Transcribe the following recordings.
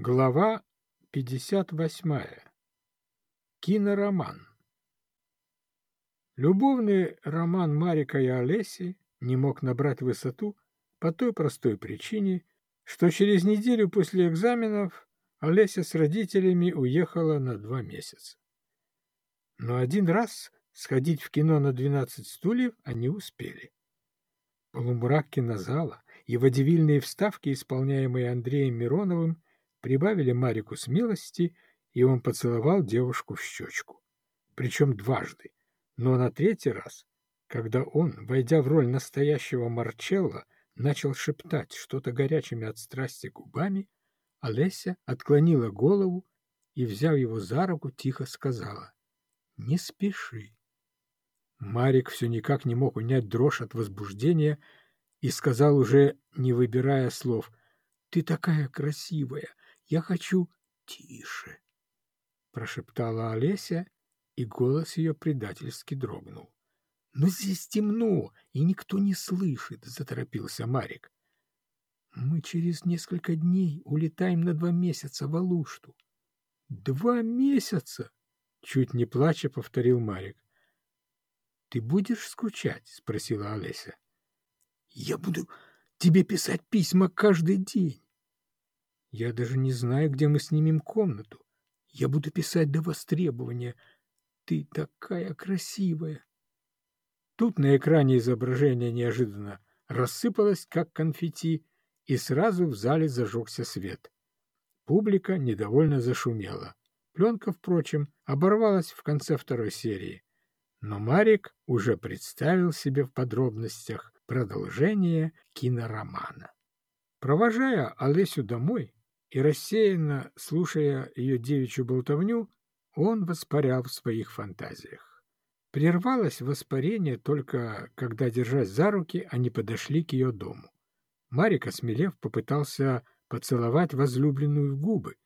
Глава 58. Кинороман. Любовный роман Марика и Олеси не мог набрать высоту по той простой причине, что через неделю после экзаменов Олеся с родителями уехала на два месяца. Но один раз сходить в кино на двенадцать стульев они успели. Полумрак кинозала и водевильные вставки, исполняемые Андреем Мироновым, прибавили Марику смелости, и он поцеловал девушку в щечку. Причем дважды. Но на третий раз, когда он, войдя в роль настоящего Марчелла, начал шептать что-то горячими от страсти губами, Олеся отклонила голову и, взяв его за руку, тихо сказала «Не спеши». Марик все никак не мог унять дрожь от возбуждения и сказал уже, не выбирая слов, «Ты такая красивая, я хочу тише, — прошептала Олеся, и голос ее предательски дрогнул. — Но здесь темно, и никто не слышит, — заторопился Марик. — Мы через несколько дней улетаем на два месяца в Алушту. — Два месяца? — чуть не плача повторил Марик. — Ты будешь скучать? — спросила Олеся. — Я буду тебе писать письма каждый день. Я даже не знаю, где мы снимем комнату. Я буду писать до востребования. Ты такая красивая. Тут на экране изображение неожиданно рассыпалось, как конфетти, и сразу в зале зажегся свет. Публика недовольно зашумела. Пленка, впрочем, оборвалась в конце второй серии. Но Марик уже представил себе в подробностях продолжение киноромана. Провожая Олесю домой, и рассеянно, слушая ее девичью болтовню, он воспарял в своих фантазиях. Прервалось воспарение только, когда, держась за руки, они подошли к ее дому. Марик, осмелев, попытался поцеловать возлюбленную в губы,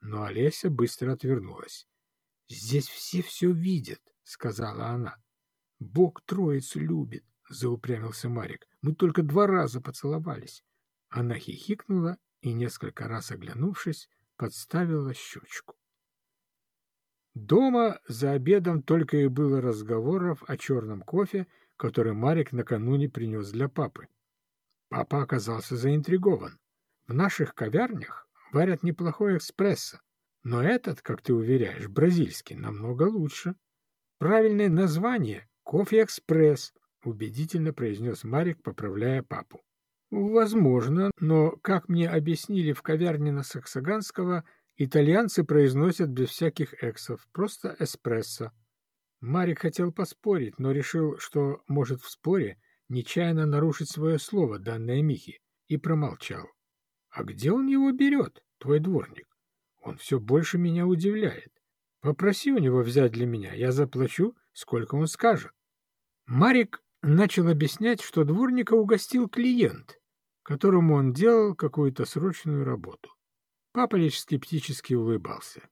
но Олеся быстро отвернулась. — Здесь все все видят, — сказала она. — Бог троицу любит, — заупрямился Марик. — Мы только два раза поцеловались. Она хихикнула и, несколько раз оглянувшись, подставила щечку. Дома за обедом только и было разговоров о черном кофе, который Марик накануне принес для папы. Папа оказался заинтригован. В наших кавярнях варят неплохой эспрессо, но этот, как ты уверяешь, бразильский, намного лучше. Правильное название — кофе-экспресс, убедительно произнес Марик, поправляя папу. Возможно, но, как мне объяснили в кавярне на Саксаганского, итальянцы произносят без всяких эксов, просто эспрессо. Марик хотел поспорить, но решил, что может в споре нечаянно нарушить свое слово, данное Михе, и промолчал. А где он его берет, твой дворник? Он все больше меня удивляет. Попроси у него взять для меня, я заплачу, сколько он скажет. Марик начал объяснять, что дворника угостил клиент, которому он делал какую-то срочную работу. Папа лишь скептически улыбался.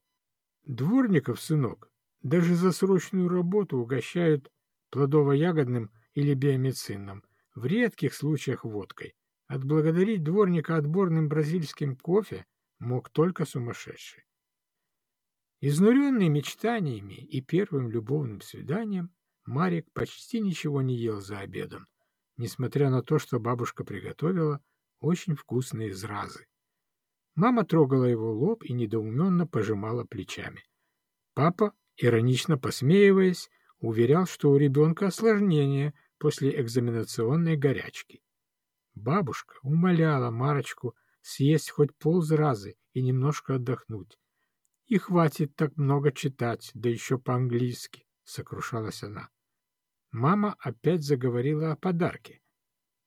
Дворников, сынок, даже за срочную работу угощают плодово-ягодным или биомицинным, в редких случаях водкой. Отблагодарить дворника отборным бразильским кофе мог только сумасшедший. Изнуренный мечтаниями и первым любовным свиданием, Марик почти ничего не ел за обедом, несмотря на то, что бабушка приготовила очень вкусные зразы. Мама трогала его лоб и недоуменно пожимала плечами. Папа, иронично посмеиваясь, уверял, что у ребенка осложнение после экзаменационной горячки. Бабушка умоляла Марочку съесть хоть ползразы и немножко отдохнуть. И хватит так много читать, да еще по-английски, — сокрушалась она. Мама опять заговорила о подарке.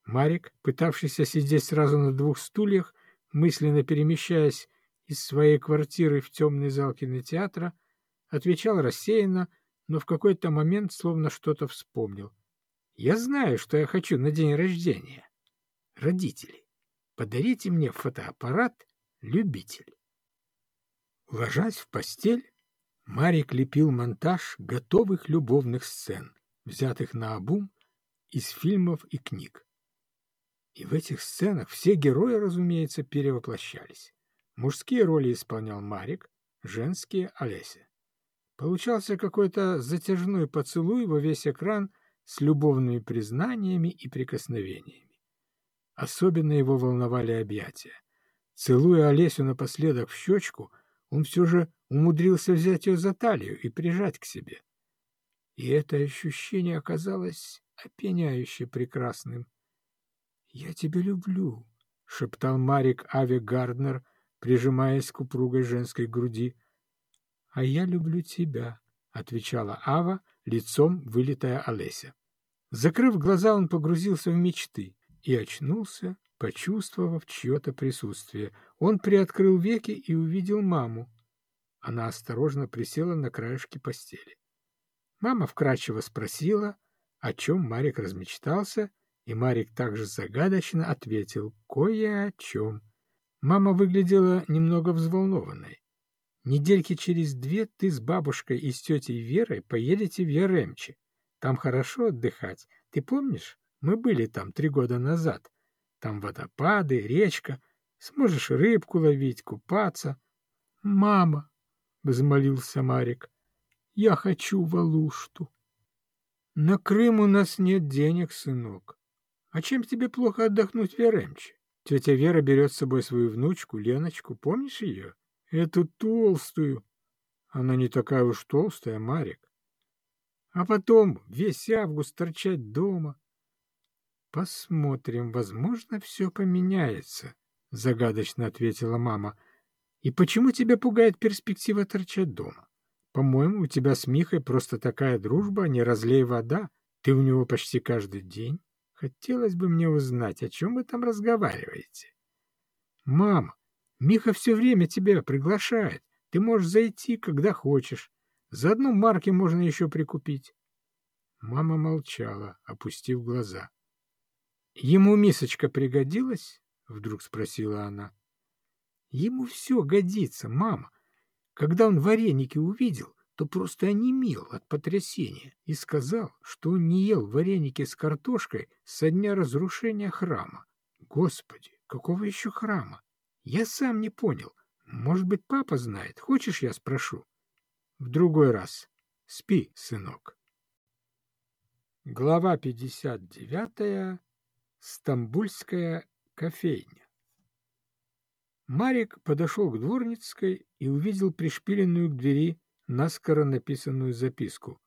Марик, пытавшийся сидеть сразу на двух стульях, мысленно перемещаясь из своей квартиры в темный зал кинотеатра, отвечал рассеянно, но в какой-то момент словно что-то вспомнил. «Я знаю, что я хочу на день рождения. Родители, подарите мне фотоаппарат «Любитель». Ложась в постель, Марик лепил монтаж готовых любовных сцен взятых на обум из фильмов и книг. И в этих сценах все герои, разумеется, перевоплощались. Мужские роли исполнял Марик, женские — Олеся. Получался какой-то затяжной поцелуй во весь экран с любовными признаниями и прикосновениями. Особенно его волновали объятия. Целуя Олесю напоследок в щечку, он все же умудрился взять ее за талию и прижать к себе. И это ощущение оказалось опьяняюще прекрасным. «Я тебя люблю», — шептал Марик Ави Гарднер, прижимаясь к упругой женской груди. «А я люблю тебя», — отвечала Ава, лицом вылитая Олеся. Закрыв глаза, он погрузился в мечты и очнулся, почувствовав чье-то присутствие. Он приоткрыл веки и увидел маму. Она осторожно присела на краешке постели. Мама вкрадчиво спросила, о чем Марик размечтался, и Марик также загадочно ответил «Кое о чем». Мама выглядела немного взволнованной. «Недельки через две ты с бабушкой и с тетей Верой поедете в Яремче. Там хорошо отдыхать. Ты помнишь? Мы были там три года назад. Там водопады, речка. Сможешь рыбку ловить, купаться». «Мама!» — взмолился Марик. «Я хочу в Алушту». «На Крым у нас нет денег, сынок. А чем тебе плохо отдохнуть в? Тетя Вера берет с собой свою внучку, Леночку. Помнишь ее? Эту толстую. Она не такая уж толстая, Марик. А потом весь август торчать дома. Посмотрим, возможно, все поменяется, — загадочно ответила мама. И почему тебя пугает перспектива торчать дома? По-моему, у тебя с Михой просто такая дружба, не разлей вода. Ты у него почти каждый день. Хотелось бы мне узнать, о чем вы там разговариваете. Мама, Миха все время тебя приглашает. Ты можешь зайти, когда хочешь. Заодно марки можно еще прикупить. Мама молчала, опустив глаза. Ему мисочка пригодилась? Вдруг спросила она. Ему все годится, мама. Когда он вареники увидел, то просто онемел от потрясения и сказал, что он не ел вареники с картошкой со дня разрушения храма. Господи, какого еще храма? Я сам не понял. Может быть, папа знает. Хочешь, я спрошу? В другой раз. Спи, сынок. Глава 59. Стамбульская кофейня. Марик подошел к дворницкой и увидел пришпиленную к двери наскоро написанную записку.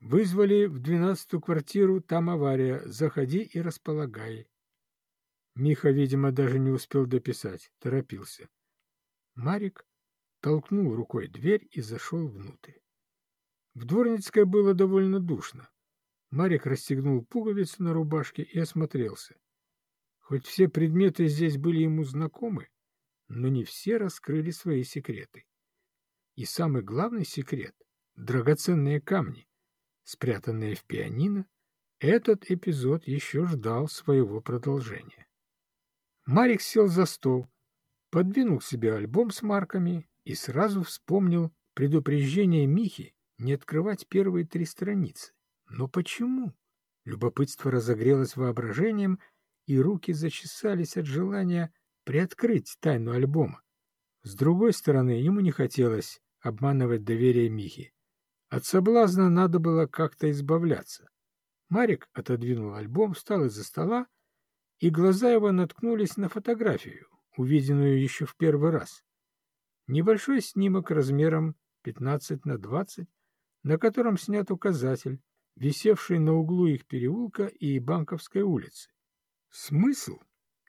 «Вызвали в двенадцатую квартиру, там авария, заходи и располагай». Миха, видимо, даже не успел дописать, торопился. Марик толкнул рукой дверь и зашел внутрь. В Дворницкой было довольно душно. Марик расстегнул пуговицу на рубашке и осмотрелся. Хоть все предметы здесь были ему знакомы, но не все раскрыли свои секреты. И самый главный секрет — драгоценные камни, спрятанные в пианино, этот эпизод еще ждал своего продолжения. Марик сел за стол, подвинул себе альбом с марками и сразу вспомнил предупреждение Михи не открывать первые три страницы. Но почему? Любопытство разогрелось воображением, и руки зачесались от желания приоткрыть тайну альбома. С другой стороны, ему не хотелось обманывать доверие Михи. От соблазна надо было как-то избавляться. Марик отодвинул альбом, встал из-за стола, и глаза его наткнулись на фотографию, увиденную еще в первый раз. Небольшой снимок размером 15 на 20, на котором снят указатель, висевший на углу их переулка и Банковской улицы. Смысл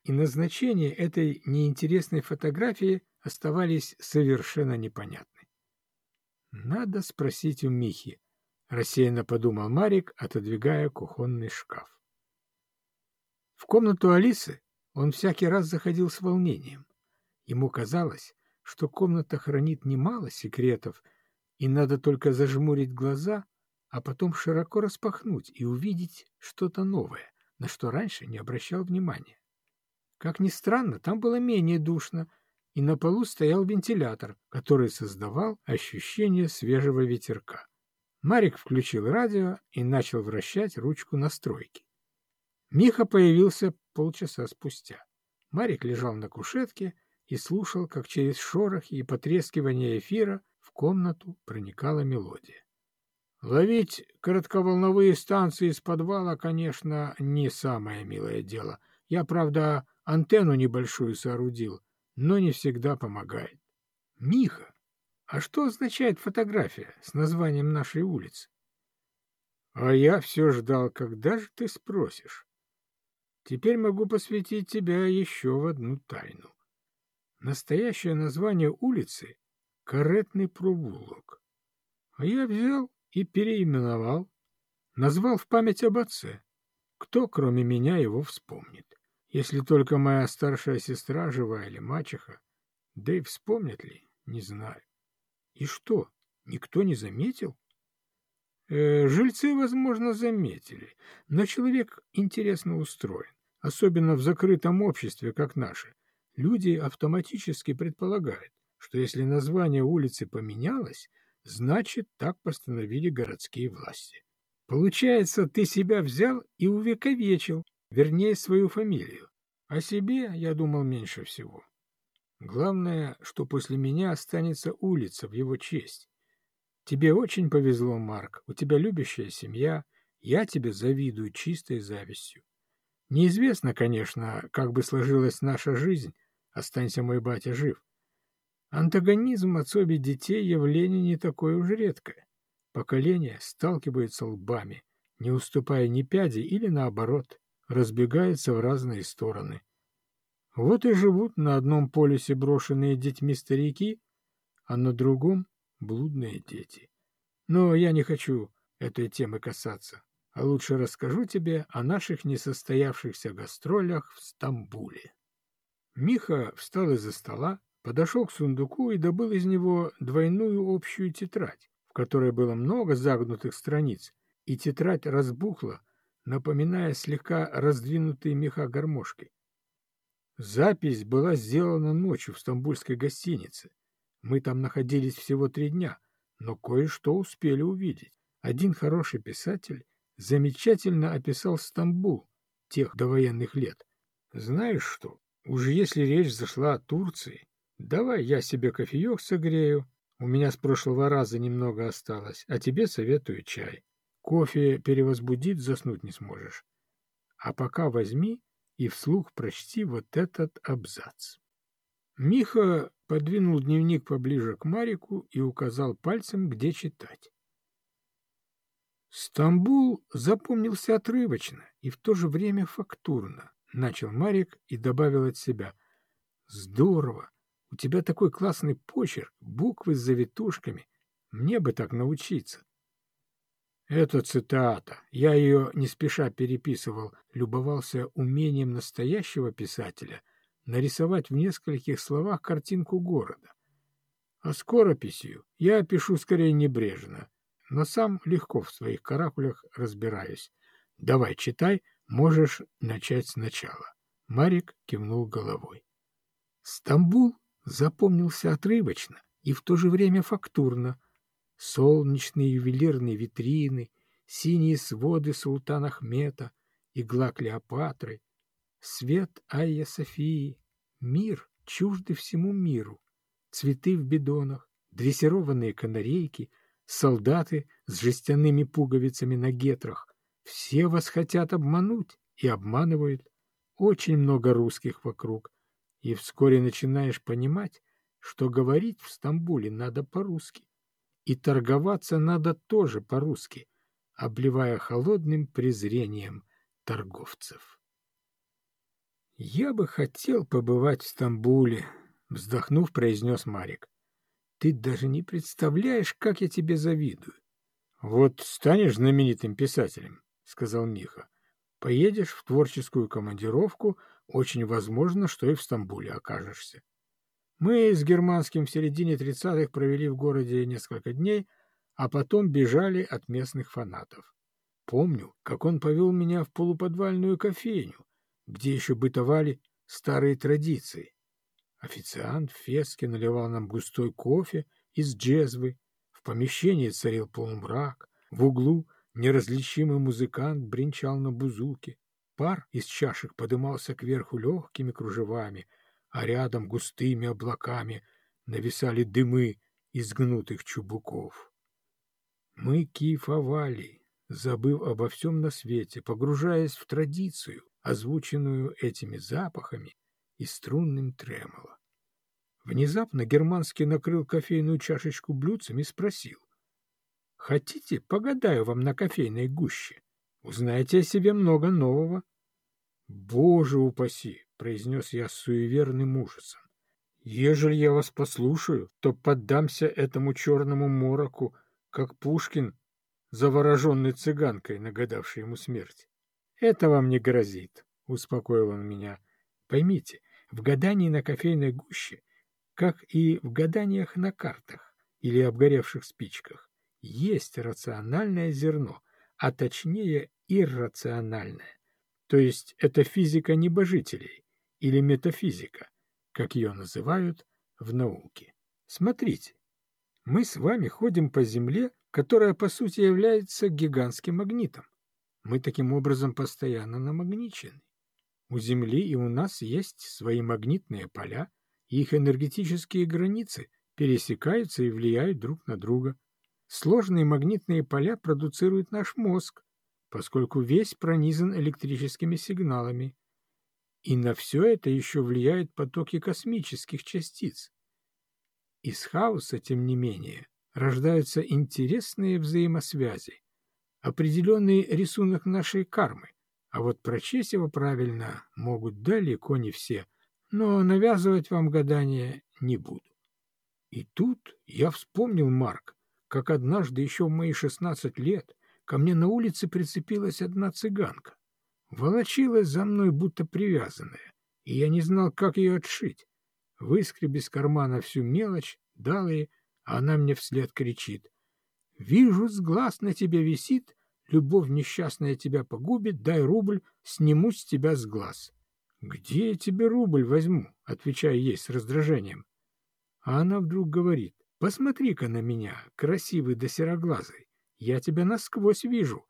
и назначение этой неинтересной фотографии оставались совершенно непонятны. Надо спросить у Михи, рассеянно подумал Марик, отодвигая кухонный шкаф. В комнату Алисы он всякий раз заходил с волнением. Ему казалось, что комната хранит немало секретов, и надо только зажмурить глаза, а потом широко распахнуть и увидеть что-то новое, на что раньше не обращал внимания. Как ни странно, там было менее душно, и на полу стоял вентилятор, который создавал ощущение свежего ветерка. Марик включил радио и начал вращать ручку настройки. Миха появился полчаса спустя. Марик лежал на кушетке, и слушал, как через шорохи и потрескивание эфира в комнату проникала мелодия. Ловить коротковолновые станции из подвала, конечно, не самое милое дело. Я, правда, антенну небольшую соорудил, но не всегда помогает. Миха, а что означает фотография с названием нашей улицы? А я все ждал, когда же ты спросишь. Теперь могу посвятить тебя еще в одну тайну. Настоящее название улицы — Каретный провулок. А я взял и переименовал, назвал в память об отце. Кто, кроме меня, его вспомнит? Если только моя старшая сестра жива или мачеха, да и вспомнят ли, не знаю. И что, никто не заметил? Э, жильцы, возможно, заметили, но человек интересно устроен, особенно в закрытом обществе, как наше. Люди автоматически предполагают, что если название улицы поменялось, значит, так постановили городские власти. Получается, ты себя взял и увековечил, вернее, свою фамилию. О себе я думал меньше всего. Главное, что после меня останется улица в его честь. Тебе очень повезло, Марк, у тебя любящая семья, я тебе завидую чистой завистью. Неизвестно, конечно, как бы сложилась наша жизнь, останься мой батя жив. Антагонизм отцоби детей явление не такое уж редкое. Поколения сталкиваются лбами, не уступая ни пяди или, наоборот, разбегаются в разные стороны. Вот и живут на одном полюсе брошенные детьми старики, а на другом — блудные дети. Но я не хочу этой темы касаться, а лучше расскажу тебе о наших несостоявшихся гастролях в Стамбуле. Миха встал из-за стола, подошел к сундуку и добыл из него двойную общую тетрадь, в которой было много загнутых страниц, и тетрадь разбухла, напоминая слегка раздвинутые меха гармошки. Запись была сделана ночью в стамбульской гостинице. Мы там находились всего три дня, но кое-что успели увидеть. Один хороший писатель замечательно описал Стамбул тех довоенных лет. Знаешь что, уже если речь зашла о Турции, давай я себе кофеек согрею. У меня с прошлого раза немного осталось, а тебе советую чай. Кофе перевозбудит, заснуть не сможешь. А пока возьми и вслух прочти вот этот абзац. Миха подвинул дневник поближе к Марику и указал пальцем, где читать. Стамбул запомнился отрывочно и в то же время фактурно, начал Марик и добавил от себя. Здорово! У тебя такой классный почерк, буквы с завитушками. Мне бы так научиться. Это цитата. Я ее не спеша переписывал, любовался умением настоящего писателя нарисовать в нескольких словах картинку города. А скорописью я пишу скорее небрежно, но сам легко в своих каракулях разбираюсь. Давай, читай, можешь начать сначала. Марик кивнул головой. Стамбул запомнился отрывочно и в то же время фактурно, солнечные ювелирные витрины, синие своды султана Ахмета, игла Клеопатры, свет Айя Софии, мир, чуждый всему миру, цветы в бидонах, дрессированные канарейки, солдаты с жестяными пуговицами на гетрах. Все вас хотят обмануть и обманывают. Очень много русских вокруг. И вскоре начинаешь понимать, что говорить в Стамбуле надо по-русски. И торговаться надо тоже по-русски, обливая холодным презрением торговцев. «Я бы хотел побывать в Стамбуле», — вздохнув, произнес Марик. «Ты даже не представляешь, как я тебе завидую». «Вот станешь знаменитым писателем», — сказал Миха. «Поедешь в творческую командировку, очень возможно, что и в Стамбуле окажешься». Мы с Германским в середине тридцатых провели в городе несколько дней, а потом бежали от местных фанатов. Помню, как он повел меня в полуподвальную кофейню, где еще бытовали старые традиции. Официант в феске наливал нам густой кофе из джезвы, в помещении царил полумрак, в углу неразличимый музыкант бренчал на бузуке, пар из чашек подымался кверху легкими кружевами — а рядом густыми облаками нависали дымы из гнутых чубуков. Мы кайфовали, забыв обо всем на свете, погружаясь в традицию, озвученную этими запахами и струнным тремоло. Внезапно Германский накрыл кофейную чашечку блюдцем и спросил. — Хотите, погадаю вам на кофейной гуще? Узнаете о себе много нового. — Боже упаси! — произнес я с суеверным ужасом. — Ежели я вас послушаю, то поддамся этому черному мороку, как Пушкин, завороженный цыганкой, нагадавшей ему смерть. — Это вам не грозит, — успокоил он меня. — Поймите, в гадании на кофейной гуще как и в гаданиях на картах или обгоревших спичках, есть рациональное зерно, а точнее иррациональное. То есть это физика небожителей или метафизика, как ее называют в науке. Смотрите, мы с вами ходим по Земле, которая по сути является гигантским магнитом. Мы таким образом постоянно намагничены. У Земли и у нас есть свои магнитные поля, их энергетические границы пересекаются и влияют друг на друга. Сложные магнитные поля продуцирует наш мозг, поскольку весь пронизан электрическими сигналами. И на все это еще влияют потоки космических частиц. Из хаоса, тем не менее, рождаются интересные взаимосвязи, определенный рисунок нашей кармы, а вот прочесть его правильно могут далеко не все – но навязывать вам гадание не буду. И тут я вспомнил, Марк, как однажды еще в мои шестнадцать лет ко мне на улице прицепилась одна цыганка. Волочилась за мной, будто привязанная, и я не знал, как ее отшить. Выскреб из кармана всю мелочь, дал ей, а она мне вслед кричит. «Вижу, с глаз на тебе висит, любовь несчастная тебя погубит, дай рубль, сниму с тебя с глаз». «Где я тебе рубль возьму?» — отвечаю ей с раздражением. А она вдруг говорит, «Посмотри-ка на меня, красивый да сероглазый. Я тебя насквозь вижу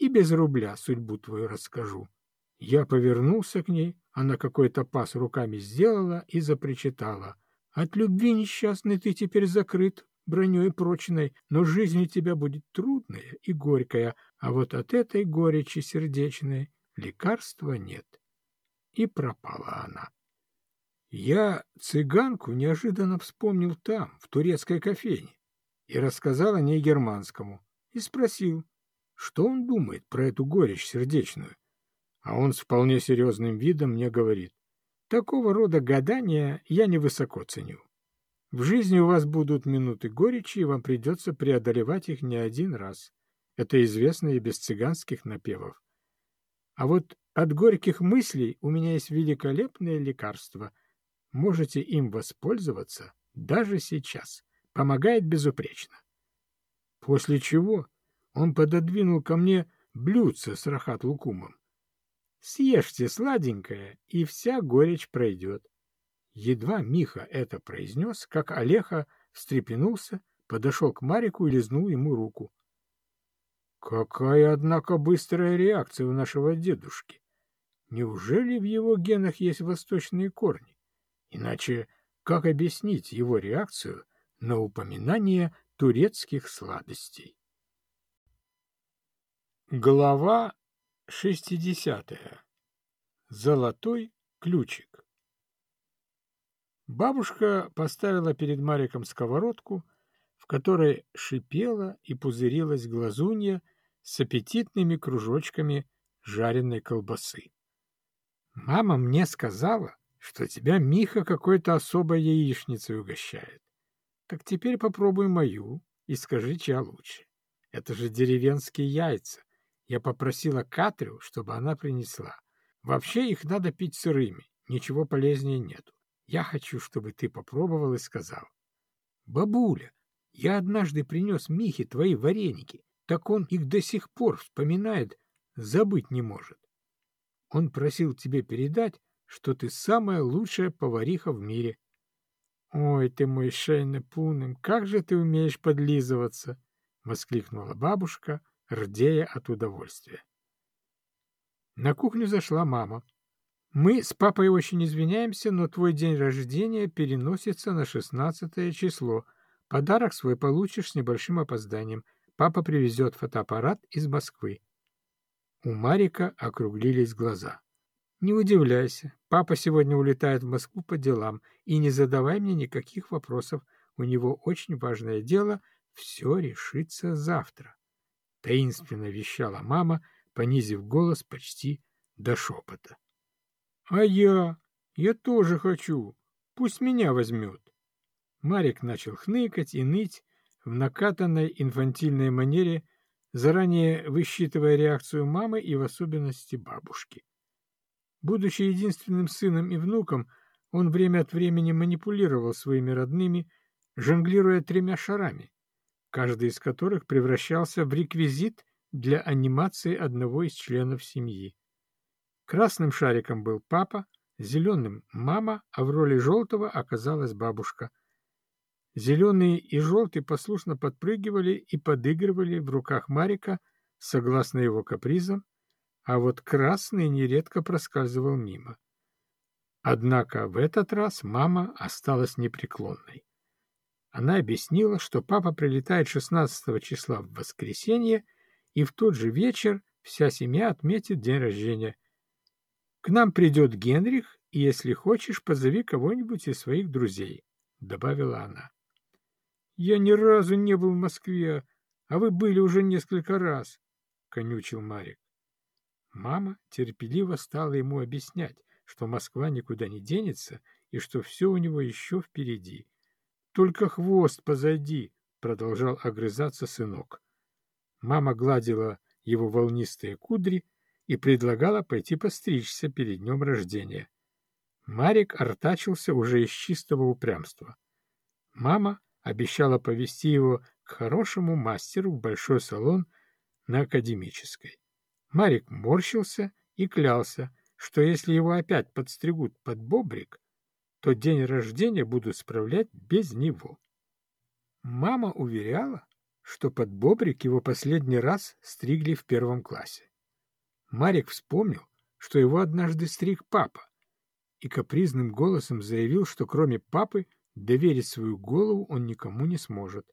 и без рубля судьбу твою расскажу». Я повернулся к ней, она какой-то пас руками сделала и запричитала. «От любви несчастной ты теперь закрыт, броней прочной, но жизнь у тебя будет трудная и горькая, а вот от этой горечи сердечной лекарства нет» и пропала она. Я цыганку неожиданно вспомнил там, в турецкой кофейне, и рассказал о ней германскому, и спросил, что он думает про эту горечь сердечную. А он с вполне серьезным видом мне говорит, такого рода гадания я невысоко ценю. В жизни у вас будут минуты горечи, и вам придется преодолевать их не один раз. Это известно и без цыганских напевов. А вот от горьких мыслей у меня есть великолепное лекарство. Можете им воспользоваться даже сейчас. Помогает безупречно. После чего он пододвинул ко мне блюдце с рахат-лукумом. Съешьте сладенькое, и вся горечь пройдет. Едва Миха это произнес, как Олеха встрепенулся, подошел к Марику и лизнул ему руку. Какая, однако, быстрая реакция у нашего дедушки. Неужели в его генах есть восточные корни? Иначе как объяснить его реакцию на упоминание турецких сладостей? Глава 60. Золотой ключик. Бабушка поставила перед Мариком сковородку, в которой шипела и пузырилась глазунья с аппетитными кружочками жареной колбасы. Мама мне сказала, что тебя Миха какой-то особой яичницей угощает. Так теперь попробуй мою и скажи, чья лучше. Это же деревенские яйца. Я попросила Катрю, чтобы она принесла. Вообще их надо пить сырыми, ничего полезнее нету. Я хочу, чтобы ты попробовал и сказал. Бабуля, я однажды принес Михе твои вареники, так он их до сих пор вспоминает, забыть не может. Он просил тебе передать, что ты самая лучшая повариха в мире. — Ой ты мой шейный пуным, как же ты умеешь подлизываться! — воскликнула бабушка, рдея от удовольствия. На кухню зашла мама. Мы с папой очень извиняемся, но твой день рождения переносится на шестнадцатое число. Подарок свой получишь с небольшим опозданием. Папа привезет фотоаппарат из Москвы. У Марика округлились глаза. Не удивляйся, папа сегодня улетает в Москву по делам, и не задавай мне никаких вопросов. У него очень важное дело, все решится завтра. Таинственно вещала мама, понизив голос почти до шепота. А я? Я тоже хочу. Пусть меня возьмет. Марик начал хныкать и ныть в накатанной инфантильной манере, заранее высчитывая реакцию мамы и в особенности бабушки. Будучи единственным сыном и внуком, он время от времени манипулировал своими родными, жонглируя тремя шарами, каждый из которых превращался в реквизит для анимации одного из членов семьи. Красным шариком был папа, зеленым — мама, а в роли желтого оказалась бабушка. Зеленый и желтый послушно подпрыгивали и подыгрывали в руках Марика, согласно его капризам, а вот красный нередко проскальзывал мимо. Однако в этот раз мама осталась непреклонной. Она объяснила, что папа прилетает 16 числа в воскресенье, и в тот же вечер вся семья отметит день рождения — к нам придет Генрих, и, если хочешь, позови кого-нибудь из своих друзей, — добавила она. — Я ни разу не был в Москве, а вы были уже несколько раз, — конючил Марик. Мама терпеливо стала ему объяснять, что Москва никуда не денется и что все у него еще впереди. — Только хвост позади, — продолжал огрызаться сынок. Мама гладила его волнистые кудри, и предлагала пойти постричься перед днем рождения. Марик артачился уже из чистого упрямства. Мама обещала повести его к хорошему мастеру в большой салон на Академической. Марик морщился и клялся, что если его опять подстригут под бобрик, то день рождения будут справлять без него. Мама уверяла, что под бобрик его последний раз стригли в первом классе. Марик вспомнил, что его однажды стриг папа, и капризным голосом заявил, что кроме папы доверить свою голову он никому не сможет.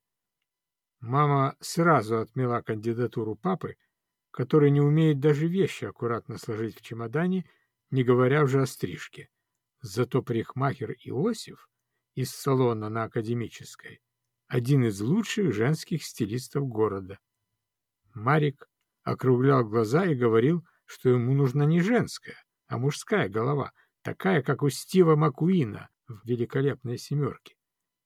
Мама сразу отмела кандидатуру папы, который не умеет даже вещи аккуратно сложить в чемодане, не говоря уже о стрижке. Зато парикмахер Иосиф из салона на Академической один из лучших женских стилистов города. Марик округлял глаза и говорил, что ему нужна не женская, а мужская голова, такая, как у Стива Макуина в «Великолепной семерке».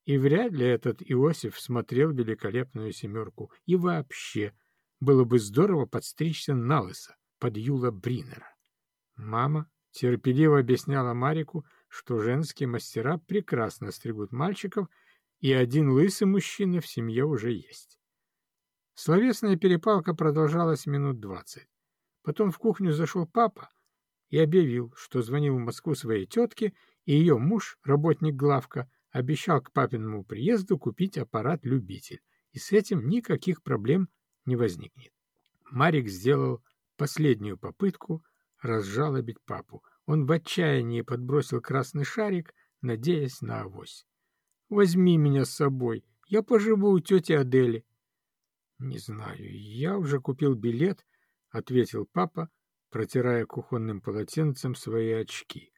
И вряд ли этот Иосиф смотрел «Великолепную семерку». И вообще, было бы здорово подстричься на лысо под Юла Бринера. Мама терпеливо объясняла Марику, что женские мастера прекрасно стригут мальчиков, и один лысый мужчина в семье уже есть. Словесная перепалка продолжалась минут двадцать. Потом в кухню зашел папа и объявил, что звонил в Москву своей тетке, и ее муж, работник главка, обещал к папиному приезду купить аппарат-любитель, и с этим никаких проблем не возникнет. Марик сделал последнюю попытку разжалобить папу. Он в отчаянии подбросил красный шарик, надеясь на авось. «Возьми меня с собой, я поживу у тети Адели». «Не знаю, я уже купил билет», — ответил папа, протирая кухонным полотенцем свои очки.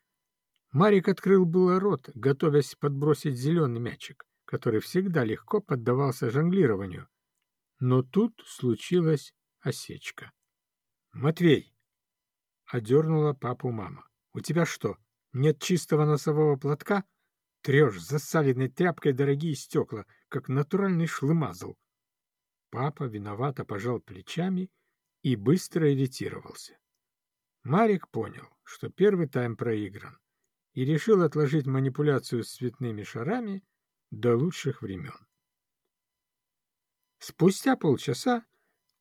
Марик открыл было рот, готовясь подбросить зеленый мячик, который всегда легко поддавался жонглированию. Но тут случилась осечка. «Матвей!» — одернула папу мама. «У тебя что, нет чистого носового платка? Трешь засаленной тряпкой дорогие стекла, как натуральный шлымазл. Папа виновато пожал плечами и быстро иритировался. Марик понял, что первый тайм проигран, и решил отложить манипуляцию с цветными шарами до лучших времен. Спустя полчаса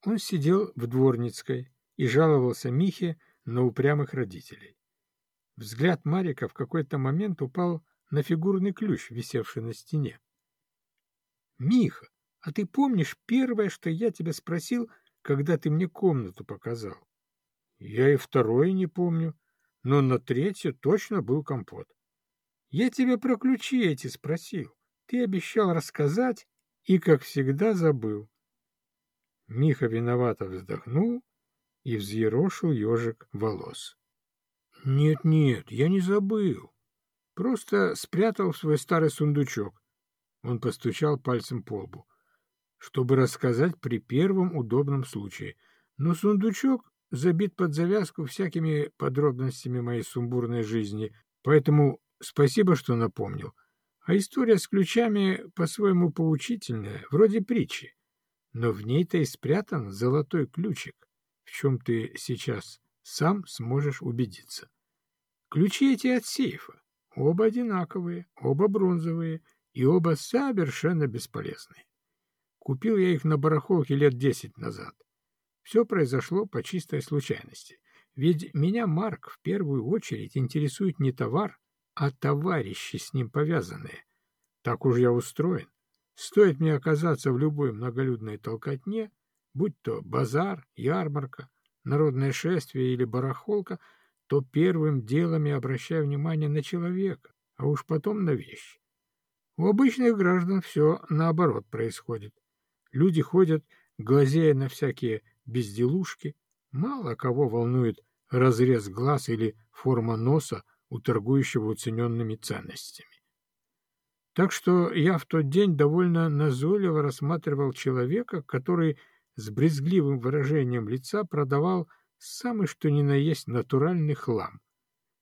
он сидел в дворницкой и жаловался Михе на упрямых родителей. Взгляд Марика в какой-то момент упал на фигурный ключ, висевший на стене. «Миха, а ты помнишь первое, что я тебя спросил, когда ты мне комнату показал? Я и второе не помню. но на третье точно был компот. Я тебя про ключи эти спросил. Ты обещал рассказать и, как всегда, забыл. Миха виновато вздохнул и взъерошил ежик волос. «Нет-нет, я не забыл. Просто спрятал в свой старый сундучок». Он постучал пальцем по лбу, чтобы рассказать при первом удобном случае. Но сундучок забит под завязку всякими подробностями моей сумбурной жизни, поэтому спасибо, что напомнил. А история с ключами по-своему поучительная, вроде притчи. Но в ней-то и спрятан золотой ключик, чем ты сейчас сам сможешь убедиться. Ключи эти от сейфа. Оба одинаковые, оба бронзовые и оба совершенно бесполезные. Купил я их на барахолке лет десять назад. Все произошло по чистой случайности. Ведь меня, Марк, в первую очередь интересует не товар, а товарищи с ним повязанные. Так уж я устроен. Стоит мне оказаться в любой многолюдной толкотне, будь то базар, ярмарка, народное шествие или барахолка, то первым делом я обращаю внимание на человека, а уж потом на вещи. У обычных граждан все наоборот происходит. Люди ходят, глазея на всякие безделушки, мало кого волнует разрез глаз или форма носа у торгующего уцененными ценностями. Так что я в тот день довольно назойливо рассматривал человека, который с брезгливым выражением лица продавал самый что ни на есть натуральный хлам.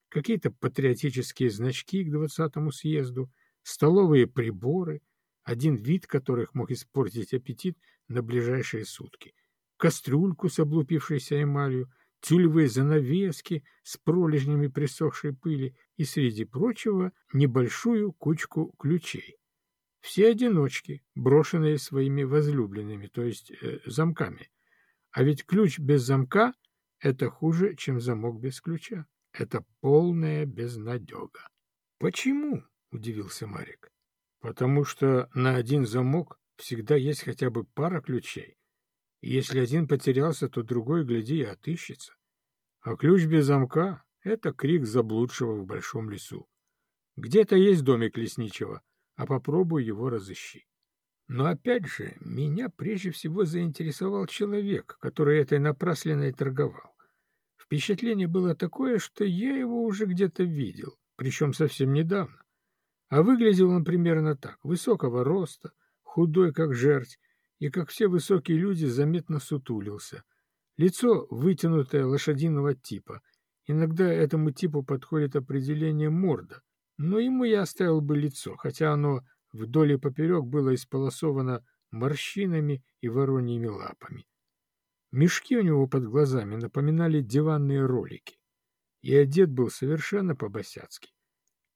Какие-то патриотические значки к двадцатому съезду, столовые приборы, один вид которых мог испортить аппетит на ближайшие сутки, кастрюльку с облупившейся эмалью, тюлевые занавески с пролежнями присохшей пыли и, среди прочего, небольшую кучку ключей. Все одиночки, брошенные своими возлюбленными, то есть э, замками. А ведь ключ без замка — это хуже, чем замок без ключа. Это полная безнадега. — Почему? — удивился Марик. — Потому что на один замок всегда есть хотя бы пара ключей, если один потерялся, то другой, гляди, и отыщется. А ключ без замка — это крик заблудшего в большом лесу. Где-то есть домик лесничего, а попробуй его разыщи. Но опять же, меня прежде всего заинтересовал человек, который этой напраслиной торговал. Впечатление было такое, что я его уже где-то видел, причем совсем недавно. А выглядел он примерно так, высокого роста, худой как жерть, и, как все высокие люди, заметно сутулился. Лицо вытянутое лошадиного типа. Иногда этому типу подходит определение морда, но ему я оставил бы лицо, хотя оно вдоль и поперек было исполосовано морщинами и вороньими лапами. Мешки у него под глазами напоминали диванные ролики, и одет был совершенно по-босяцки.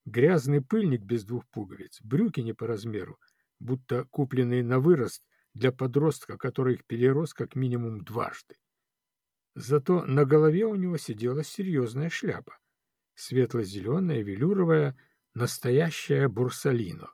Грязный пыльник без двух пуговиц, брюки не по размеру, будто купленные на вырост для подростка, который их перерос как минимум дважды. Зато на голове у него сидела серьезная шляпа, светло-зеленая, велюровая, настоящая бурсалино,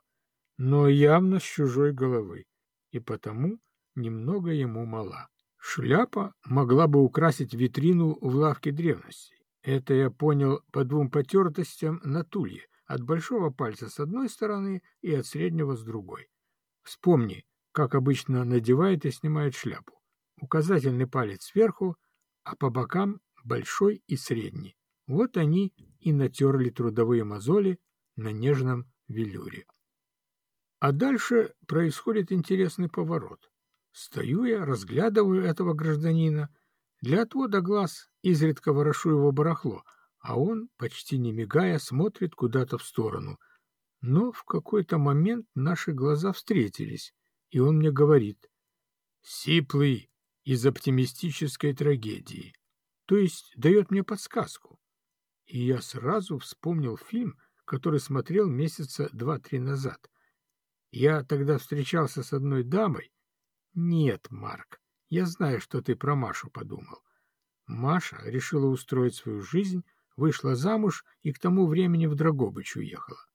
но явно с чужой головы, и потому немного ему мала. Шляпа могла бы украсить витрину в лавке древностей. Это я понял по двум потертостям на тулье, от большого пальца с одной стороны и от среднего с другой. Вспомни, как обычно надевает и снимает шляпу. Указательный палец сверху, а по бокам большой и средний. Вот они и натерли трудовые мозоли на нежном велюре. А дальше происходит интересный поворот. Стою я, разглядываю этого гражданина. Для отвода глаз изредка ворошу его барахло, а он, почти не мигая, смотрит куда-то в сторону. Но в какой-то момент наши глаза встретились, и он мне говорит «Сиплый из оптимистической трагедии», то есть дает мне подсказку. И я сразу вспомнил фильм, который смотрел месяца два-три назад. Я тогда встречался с одной дамой. Нет, Марк, я знаю, что ты про Машу подумал. Маша решила устроить свою жизнь, вышла замуж и к тому времени в Драгобыч уехала.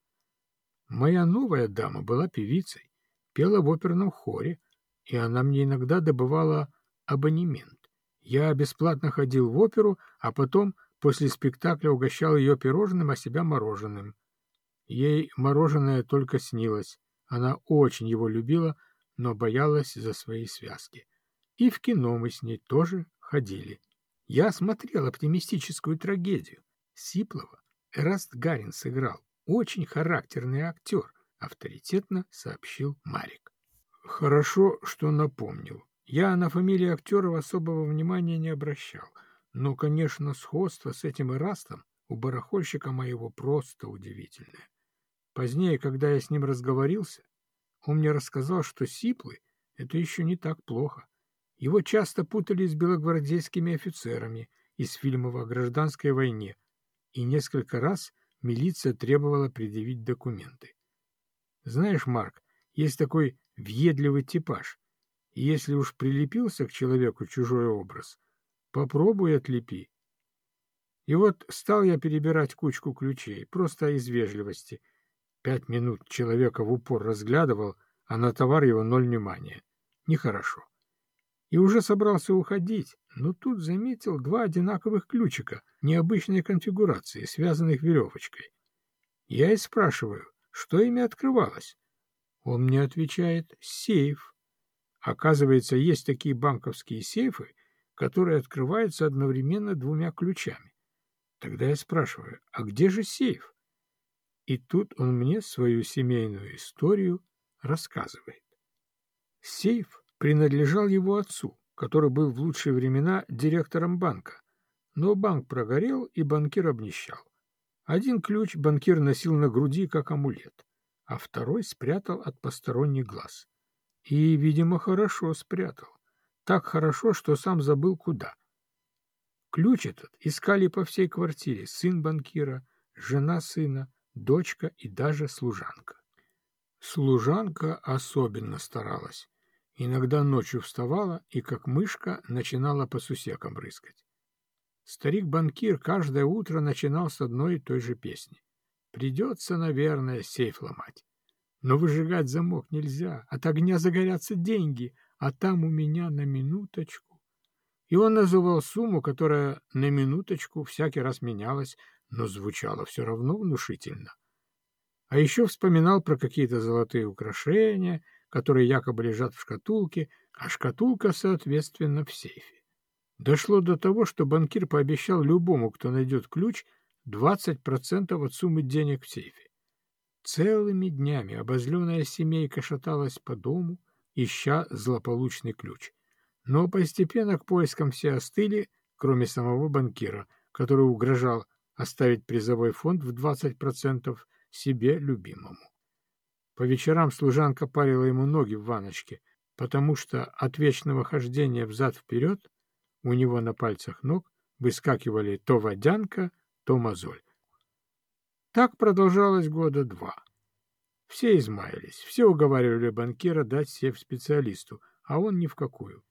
Моя новая дама была певицей, пела в оперном хоре, и она мне иногда добывала абонемент. Я бесплатно ходил в оперу, а потом после спектакля угощал ее пирожным, а себя мороженым. Ей мороженое только снилось. Она очень его любила, но боялась за свои связки. И в кино мы с ней тоже ходили. Я смотрел оптимистическую трагедию. Сиплова Эраст Гарин сыграл. Очень характерный актер, авторитетно сообщил Марик. Хорошо, что напомнил. Я на фамилии актеров особого внимания не обращал. Но, конечно, сходство с этим Эрастом у барахольщика моего просто удивительное. Позднее, когда я с ним разговорился, он мне рассказал, что Сиплы — это еще не так плохо. Его часто путали с белогвардейскими офицерами из фильмов о гражданской войне, и несколько раз милиция требовала предъявить документы. Знаешь, Марк, есть такой въедливый типаж, и если уж прилепился к человеку чужой образ, попробуй отлепи. И вот стал я перебирать кучку ключей, просто из вежливости. Пять минут человека в упор разглядывал, а на товар его ноль внимания. Нехорошо и уже собрался уходить, но тут заметил два одинаковых ключика необычной конфигурации, связанных веревочкой. Я и спрашиваю, что ими открывалось. Он мне отвечает «сейф». Оказывается, есть такие банковские сейфы, которые открываются одновременно двумя ключами. Тогда я спрашиваю, а где же сейф? И тут он мне свою семейную историю рассказывает. Сейф принадлежал его отцу, который был в лучшие времена директором банка. Но банк прогорел, и банкир обнищал. Один ключ банкир носил на груди, как амулет, а второй спрятал от посторонних глаз. И, видимо, хорошо спрятал. Так хорошо, что сам забыл куда. Ключ этот искали по всей квартире сын банкира, жена сына, дочка и даже служанка. Служанка особенно старалась. Иногда ночью вставала и, как мышка, начинала по сусекам рыскать. Старик-банкир каждое утро начинал с одной и той же песни. Придется, наверное, сейф ломать. Но выжигать замок нельзя, от огня загорятся деньги, а там у меня на минуточку. И он называл сумму, которая на минуточку всякий раз менялась, но звучала все равно внушительно. А еще вспоминал про какие-то золотые украшения — которые якобы лежат в шкатулке, а шкатулка, соответственно, в сейфе. Дошло до того, что банкир пообещал любому, кто найдет ключ, 20% от суммы денег в сейфе. Целыми днями обозленная семейка шаталась по дому, ища злополучный ключ. Но постепенно к поискам все остыли, кроме самого банкира, который угрожал оставить призовой фонд в 20% себе любимому. По вечерам служанка парила ему ноги в ваночке, потому что от вечного хождения взад-вперед у него на пальцах ног выскакивали то водянка, то мозоль. Так продолжалось года два. Все измаялись, все уговаривали банкира дать сев специалисту, а он ни в какую.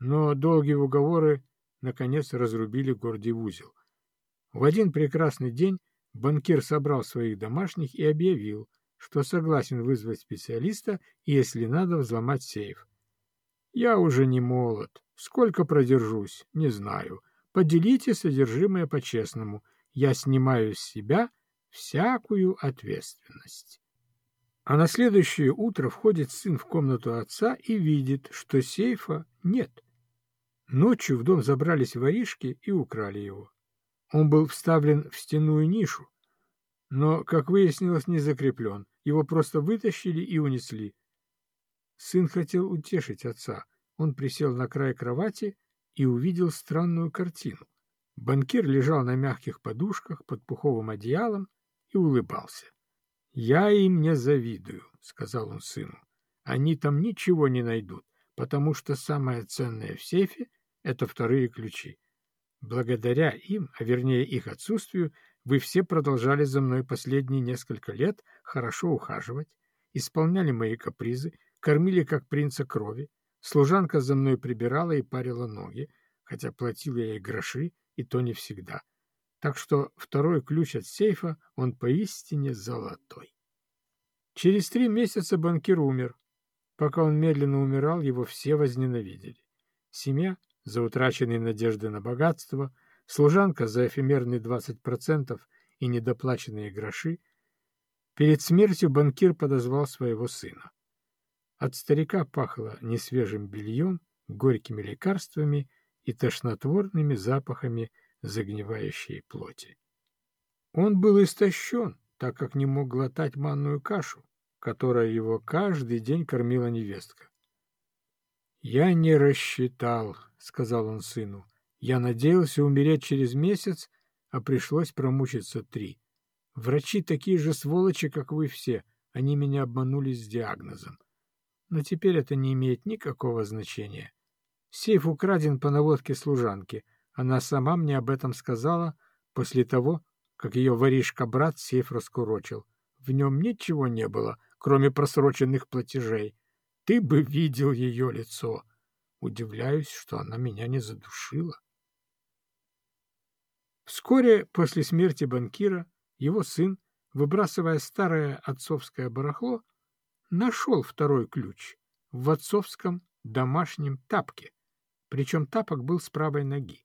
Но долгие уговоры, наконец, разрубили гордий узел. В один прекрасный день банкир собрал своих домашних и объявил — что согласен вызвать специалиста если надо, взломать сейф. Я уже не молод. Сколько продержусь, не знаю. Поделите содержимое по-честному. Я снимаю с себя всякую ответственность. А на следующее утро входит сын в комнату отца и видит, что сейфа нет. Ночью в дом забрались воришки и украли его. Он был вставлен в стенную нишу, но, как выяснилось, не закреплен. Его просто вытащили и унесли. Сын хотел утешить отца. Он присел на край кровати и увидел странную картину. Банкир лежал на мягких подушках под пуховым одеялом и улыбался. «Я им не завидую», — сказал он сыну. «Они там ничего не найдут, потому что самое ценное в сейфе — это вторые ключи. Благодаря им, а вернее их отсутствию, вы все продолжали за мной последние несколько лет хорошо ухаживать, исполняли мои капризы, кормили как принца крови. Служанка за мной прибирала и парила ноги, хотя платил я ей гроши, и то не всегда. Так что второй ключ от сейфа, он поистине золотой. Через три месяца банкир умер. Пока он медленно умирал, его все возненавидели. Семья, за утраченные надежды на богатство, служанка за эфемерные 20% и недоплаченные гроши, перед смертью банкир подозвал своего сына. От старика пахло несвежим бельем, горькими лекарствами и тошнотворными запахами загнивающей плоти. Он был истощен, так как не мог глотать манную кашу, которая его каждый день кормила невестка. «Я не рассчитал», — сказал он сыну. «Я надеялся умереть через месяц, а пришлось промучиться три. Врачи такие же сволочи, как вы все. Они меня обманули с диагнозом. Но теперь это не имеет никакого значения. Сейф украден по наводке служанки. Она сама мне об этом сказала после того, как ее воришка-брат сейф раскурочил. В нем ничего не было, кроме просроченных платежей. Ты бы видел ее лицо. Удивляюсь, что она меня не задушила. Вскоре после смерти банкира его сын, выбрасывая старое отцовское барахло, нашел второй ключ в отцовском домашнем тапке, причем тапок был с правой ноги.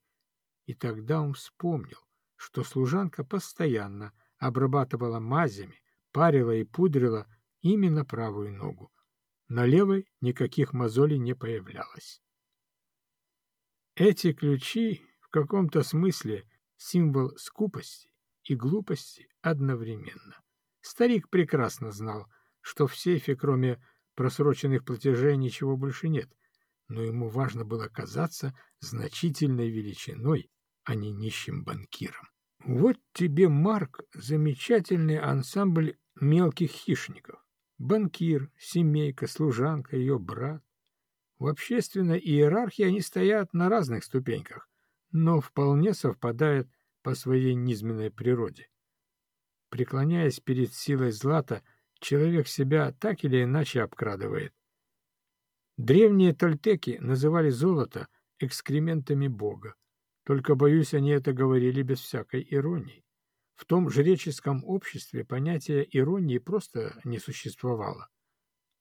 И тогда он вспомнил, что служанка постоянно обрабатывала мазями, парила и пудрила именно правую ногу. На левой никаких мозолей не появлялось. Эти ключи в каком-то смысле символ скупости и глупости одновременно. Старик прекрасно знал, что в сейфе, кроме просроченных платежей, ничего больше нет, но ему важно было казаться значительной величиной, а не нищим банкиром. Вот тебе, Марк, замечательный ансамбль мелких хищников. Банкир, семейка, служанка, ее брат. В общественной иерархии они стоят на разных ступеньках, но вполне совпадают по своей низменной природе. Преклоняясь перед силой злата, человек себя так или иначе обкрадывает. Древние тольтеки называли золото экскрементами Бога. Только, боюсь, они это говорили без всякой иронии. В том жреческом обществе понятие иронии просто не существовало.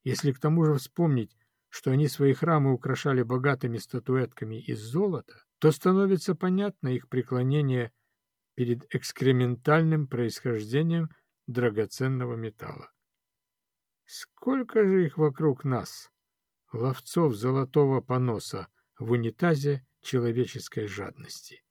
Если к тому же вспомнить, что они свои храмы украшали богатыми статуэтками из золота, то становится понятно их преклонение перед экскрементальным происхождением драгоценного металла. Сколько же их вокруг нас, ловцов золотого поноса в унитазе человеческой жадности.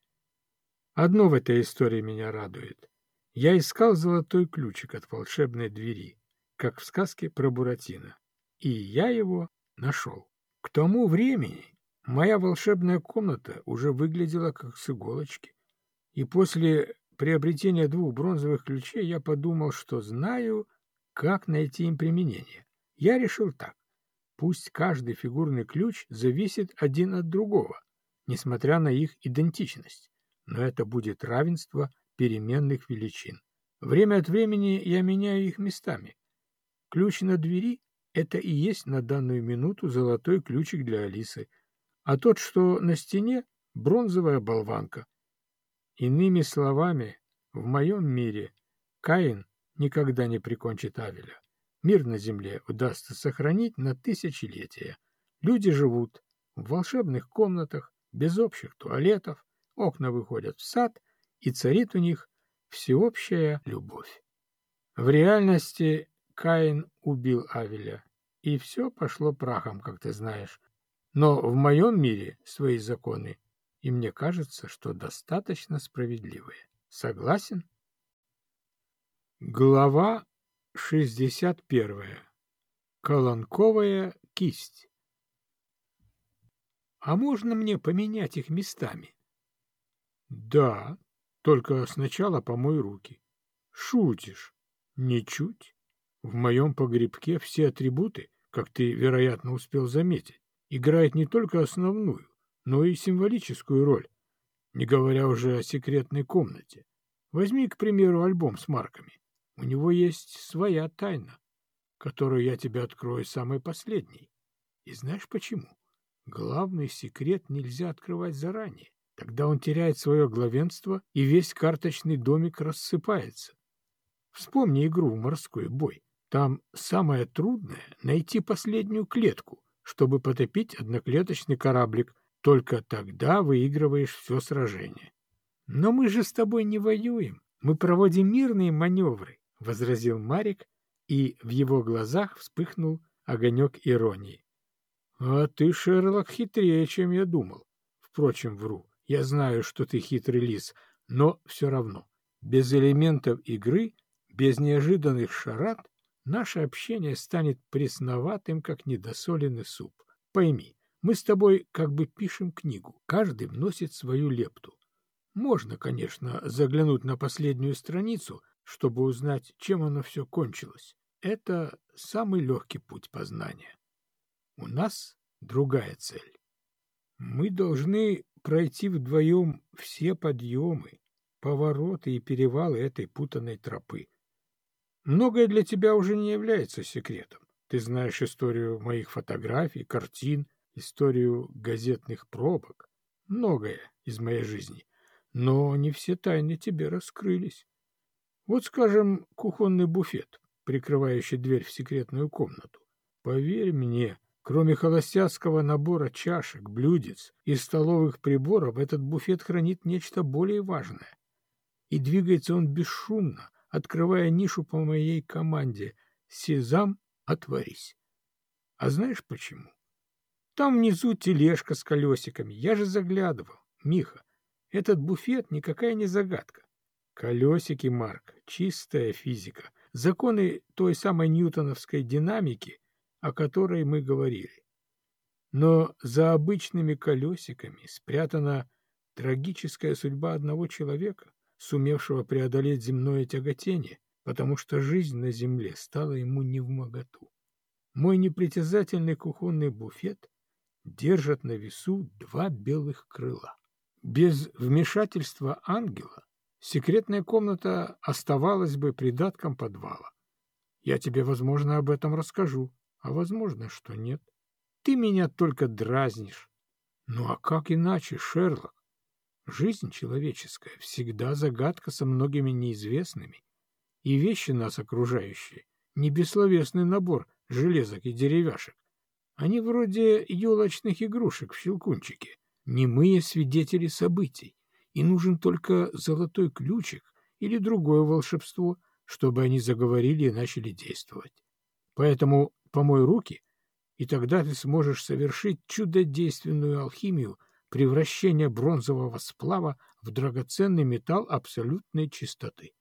Одно в этой истории меня радует. Я искал золотой ключик от волшебной двери, как в сказке про Буратино, и я его нашел. К тому времени моя волшебная комната уже выглядела как с иголочки, и после приобретения двух бронзовых ключей я подумал, что знаю, как найти им применение. Я решил так. Пусть каждый фигурный ключ зависит один от другого, несмотря на их идентичность, но это будет равенство переменных величин. Время от времени я меняю их местами. Ключ на двери — это и есть на данную минуту золотой ключик для Алисы, а тот, что на стене — бронзовая болванка. Иными словами, в моем мире Каин никогда не прикончит Авеля. Мир на земле удастся сохранить на тысячелетия. Люди живут в волшебных комнатах, без общих туалетов, окна выходят в сад, и царит у них всеобщая любовь. В реальности Каин убил Авеля, и все пошло прахом, как ты знаешь. Но в моем мире свои законы, и мне кажется, что достаточно справедливые. Согласен? Глава 61. Колонковая кисть. А можно мне поменять их местами? Да, только сначала помой руки. Шутишь? Ничуть. В моем погребке все атрибуты, как ты, вероятно, успел заметить, играют не только основную, но и символическую роль, не говоря уже о секретной комнате. Возьми, к примеру, альбом с марками. У него есть своя тайна, которую я тебе открою самой последней. И знаешь почему? Главный секрет нельзя открывать заранее. Тогда он теряет свое главенство, и весь карточный домик рассыпается. Вспомни игру в морской бой. Там самое трудное — найти последнюю клетку, чтобы потопить одноклеточный кораблик. Только тогда выигрываешь все сражение. Но мы же с тобой не воюем. Мы проводим мирные маневры, — возразил Марик, и в его глазах вспыхнул огонек иронии. — А ты, Шерлок, хитрее, чем я думал. Впрочем, вру. Я знаю, что ты хитрый лис, но все равно. Без элементов игры, без неожиданных шарат, наше общение станет пресноватым, как недосоленный суп. Пойми, мы с тобой как бы пишем книгу, каждый вносит свою лепту. Можно, конечно, заглянуть на последнюю страницу, чтобы узнать, чем оно все кончилось. Это самый легкий путь познания. У нас другая цель. Мы должны пройти вдвоем все подъемы, повороты и перевалы этой путанной тропы. Многое для тебя уже не является секретом. Ты знаешь историю моих фотографий, картин, историю газетных пробок. Многое из моей жизни. Но не все тайны тебе раскрылись. Вот, скажем, кухонный буфет, прикрывающий дверь в секретную комнату. Поверь мне, кроме холостяцкого набора чашек, блюдец и столовых приборов, этот буфет хранит нечто более важное и двигается он бесшумно, открывая нишу по моей команде «Сезам, отворись». А знаешь почему? Там внизу тележка с колесиками. Я же заглядывал. Миха, этот буфет никакая не загадка. Колесики, Марк, чистая физика. Законы той самой ньютоновской динамики, о которой мы говорили. Но за обычными колесиками спрятана трагическая судьба одного человека сумевшего преодолеть земное тяготение, потому что жизнь на земле стала ему невмоготу. Мой непритязательный кухонный буфет держит на весу два белых крыла. Без вмешательства ангела секретная комната оставалась бы придатком подвала. Я тебе, возможно, об этом расскажу, а возможно, что нет. Ты меня только дразнишь. Ну а как иначе, Шерлок? Жизнь человеческая всегда загадка со многими неизвестными, и вещи нас окружающие — не бессловесный набор железок и деревяшек. Они вроде елочных игрушек в щелкунчике, немые свидетели событий, и нужен только золотой ключик или другое волшебство, чтобы они заговорили и начали действовать. Поэтому помой руки, и тогда ты сможешь совершить чудодейственную алхимию — превращение бронзового сплава в драгоценный металл абсолютной чистоты.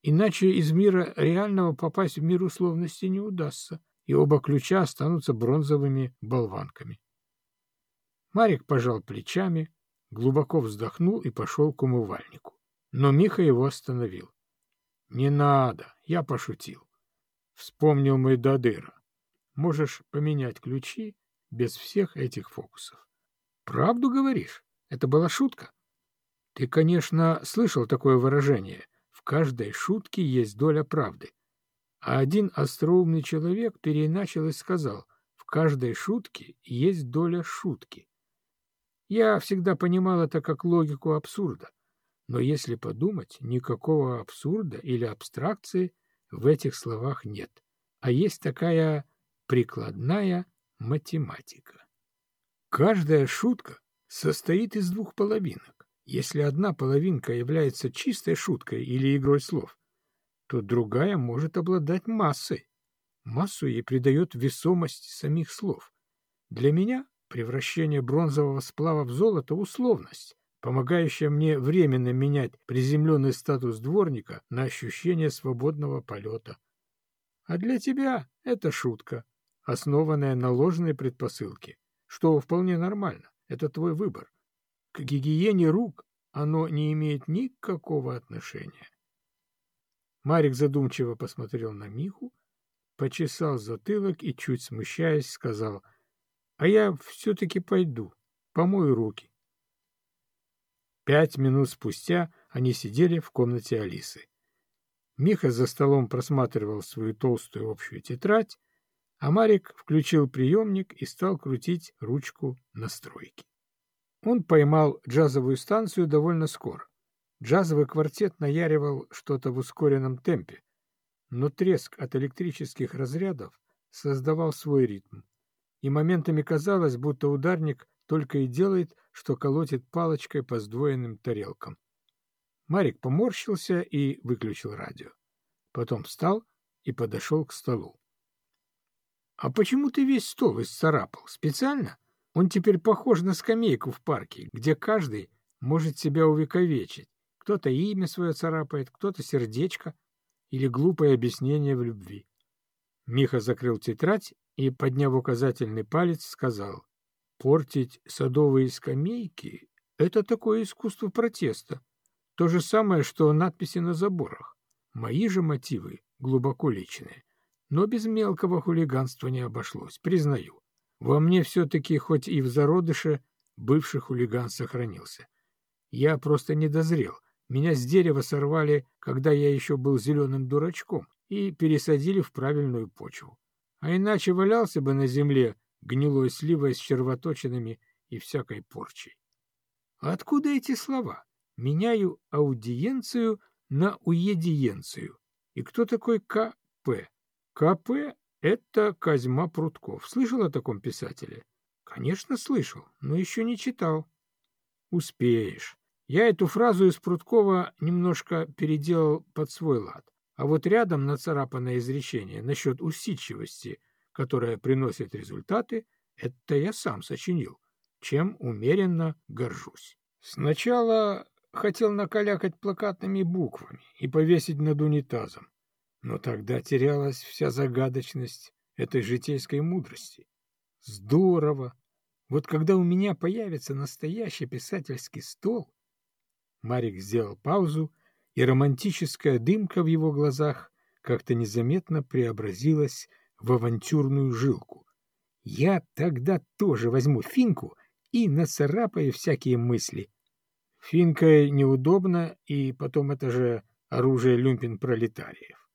Иначе из мира реального попасть в мир условности не удастся, и оба ключа останутся бронзовыми болванками. Марик пожал плечами, глубоко вздохнул и пошел к умывальнику. Но Миха его остановил. — Не надо, я пошутил. Вспомнил мой Дадыра. Можешь поменять ключи без всех этих фокусов. Правду говоришь? Это была шутка? Ты, конечно, слышал такое выражение. В каждой шутке есть доля правды. А один остроумный человек переиначил и сказал, в каждой шутке есть доля шутки. Я всегда понимал это как логику абсурда. Но если подумать, никакого абсурда или абстракции в этих словах нет. А есть такая прикладная математика. Каждая шутка состоит из двух половинок. Если одна половинка является чистой шуткой или игрой слов, то другая может обладать массой. Массу ей придает весомость самих слов. Для меня превращение бронзового сплава в золото — условность, помогающая мне временно менять приземленный статус дворника на ощущение свободного полета. А для тебя это шутка, основанная на ложной предпосылке что вполне нормально. Это твой выбор. К гигиене рук оно не имеет никакого отношения. Марик задумчиво посмотрел на Миху, почесал затылок и, чуть смущаясь, сказал, «А я все-таки пойду, помою руки». Пять минут спустя они сидели в комнате Алисы. Миха за столом просматривал свою толстую общую тетрадь, а Марик включил приемник и стал крутить ручку настройки. Он поймал джазовую станцию довольно скоро. Джазовый квартет наяривал что-то в ускоренном темпе, но треск от электрических разрядов создавал свой ритм, и моментами казалось, будто ударник только и делает, что колотит палочкой по сдвоенным тарелкам. Марик поморщился и выключил радио. Потом встал и подошел к столу. — А почему ты весь стол исцарапал? Специально? Он теперь похож на скамейку в парке, где каждый может себя увековечить. Кто-то имя свое царапает, кто-то сердечко или глупое объяснение в любви. Миха закрыл тетрадь и, подняв указательный палец, сказал, «Портить садовые скамейки — это такое искусство протеста. То же самое, что надписи на заборах. Мои же мотивы глубоко личные. Но без мелкого хулиганства не обошлось, признаю. Во мне все-таки, хоть и в зародыше, бывший хулиган сохранился. Я просто не дозрел. Меня с дерева сорвали, когда я еще был зеленым дурачком, и пересадили в правильную почву. А иначе валялся бы на земле гнилой сливой с червоточинами и всякой порчей. Откуда эти слова? Меняю аудиенцию на уедиенцию. И кто такой К.П.? К.П. — это Козьма Прутков. Слышал о таком писателе? Конечно, слышал, но еще не читал. Успеешь. Я эту фразу из Пруткова немножко переделал под свой лад. А вот рядом нацарапанное изречение насчет усидчивости, которая приносит результаты, это я сам сочинил, чем умеренно горжусь. Сначала хотел накалякать плакатными буквами и повесить над унитазом, но тогда терялась вся загадочность этой житейской мудрости. Здорово! Вот когда у меня появится настоящий писательский стол... Марик сделал паузу, и романтическая дымка в его глазах как-то незаметно преобразилась в авантюрную жилку. Я тогда тоже возьму финку и нацарапаю всякие мысли. Финкой неудобно, и потом это же оружие люмпин-пролетариев.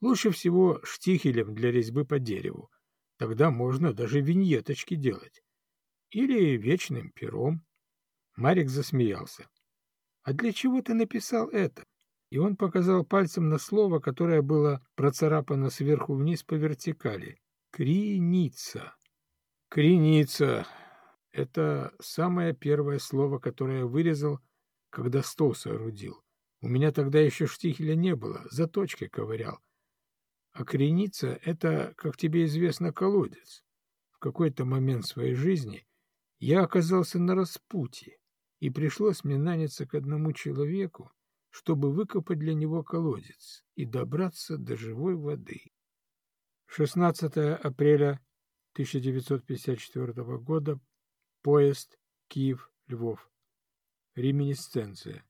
Лучше всего штихелем для резьбы по дереву. Тогда можно даже виньеточки делать. Или вечным пером. Марик засмеялся. — А для чего ты написал это? И он показал пальцем на слово, которое было процарапано сверху вниз по вертикали. Криница. Криница. Это самое первое слово, которое я вырезал, когда стол соорудил. У меня тогда еще штихеля не было, заточкой ковырял. А креница — это, как тебе известно, колодец. В какой-то момент своей жизни я оказался на распутье, и пришлось мне наняться к одному человеку, чтобы выкопать для него колодец и добраться до живой воды. 16 апреля 1954 года. Поезд Киев-Львов. Реминисценция.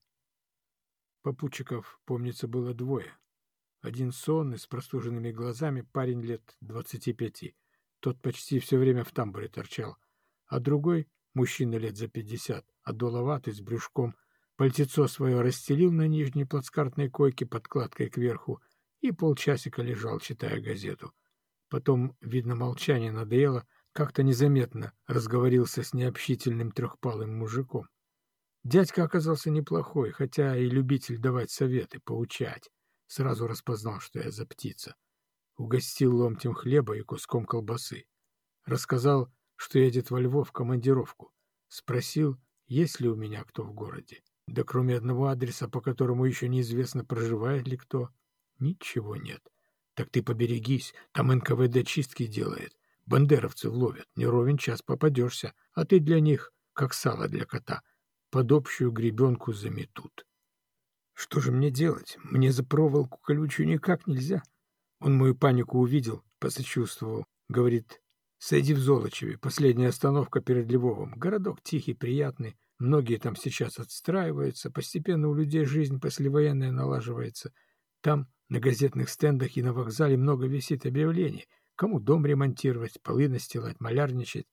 Попутчиков, помнится, было двое. Один сонный, с простуженными глазами, парень лет двадцати пяти. Тот почти все время в тамбуре торчал. А другой, мужчина лет за пятьдесят, одоловатый, с брюшком, пальтецо свое расстелил на нижней плацкартной койке подкладкой кверху и полчасика лежал, читая газету. Потом, видно, молчание надоело, как-то незаметно разговорился с необщительным трехпалым мужиком. Дядька оказался неплохой, хотя и любитель давать советы, поучать. Сразу распознал, что я за птица. Угостил ломтем хлеба и куском колбасы. Рассказал, что едет во Львов в командировку. Спросил, есть ли у меня кто в городе. Да кроме одного адреса, по которому еще неизвестно, проживает ли кто, ничего нет. Так ты поберегись, там НКВД чистки делает. Бандеровцев ловят, не ровен час попадешься, а ты для них, как сало для кота, под общую гребенку заметут. Что же мне делать? Мне за проволоку колючую никак нельзя. Он мою панику увидел, посочувствовал. Говорит, сойди в Золочеве, последняя остановка перед Львовом. Городок тихий, приятный. Многие там сейчас отстраиваются. Постепенно у людей жизнь послевоенная налаживается. Там на газетных стендах и на вокзале много висит объявлений. Кому дом ремонтировать, полы настилать, малярничать.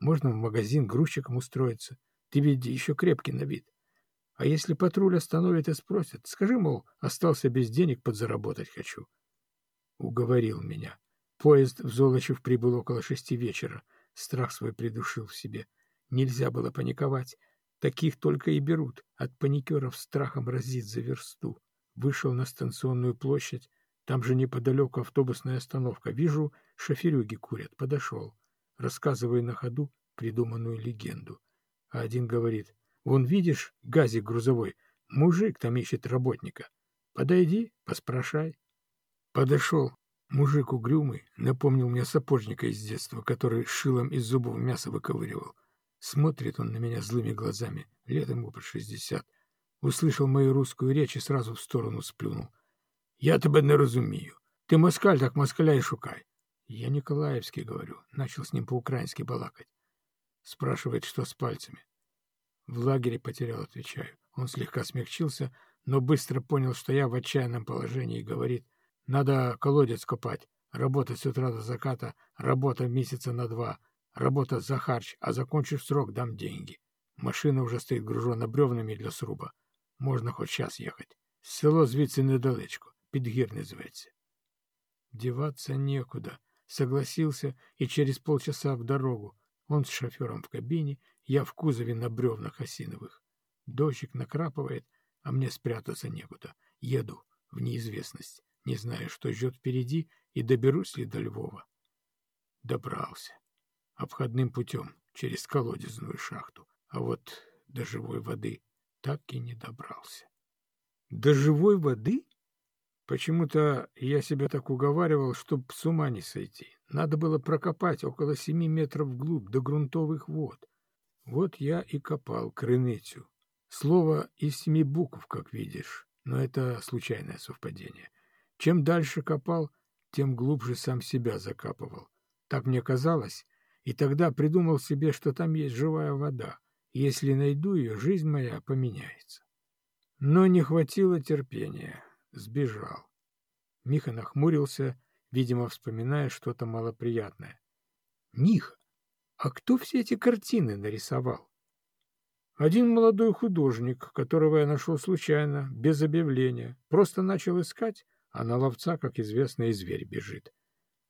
Можно в магазин грузчиком устроиться. Ты ведь еще крепкий на вид. А если патруль остановит и спросит, скажи, мол, остался без денег, подзаработать хочу. Уговорил меня. Поезд в Золочев прибыл около шести вечера. Страх свой придушил в себе. Нельзя было паниковать. Таких только и берут. От паникеров страхом разит за версту. Вышел на станционную площадь. Там же неподалеку автобусная остановка. Вижу, шоферюги курят. Подошел. Рассказываю на ходу придуманную легенду. А один говорит, Вон, видишь, газик грузовой, Мужик там ищет работника. Подойди, поспрашай. Подошел. Мужик угрюмый напомнил мне сапожника из детства, который шилом из зубов мясо выковыривал. Смотрит он на меня злыми глазами, лет ему по шестьдесят. Услышал мою русскую речь и сразу в сторону сплюнул. «Я тебя не разумею. Ты москаль, так москаля и шукай». «Я Николаевский, — говорю». Начал с ним по-украински балакать. Спрашивает, что с пальцами. В лагере потерял, отвечаю. Он слегка смягчился, но быстро понял, что я в отчаянном положении, и говорит, надо колодец копать, работать с утра до заката, работа месяца на два, работа за харч, а закончив срок, дам деньги. Машина уже стоит гружена бревнами для сруба. Можно хоть час ехать. Село звідси недалечко, Підгір називається. Деваться некуда. Согласился, и через полчаса в дорогу. Он с шофером в кабине, я в кузове на бревнах осиновых. Дождик накрапывает, а мне спрятаться некуда. Еду в неизвестность, не зная, что ждет впереди, и доберусь ли до Львова. Добрался. Обходным путем, через колодезную шахту. А вот до живой воды так и не добрался. До живой воды? Почему-то я себя так уговаривал, чтоб с ума не сойти. Надо было прокопать около семи метров вглубь до грунтовых вод. Вот я и копал крыницю. Слово из семи букв, как видишь, но это случайное совпадение. Чем дальше копал, тем глубже сам себя закапывал. Так мне казалось, и тогда придумал себе, что там есть живая вода. Если найду ее, жизнь моя поменяется. Но не хватило терпения. Сбежал. Миха нахмурился, видимо, вспоминая что-то малоприятное. «Миха, а кто все эти картины нарисовал?» Один молодой художник, которого я нашел случайно, без объявления, просто начал искать, а на ловца, как известно, и зверь бежит.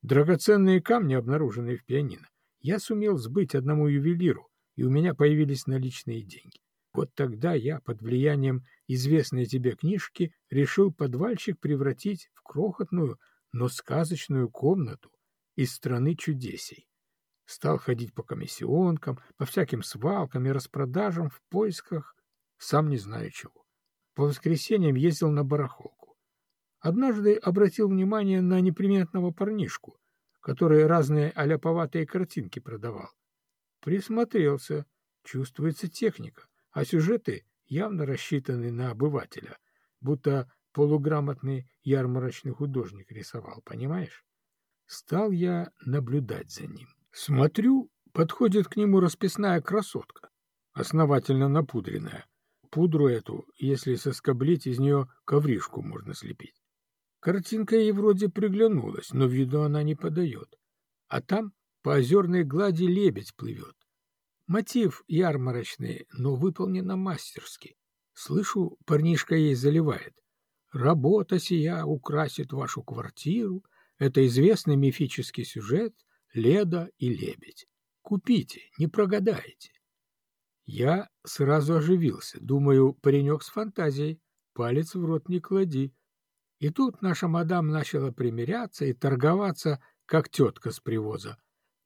Драгоценные камни, обнаруженные в пианино, я сумел сбыть одному ювелиру, и у меня появились наличные деньги. Вот тогда я, под влиянием известной тебе книжки, решил подвальчик превратить в крохотную, но сказочную комнату из страны чудесей. Стал ходить по комиссионкам, по всяким свалкам и распродажам в поисках, сам не знаю чего. По воскресеньям ездил на барахолку. Однажды обратил внимание на неприметного парнишку, который разные аляповатые картинки продавал. Присмотрелся, чувствуется техника, а сюжеты явно рассчитаны на обывателя, будто полуграмотный ярмарочный художник рисовал, понимаешь? Стал я наблюдать за ним. Смотрю, подходит к нему расписная красотка, основательно напудренная. Пудру эту, если соскоблить, из нее ковришку можно слепить. Картинка ей вроде приглянулась, но виду она не подает. А там по озерной глади лебедь плывет. Мотив ярмарочный, но выполнено мастерски. Слышу, парнишка ей заливает. Работа сия украсит вашу квартиру. Это известный мифический сюжет «Леда и лебедь». Купите, не прогадаете. Я сразу оживился. Думаю, паренек с фантазией. Палец в рот не клади. И тут наша мадам начала примиряться и торговаться, как тетка с привоза.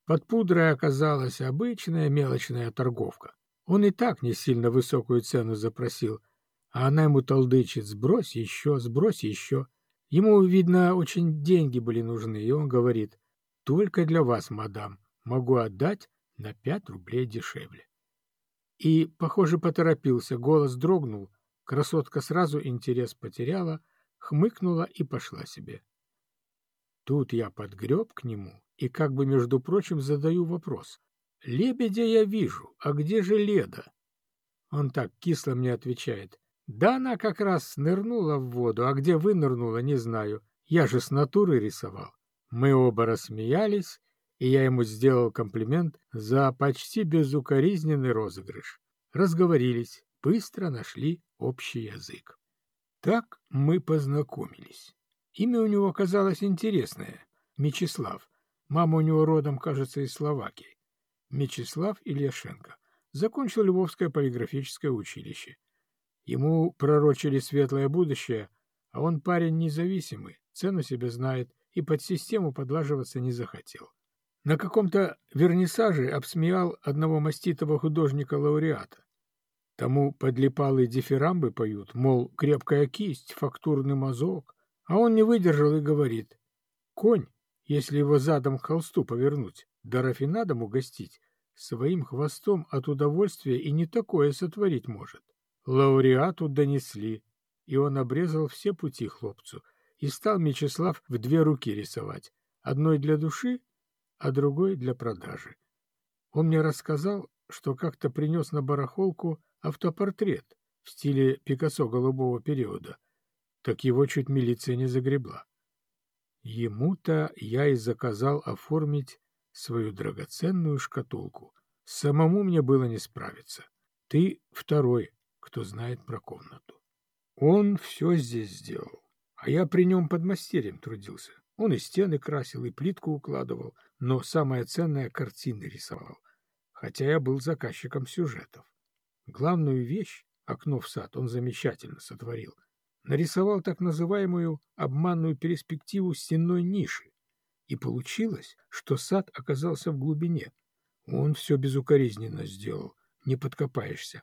Под пудрой оказалась обычная мелочная торговка. Он и так не сильно высокую цену запросил, а она ему толдычит «сбрось еще, сбрось еще». Ему, видно, очень деньги были нужны, и он говорит «только для вас, мадам, могу отдать на пять рублей дешевле». И, похоже, поторопился, голос дрогнул, красотка сразу интерес потеряла, хмыкнула и пошла себе. Тут я подгреб к нему и как бы, между прочим, задаю вопрос. «Лебедя я вижу, а где же Леда?» Он так кисло мне отвечает. «Да она как раз нырнула в воду, а где вынырнула, не знаю. Я же с натуры рисовал». Мы оба рассмеялись, и я ему сделал комплимент за почти безукоризненный розыгрыш. Разговорились, быстро нашли общий язык. Так мы познакомились. Имя у него оказалось интересное — Мечислав. Мама у него родом, кажется, из Словакии. Мечислав Ильяшенко. Закончил Львовское полиграфическое училище. Ему пророчили светлое будущее, а он парень независимый, цену себе знает и под систему подлаживаться не захотел. На каком-то вернисаже обсмеял одного маститого художника-лауреата. Тому подлипалые дифирамбы поют, мол, крепкая кисть, фактурный мазок. А он не выдержал и говорит, конь, если его задом к холсту повернуть, да рафинадом угостить, своим хвостом от удовольствия и не такое сотворить может. Лауреату донесли, и он обрезал все пути хлопцу, и стал Мечислав в две руки рисовать, одной для души, а другой для продажи. Он мне рассказал, что как-то принес на барахолку автопортрет в стиле Пикассо голубого периода, так его чуть милиция не загребла. Ему-то я и заказал оформить свою драгоценную шкатулку. Самому мне было не справиться. Ты второй, кто знает про комнату. Он все здесь сделал, а я при нем под мастерем трудился. Он и стены красил, и плитку укладывал, но самое ценное — картины рисовал, хотя я был заказчиком сюжетов. Главную вещь, окно в сад, он замечательно сотворил. Нарисовал так называемую обманную перспективу стенной ниши, и получилось, что сад оказался в глубине. Он все безукоризненно сделал, не подкопаешься.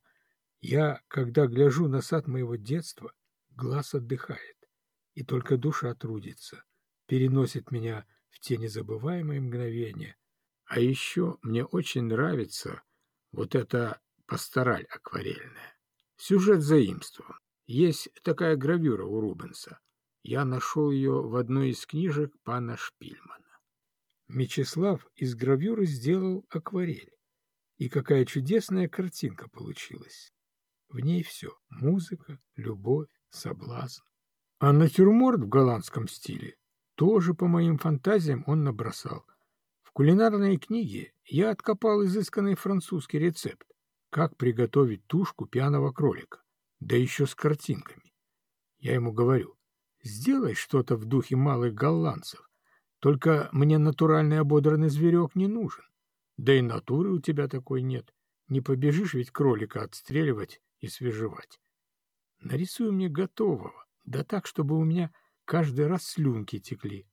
Я, когда гляжу на сад моего детства, глаз отдыхает, и только душа трудится, переносит меня в те незабываемые мгновения. А еще мне очень нравится вот эта пастораль акварельная. Сюжет заимствован. Есть такая гравюра у Рубенса. Я нашел ее в одной из книжек пана Шпильмана. Мечислав из гравюры сделал акварель. И какая чудесная картинка получилась. В ней все — музыка, любовь, соблазн. А натюрморт в голландском стиле тоже, по моим фантазиям, он набросал. В кулинарной книге я откопал изысканный французский рецепт, как приготовить тушку пьяного кролика, да еще с картинками. Я ему говорю, Сделай что-то в духе малых голландцев. Только мне натуральный ободранный зверек не нужен. Да и натуры у тебя такой нет. Не побежишь ведь кролика отстреливать и свежевать. Нарисуй мне готового, да так, чтобы у меня каждый раз слюнки текли.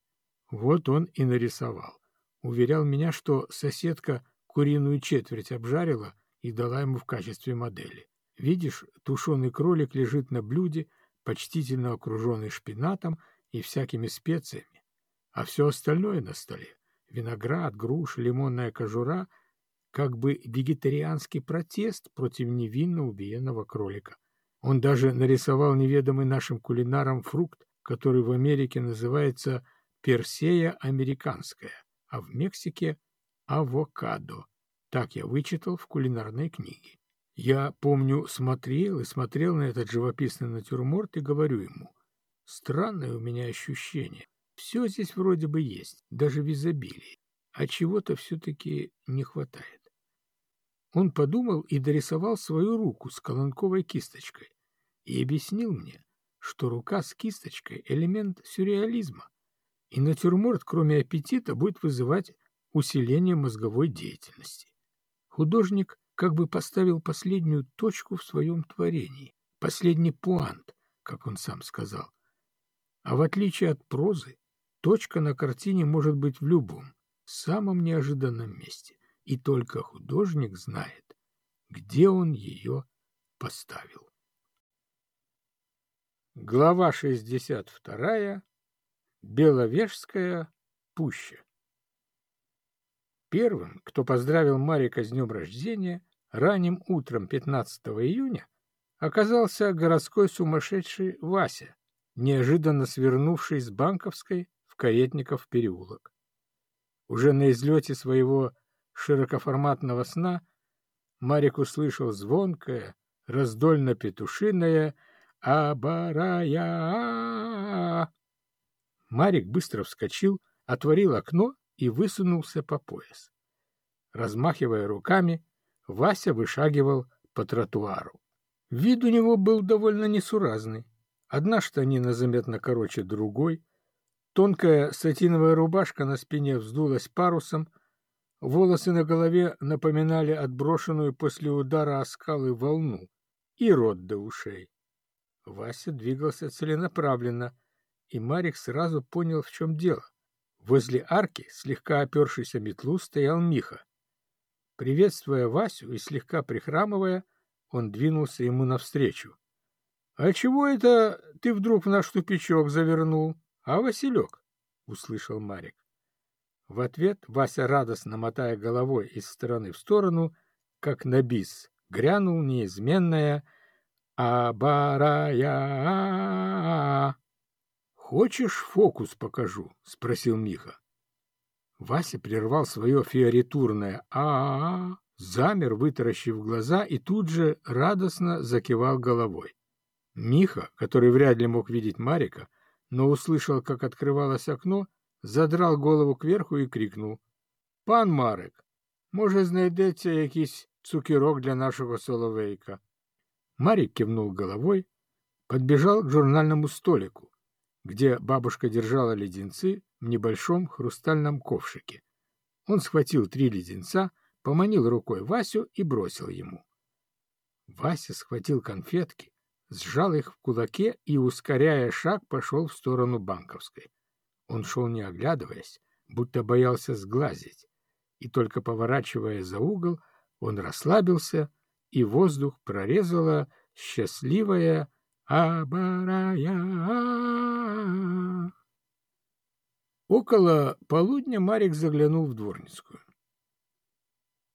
Вот он и нарисовал. Уверял меня, что соседка куриную четверть обжарила и дала ему в качестве модели. Видишь, тушеный кролик лежит на блюде, почтительно окруженный шпинатом и всякими специями, а все остальное на столе — виноград, груша, лимонная кожура — как бы вегетарианский протест против невинно убиенного кролика. Он даже нарисовал неведомый нашим кулинарам фрукт, который в Америке называется персея американская, а в Мексике — авокадо. Так я вычитал в кулинарной книге. Я, помню, смотрел и смотрел на этот живописный натюрморт и говорю ему, странное у меня ощущение. Все здесь вроде бы есть, даже в изобилии, а чего-то все-таки не хватает. Он подумал и дорисовал свою руку с колонковой кисточкой и объяснил мне, что рука с кисточкой — элемент сюрреализма, и натюрморт, кроме аппетита, будет вызывать усиление мозговой деятельности. Художник как бы поставил последнюю точку в своем творении, последний пуант, как он сам сказал. А в отличие от прозы, точка на картине может быть в любом, самом неожиданном месте, и только художник знает, где он ее поставил. Глава 62. Беловежская пуща. Первым, кто поздравил Марика с днем рождения, ранним утром 15 июня оказался городской сумасшедший Вася, неожиданно свернувший с Банковской в Каретников переулок. Уже на излете своего широкоформатного сна Марик услышал звонкое, раздольно-петушиное «Абарая!». Марик быстро вскочил, отворил окно и высунулся по пояс. Размахивая руками, Вася вышагивал по тротуару. Вид у него был довольно несуразный. Одна штанина заметно короче другой, тонкая сатиновая рубашка на спине вздулась парусом, волосы на голове напоминали отброшенную после удара о скалы волну и рот до ушей. Вася двигался целенаправленно, и Марик сразу понял, в чем дело. Возле арки, слегка опершись о метлу, стоял Миха. Приветствуя Васю и слегка прихрамывая, он двинулся ему навстречу. — А чего это ты вдруг в наш тупичок завернул, а, Василек? — услышал Марик. В ответ Вася, радостно мотая головой из стороны в сторону, как на бис, грянул неизменная «Абарая!» «Хочешь, фокус покажу?» — спросил Миха. Вася прервал свое фиоритурное а, -а, -а замер, вытаращив глаза, и тут же радостно закивал головой. Миха, который вряд ли мог видеть Марика, но услышал, как открывалось окно, задрал голову кверху и крикнул. — Пан Марик, може, знайдеться якийсь цукерок для нашего соловейка? Марик кивнул головой, подбежал к журнальному столику, где бабушка держала леденцы в небольшом хрустальном ковшике. Он схватил три леденца, поманил рукой Васю и бросил ему. Вася схватил конфетки, сжал их в кулаке и, ускоряя шаг, пошел в сторону Банковской. Он шел не оглядываясь, будто боялся сглазить, и только поворачивая за угол, он расслабился, и воздух прорезала счастливая «Абарая». Около полудня Марик заглянул в дворницкую.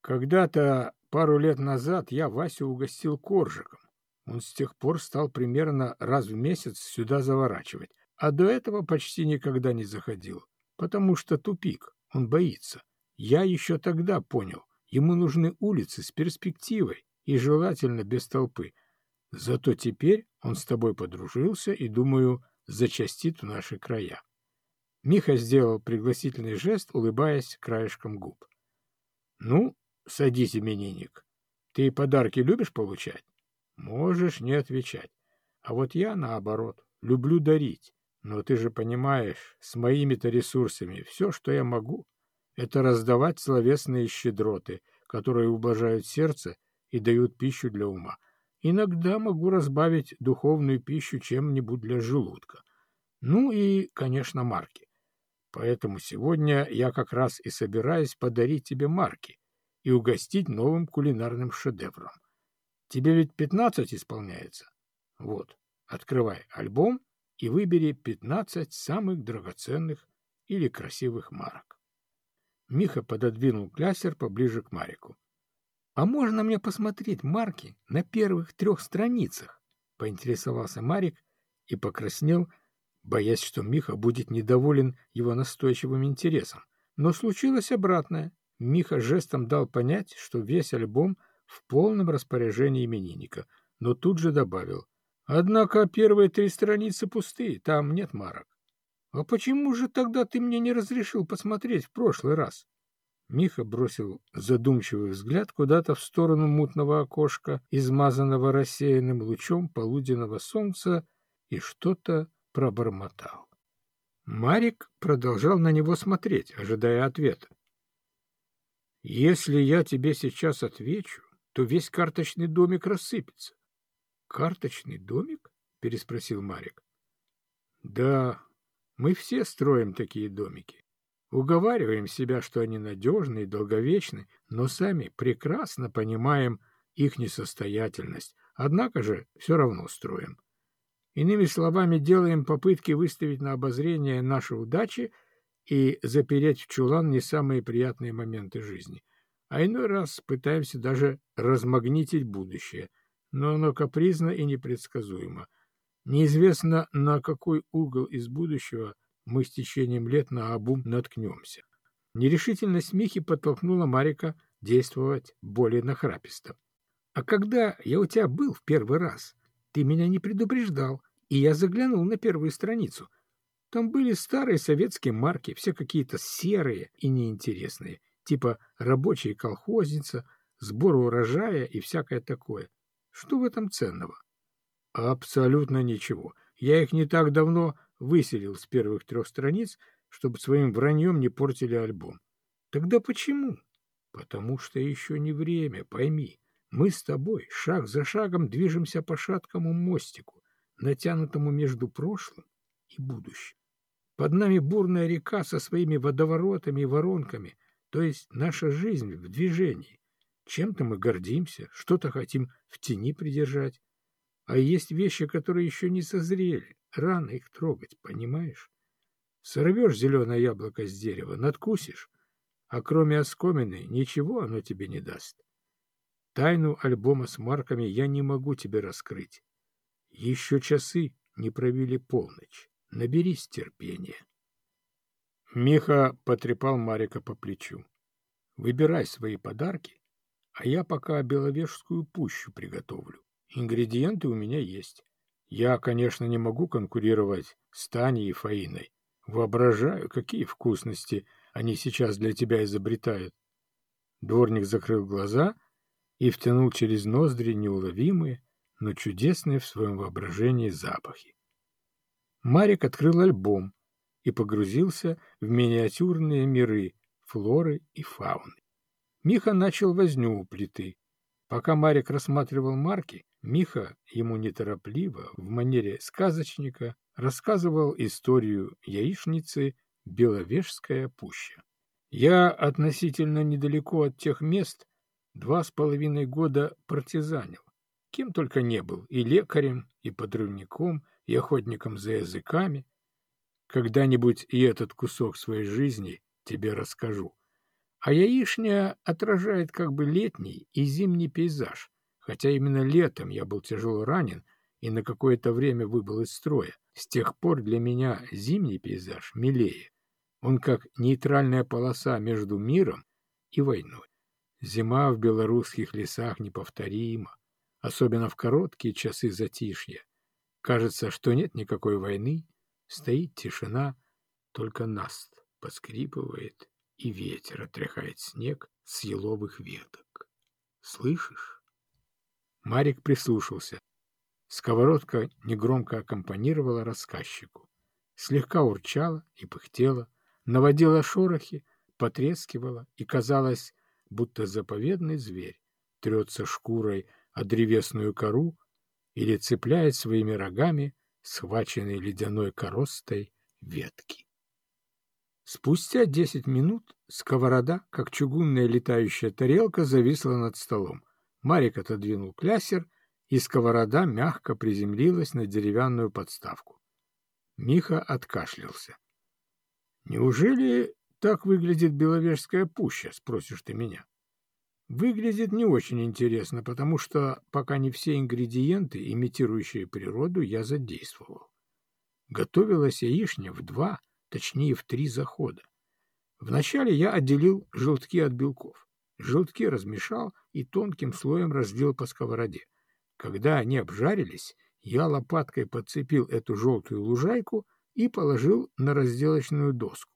Когда-то, пару лет назад, я Васю угостил коржиком. Он с тех пор стал примерно раз в месяц сюда заворачивать, а до этого почти никогда не заходил, потому что тупик, он боится. Я еще тогда понял, ему нужны улицы с перспективой и желательно без толпы. Зато теперь он с тобой подружился и, думаю, зачастит в наши края. Миха сделал пригласительный жест, улыбаясь краешком губ. — Ну, садись, именинник. Ты подарки любишь получать? Можешь не отвечать. А вот я, наоборот, люблю дарить. Но ты же понимаешь, с моими-то ресурсами все, что я могу, это раздавать словесные щедроты, которые ублажают сердце и дают пищу для ума. Иногда могу разбавить духовную пищу чем-нибудь для желудка. Ну и, конечно, марки. Поэтому сегодня я как раз и собираюсь подарить тебе марки и угостить новым кулинарным шедевром. Тебе ведь пятнадцать исполняется? Вот, открывай альбом и выбери пятнадцать самых драгоценных или красивых марок. Миха пододвинул клясер поближе к Марику. — А можно мне посмотреть марки на первых трех страницах? — поинтересовался Марик и покраснел, боясь, что Миха будет недоволен его настойчивым интересом. Но случилось обратное. Миха жестом дал понять, что весь альбом — в полном распоряжении именинника, но тут же добавил. Однако первые три страницы пустые, там нет марок. А почему же тогда ты мне не разрешил посмотреть в прошлый раз? Миха бросил задумчивый взгляд куда-то в сторону мутного окошка, измазанного рассеянным лучом полуденного солнца, и что-то пробормотал. Марик продолжал на него смотреть, ожидая ответа. «Если я тебе сейчас отвечу, то весь карточный домик рассыпется. — Карточный домик? — переспросил Марик. — Да, мы все строим такие домики. Уговариваем себя, что они надежны и долговечны, но сами прекрасно понимаем их несостоятельность, однако же все равно строим. Иными словами, делаем попытки выставить на обозрение наши удачи и запереть в чулан не самые приятные моменты жизни а иной раз пытаемся даже размагнитить будущее, но оно капризно и непредсказуемо. Неизвестно, на какой угол из будущего мы с течением лет на обум наткнемся. Нерешительность Михи подтолкнула Марика действовать более нахраписто. «А когда я у тебя был в первый раз, ты меня не предупреждал, и я заглянул на первую страницу. Там были старые советские марки, все какие-то серые и неинтересные типа рабочая колхозница, сбор урожая и всякое такое. Что в этом ценного? Абсолютно ничего. Я их не так давно выселил с первых трех страниц, чтобы своим враньем не портили альбом. Тогда почему? Потому что еще не время, пойми. Мы с тобой шаг за шагом движемся по шаткому мостику, натянутому между прошлым и будущим. Под нами бурная река со своими водоворотами и воронками — то есть наша жизнь в движении. Чем-то мы гордимся, что-то хотим в тени придержать. А есть вещи, которые еще не созрели. Рано их трогать, понимаешь? Сорвешь зеленое яблоко с дерева, надкусишь, а кроме оскомины ничего оно тебе не даст. Тайну альбома с марками я не могу тебе раскрыть. Еще часы не провели полночь. Наберись терпения. Миха потрепал Марика по плечу. Выбирай свои подарки, а я пока Беловежскую пущу приготовлю. Ингредиенты у меня есть. Я, конечно, не могу конкурировать с Таней и Фаиной. Воображаю, какие вкусности они сейчас для тебя изобретают. Дворник закрыл глаза и втянул через ноздри неуловимые, но чудесные в своем воображении запахи. Марик открыл альбом и погрузился в миниатюрные миры флоры и фауны. Миха начал возню у плиты. Пока Марик рассматривал марки, Миха ему неторопливо, в манере сказочника, рассказывал историю яичницы Беловежская пуща. Я относительно недалеко от тех мест два с половиной года партизанил. Кем только не был, и лекарем, и подрывником, и охотником за языками. Когда-нибудь и этот кусок своей жизни тебе расскажу. А яичня отражает как бы летний и зимний пейзаж, хотя именно летом я был тяжело ранен и на какое-то время выбыл из строя. С тех пор для меня зимний пейзаж милее. Он как нейтральная полоса между миром и войной. Зима в белорусских лесах неповторима, особенно в короткие часы затишья. Кажется, что нет никакой войны, стоит тишина, только наст поскрипывает, и ветер отряхает снег с еловых веток. Слышишь? Марик прислушался. Сковородка негромко аккомпанировала рассказчику. Слегка урчала и пыхтела, наводила шорохи, потрескивала, и казалось, будто заповедный зверь трется шкурой о древесную кору или цепляет своими рогами схваченной ледяной коростой ветки. Спустя десять минут сковорода, как чугунная летающая тарелка, зависла над столом. Марик отодвинул клясер, и сковорода мягко приземлилась на деревянную подставку. Миха откашлялся. — Неужели так выглядит Беловежская пуща, спросишь ты меня? Выглядит не очень интересно, потому что пока не все ингредиенты, имитирующие природу, я задействовал. Готовилась яичня в два, точнее в три захода. Вначале я отделил желтки от белков. Желтки размешал и тонким слоем разлил по сковороде. Когда они обжарились, я лопаткой подцепил эту желтую лужайку и положил на разделочную доску.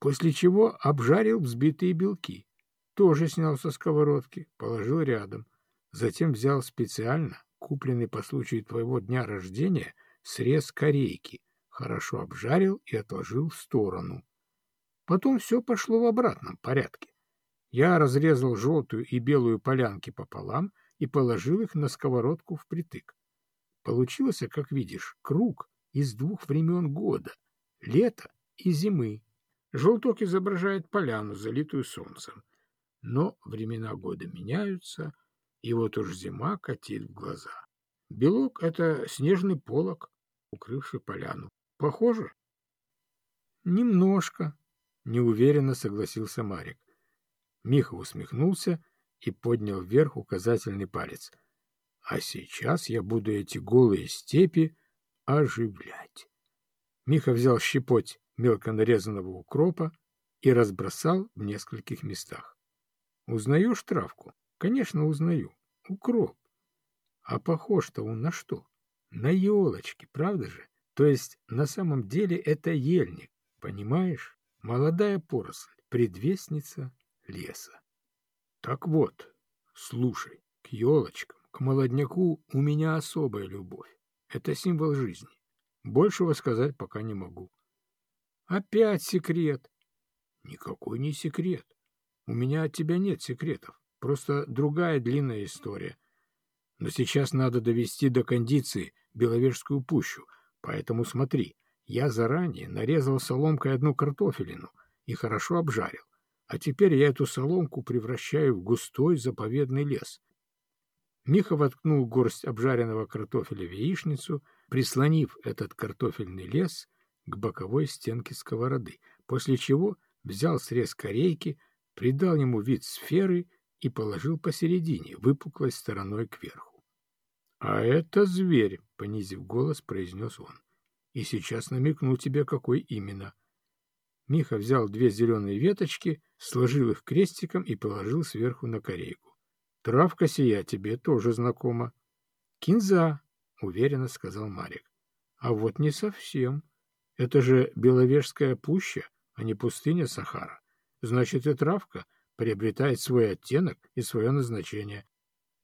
После чего обжарил взбитые белки тоже снял со сковородки, положил рядом. Затем взял специально, купленный по случаю твоего дня рождения, срез корейки, хорошо обжарил и отложил в сторону. Потом все пошло в обратном порядке. Я разрезал желтую и белую полянки пополам и положил их на сковородку впритык. Получился, как видишь, круг из двух времен года — лета и зимы. Желток изображает поляну, залитую солнцем. Но времена года меняются, и вот уж зима катит в глаза. Белок — это снежный полог, укрывший поляну. Похоже? Немножко, — неуверенно согласился Марик. Миха усмехнулся и поднял вверх указательный палец. А сейчас я буду эти голые степи оживлять. Миха взял щепоть мелко нарезанного укропа и разбросал в нескольких местах. Узнаешь травку? Конечно, узнаю. Укроп. А похож-то он на что? На елочки, правда же? То есть на самом деле это ельник, понимаешь? Молодая поросль, предвестница леса. Так вот, слушай, к елочкам, к молодняку у меня особая любовь. Это символ жизни. Большего сказать пока не могу. Опять секрет. Никакой не секрет. У меня от тебя нет секретов, просто другая длинная история. Но сейчас надо довести до кондиции Беловежскую пущу, поэтому смотри, я заранее нарезал соломкой одну картофелину и хорошо обжарил. А теперь я эту соломку превращаю в густой заповедный лес. Миха воткнул горсть обжаренного картофеля в яичницу, прислонив этот картофельный лес к боковой стенке сковороды, после чего взял срез корейки, придал ему вид сферы и положил посередине, выпуклой стороной кверху. — А это зверь, — понизив голос, произнес он. — И сейчас намекну тебе, какой именно. Миха взял две зеленые веточки, сложил их крестиком и положил сверху на корейку. Травка сия тебе тоже знакома. Кинза, — уверенно сказал Марик. А вот не совсем. Это же Беловежская пуща, а не пустыня Сахара. Значит, и травка приобретает свой оттенок и свое назначение.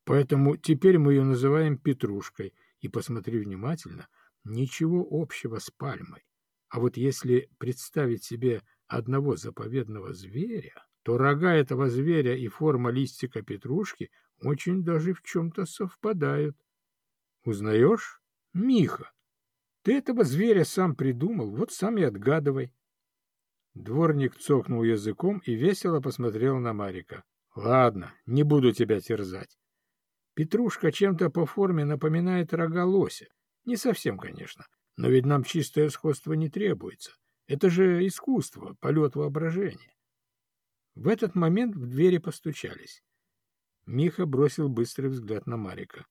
Поэтому теперь мы ее называем петрушкой. И посмотри внимательно, ничего общего с пальмой. А вот если представить себе одного заповедного зверя, то рога этого зверя и форма листика петрушки очень даже в чем-то совпадают. Узнаешь? Миха. Ты этого зверя сам придумал, вот сам и отгадывай. Дворник цокнул языком и весело посмотрел на Марика. — Ладно, не буду тебя терзать. Петрушка чем-то по форме напоминает рога лося. Не совсем, конечно, но ведь нам чистое сходство не требуется. Это же искусство, полет воображения. В этот момент в двери постучались. Миха бросил быстрый взгляд на Марика.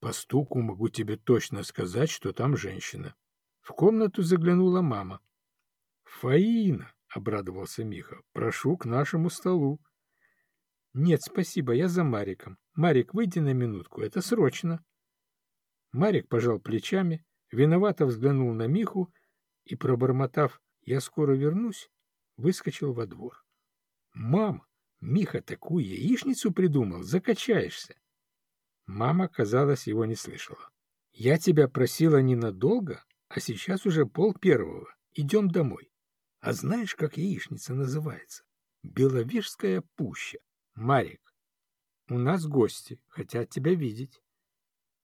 По стуку могу тебе точно сказать, что там женщина. В комнату заглянула мама. Фаина, обрадовался Миха, прошу к нашему столу. Нет, спасибо, я за Мариком. Марик, выйди на минутку, это срочно. Марик пожал плечами, виновато взглянул на Миху и, пробормотав «я скоро вернусь», выскочил во двор. «Мам, Миха такую яичницу придумал, закачаешься!» Мама, казалось, его не слышала. «Я тебя просила ненадолго, а сейчас уже пол первого. Идем домой. А знаешь, как яичница называется? Беловежская пуща. Марик, у нас гости, хотят тебя видеть».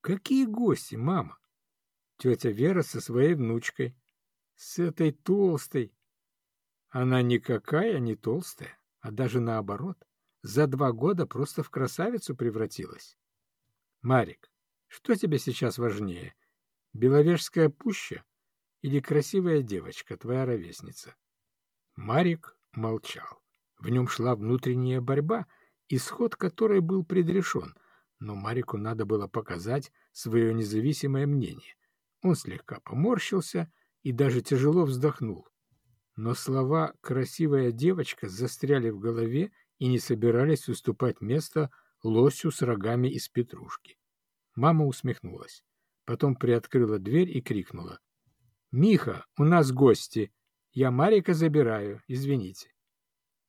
«Какие гости, мама?» Тетя Вера со своей внучкой. С этой толстой. Она никакая не толстая а даже наоборот, за два года просто в красавицу превратилась. Марик, что тебе сейчас важнее, Беловежская пуща или красивая девочка, твоя ровесница? Марик молчал. В нем шла внутренняя борьба, исход которой был предрешен, но Марику надо было показать свое независимое мнение. Он слегка поморщился и даже тяжело вздохнул но слова «красивая девочка» застряли в голове и не собирались уступать место лосю с рогами из петрушки. Мама усмехнулась. Потом приоткрыла дверь и крикнула. «Миха, у нас гости. Я Марика забираю, извините».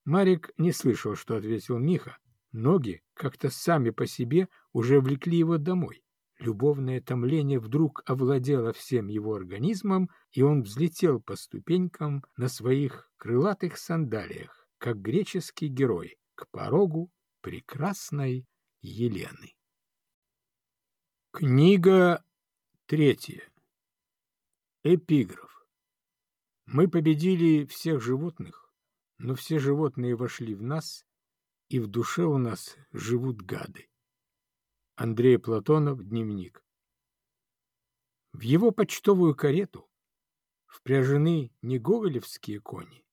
Марик не слышал, что ответил Миха. Ноги как-то сами по себе уже влекли его домой. Любовное томление вдруг овладело всем его организмом, и он взлетел по ступенькам на своих крылатых сандалиях, как греческий герой, к порогу прекрасной Елены. Книга третья. Эпиграф. Мы победили всех животных, но все животные вошли в нас, и в душе у нас живут гады. Андрей Платонов, дневник. В его почтовую карету впряжены не гоголевские кони,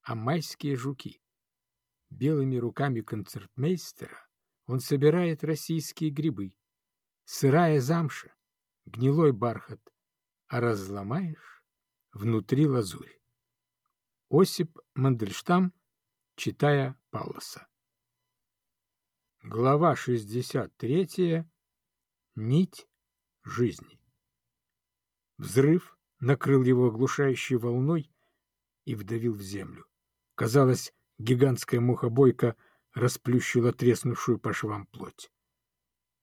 а майские жуки. Белыми руками концертмейстера он собирает российские грибы. Сырая замша, гнилой бархат, а разломаешь — внутри лазурь. Осип Мандельштам, читая Паулоса. Глава 63. Нить жизни. Взрыв накрыл его оглушающей волной и вдавил в землю. Казалось, гигантская мухобойка расплющила треснувшую по швам плоть.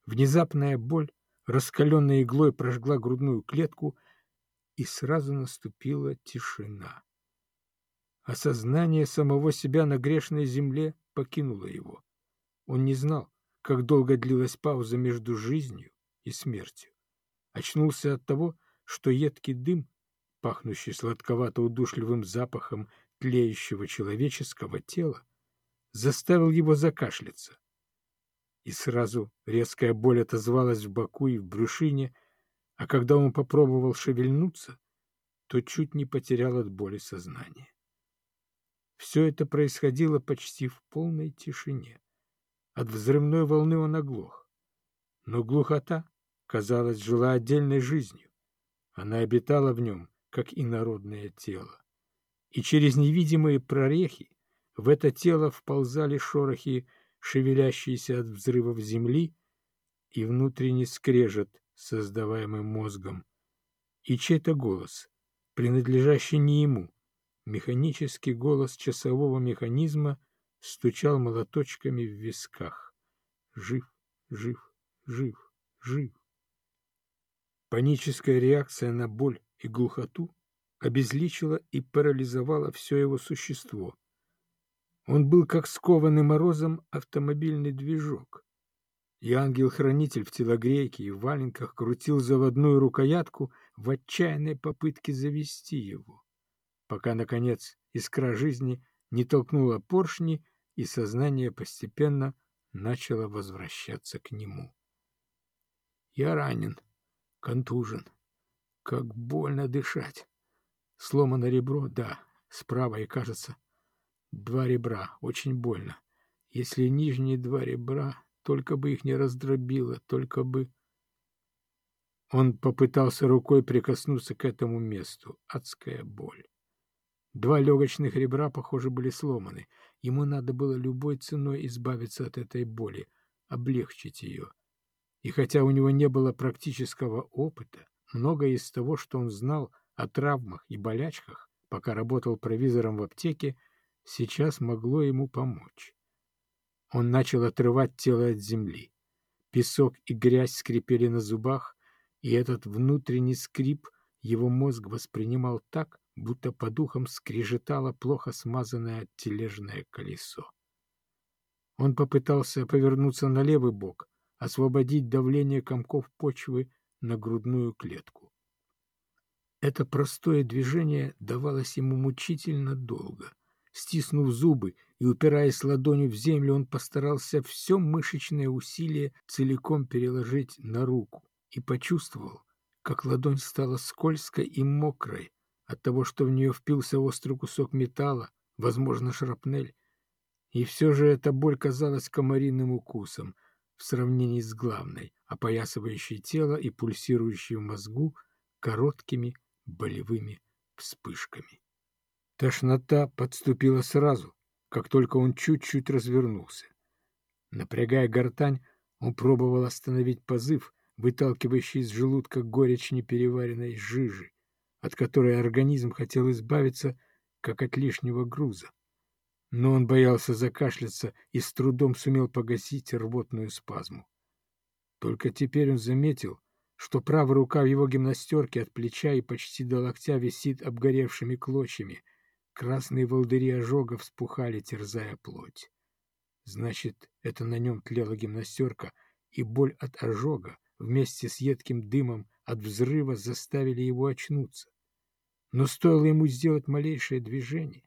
Внезапная боль раскаленной иглой прожгла грудную клетку, и сразу наступила тишина. Осознание самого себя на грешной земле покинуло его. Он не знал, как долго длилась пауза между жизнью и смертью. Очнулся от того, что едкий дым, пахнущий сладковато-удушливым запахом тлеющего человеческого тела, заставил его закашляться. И сразу резкая боль отозвалась в боку и в брюшине, а когда он попробовал шевельнуться, то чуть не потерял от боли сознание. Все это происходило почти в полной тишине. От взрывной волны он оглох. Но глухота, казалось, жила отдельной жизнью. Она обитала в нем, как инородное тело. И через невидимые прорехи в это тело вползали шорохи, шевелящиеся от взрывов земли, и внутренний скрежет, создаваемый мозгом, и чей-то голос, принадлежащий не ему. Механический голос часового механизма стучал молоточками в висках. Жив, жив, жив, жив. Паническая реакция на боль и глухоту обезличила и парализовала все его существо. Он был как скованный морозом автомобильный движок. И ангел-хранитель в телогрейке и в валенках крутил заводную рукоятку в отчаянной попытке завести его, пока, наконец, искра жизни не толкнула поршни, и сознание постепенно начало возвращаться к нему. «Я ранен», Контужен. Как больно дышать. Сломано ребро, да, справа и кажется. Два ребра, очень больно. Если нижние два ребра, только бы их не раздробило, только бы... Он попытался рукой прикоснуться к этому месту. Адская боль. Два легочных ребра, похоже, были сломаны. Ему надо было любой ценой избавиться от этой боли, облегчить ее. И хотя у него не было практического опыта, многое из того, что он знал о травмах и болячках, пока работал провизором в аптеке, сейчас могло ему помочь. Он начал отрывать тело от земли. Песок и грязь скрипели на зубах, и этот внутренний скрип его мозг воспринимал так, будто по духам скрежетало плохо смазанное тележное колесо. Он попытался повернуться на левый бок, освободить давление комков почвы на грудную клетку. Это простое движение давалось ему мучительно долго. Стиснув зубы и упираясь ладонью в землю, он постарался все мышечное усилие целиком переложить на руку и почувствовал, как ладонь стала скользкой и мокрой от того, что в нее впился острый кусок металла, возможно, шрапнель. И все же эта боль казалась комариным укусом, в сравнении с главной, опоясывающей тело и пульсирующей в мозгу короткими болевыми вспышками. Тошнота подступила сразу, как только он чуть-чуть развернулся. Напрягая гортань, он пробовал остановить позыв, выталкивающий из желудка горечь непереваренной жижи, от которой организм хотел избавиться, как от лишнего груза но он боялся закашляться и с трудом сумел погасить рвотную спазму. Только теперь он заметил, что правая рука в его гимнастерке от плеча и почти до локтя висит обгоревшими клочьями. Красные волдыри ожога вспухали, терзая плоть. Значит, это на нем тлела гимнастерка, и боль от ожога вместе с едким дымом от взрыва заставили его очнуться. Но стоило ему сделать малейшее движение,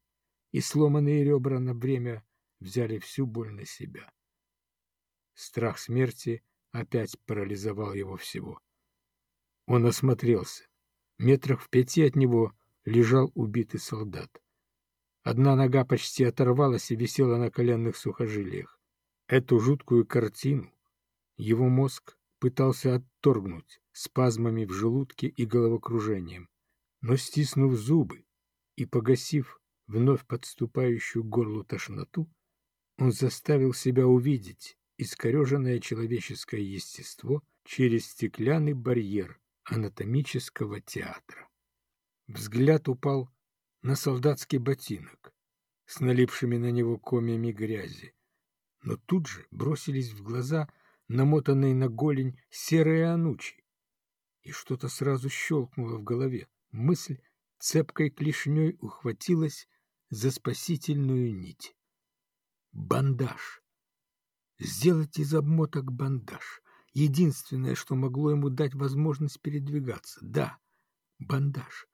и сломанные ребра на время взяли всю боль на себя. Страх смерти опять парализовал его всего. Он осмотрелся. Метрах в пяти от него лежал убитый солдат. Одна нога почти оторвалась и висела на коленных сухожилиях. Эту жуткую картину его мозг пытался отторгнуть спазмами в желудке и головокружением, но, стиснув зубы и погасив вновь подступающую горлу тошноту, он заставил себя увидеть искореженное человеческое естество через стеклянный барьер анатомического театра. Взгляд упал на солдатский ботинок с налипшими на него комьями грязи, но тут же бросились в глаза намотанные на голень серые анучи, и что-то сразу щелкнуло в голове. Мысль цепкой клешней ухватилась за спасительную нить. Бандаж. Сделать из обмоток бандаж. Единственное, что могло ему дать возможность передвигаться. Да, бандаж.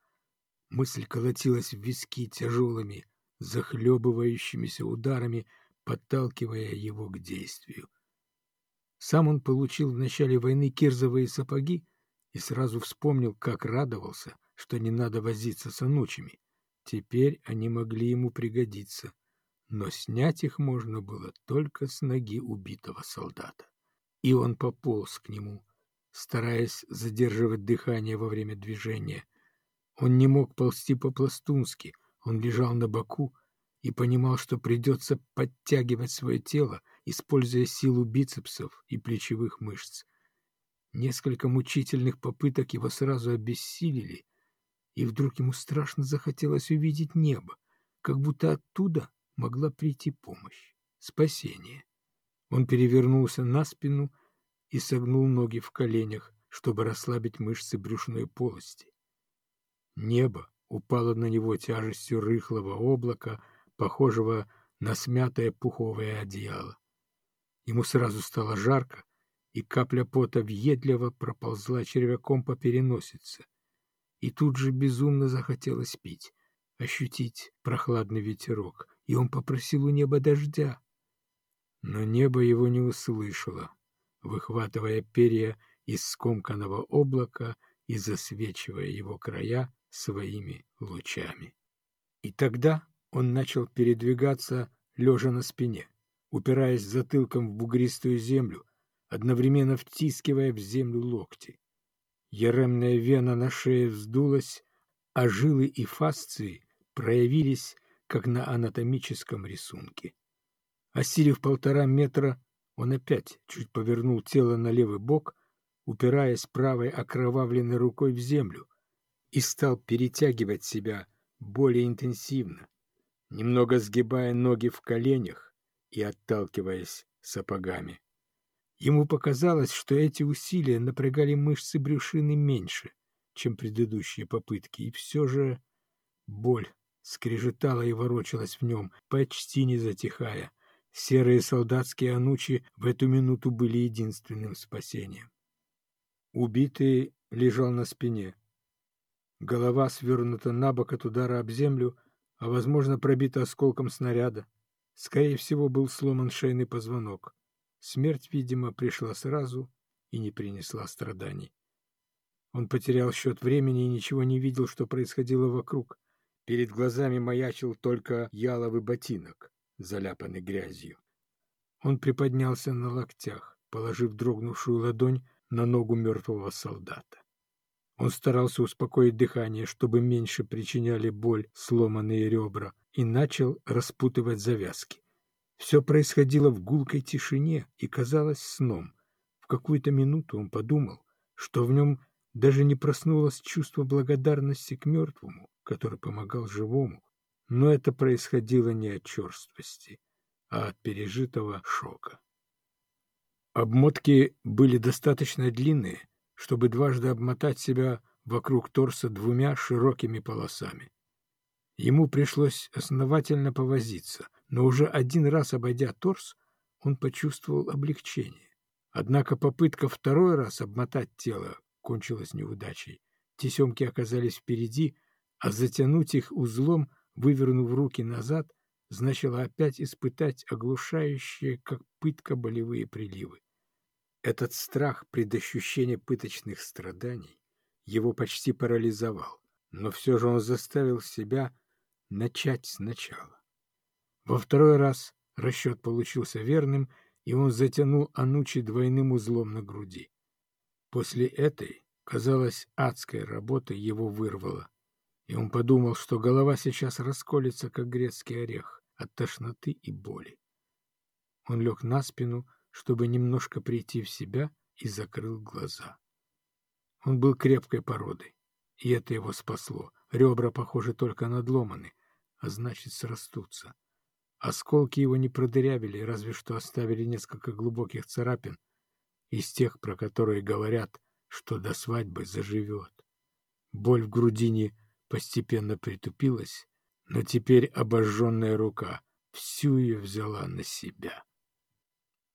Мысль колотилась в виски тяжелыми, захлебывающимися ударами, подталкивая его к действию. Сам он получил в начале войны кирзовые сапоги и сразу вспомнил, как радовался, что не надо возиться с анучами. Теперь они могли ему пригодиться, но снять их можно было только с ноги убитого солдата. И он пополз к нему, стараясь задерживать дыхание во время движения. Он не мог ползти по-пластунски, он лежал на боку и понимал, что придется подтягивать свое тело, используя силу бицепсов и плечевых мышц. Несколько мучительных попыток его сразу обессилили, и вдруг ему страшно захотелось увидеть небо, как будто оттуда могла прийти помощь, спасение. Он перевернулся на спину и согнул ноги в коленях, чтобы расслабить мышцы брюшной полости. Небо упало на него тяжестью рыхлого облака, похожего на смятое пуховое одеяло. Ему сразу стало жарко, и капля пота въедливо проползла червяком по переносице. И тут же безумно захотелось пить, ощутить прохладный ветерок, и он попросил у неба дождя. Но небо его не услышало, выхватывая перья из скомканного облака и засвечивая его края своими лучами. И тогда он начал передвигаться, лежа на спине, упираясь затылком в бугристую землю, одновременно втискивая в землю локти. Еремная вена на шее вздулась, а жилы и фасции проявились, как на анатомическом рисунке. Осилив полтора метра, он опять чуть повернул тело на левый бок, упираясь правой окровавленной рукой в землю, и стал перетягивать себя более интенсивно, немного сгибая ноги в коленях и отталкиваясь сапогами. Ему показалось, что эти усилия напрягали мышцы брюшины меньше, чем предыдущие попытки, и все же боль скрежетала и ворочалась в нем, почти не затихая. Серые солдатские анучи в эту минуту были единственным спасением. Убитый лежал на спине. Голова свернута на бок от удара об землю, а, возможно, пробита осколком снаряда. Скорее всего, был сломан шейный позвонок. Смерть, видимо, пришла сразу и не принесла страданий. Он потерял счет времени и ничего не видел, что происходило вокруг. Перед глазами маячил только яловый ботинок, заляпанный грязью. Он приподнялся на локтях, положив дрогнувшую ладонь на ногу мертвого солдата. Он старался успокоить дыхание, чтобы меньше причиняли боль сломанные ребра, и начал распутывать завязки. Все происходило в гулкой тишине и казалось сном. В какую-то минуту он подумал, что в нем даже не проснулось чувство благодарности к мертвому, который помогал живому, но это происходило не от черствости, а от пережитого шока. Обмотки были достаточно длинные, чтобы дважды обмотать себя вокруг торса двумя широкими полосами. Ему пришлось основательно повозиться, но уже один раз обойдя торс, он почувствовал облегчение. Однако попытка второй раз обмотать тело кончилась неудачей. Тесемки оказались впереди, а затянуть их узлом, вывернув руки назад, значило опять испытать оглушающие, как пытка, болевые приливы. Этот страх предощущения пыточных страданий его почти парализовал, но все же он заставил себя начать сначала. Во второй раз расчет получился верным, и он затянул Анучи двойным узлом на груди. После этой, казалось, адской работы его вырвало, и он подумал, что голова сейчас расколется, как грецкий орех, от тошноты и боли. Он лег на спину, чтобы немножко прийти в себя, и закрыл глаза. Он был крепкой породой, и это его спасло. Ребра, похоже, только надломаны, а значит, срастутся. Осколки его не продырявили, разве что оставили несколько глубоких царапин, из тех, про которые говорят, что до свадьбы заживет. Боль в грудине постепенно притупилась, но теперь обожженная рука всю ее взяла на себя.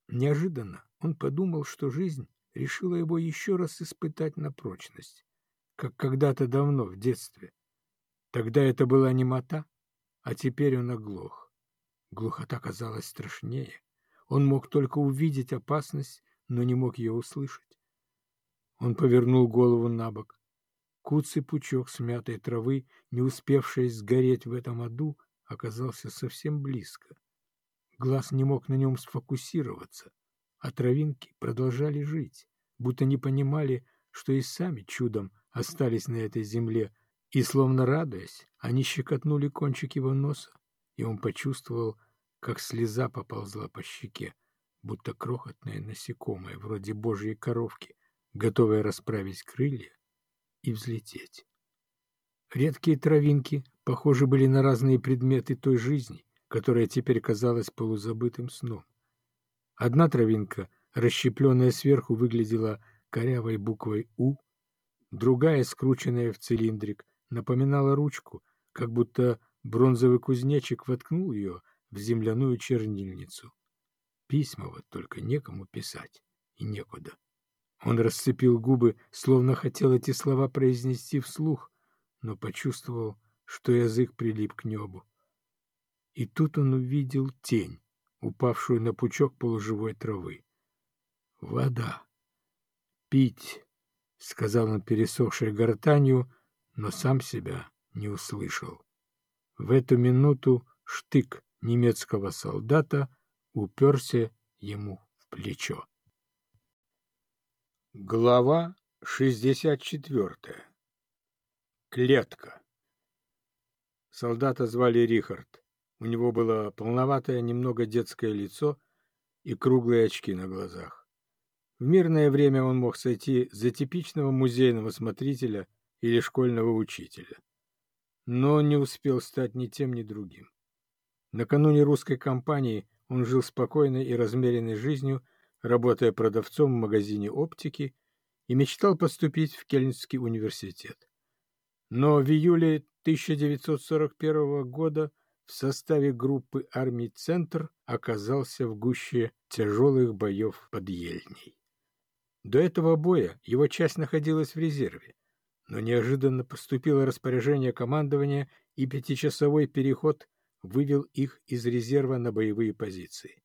Неожиданно он подумал, что жизнь решила его еще раз испытать на прочность, как когда-то давно, в детстве. Тогда это была немота, а теперь он оглох. Глухота казалась страшнее. Он мог только увидеть опасность, но не мог ее услышать. Он повернул голову на бок. Куцый пучок смятой травы, не успевший сгореть в этом аду, оказался совсем близко. Глаз не мог на нем сфокусироваться, а травинки продолжали жить, будто не понимали, что и сами чудом остались на этой земле, и, словно радуясь, они щекотнули кончик его носа, и он почувствовал, как слеза поползла по щеке, будто крохотное насекомое, вроде божьей коровки, готовое расправить крылья и взлететь. Редкие травинки похожи были на разные предметы той жизни, которая теперь казалась полузабытым сном. Одна травинка, расщепленная сверху, выглядела корявой буквой «У», другая, скрученная в цилиндрик, напоминала ручку, как будто бронзовый кузнечик воткнул ее в земляную чернильницу. Письма вот только некому писать и некуда. Он расцепил губы, словно хотел эти слова произнести вслух, но почувствовал, что язык прилип к небу. И тут он увидел тень, упавшую на пучок полуживой травы. «Вода! Пить!» — сказал он пересохшей гортанью, но сам себя не услышал. В эту минуту штык немецкого солдата уперся ему в плечо. Глава 64. Клетка. Солдата звали Рихард. У него было полноватое, немного детское лицо и круглые очки на глазах. В мирное время он мог сойти за типичного музейного смотрителя или школьного учителя. Но не успел стать ни тем, ни другим. Накануне русской кампании он жил спокойной и размеренной жизнью, работая продавцом в магазине оптики, и мечтал поступить в Кельнский университет. Но в июле 1941 года в составе группы армий «Центр» оказался в гуще тяжелых боев под Ельней. До этого боя его часть находилась в резерве, но неожиданно поступило распоряжение командования, и пятичасовой переход вывел их из резерва на боевые позиции.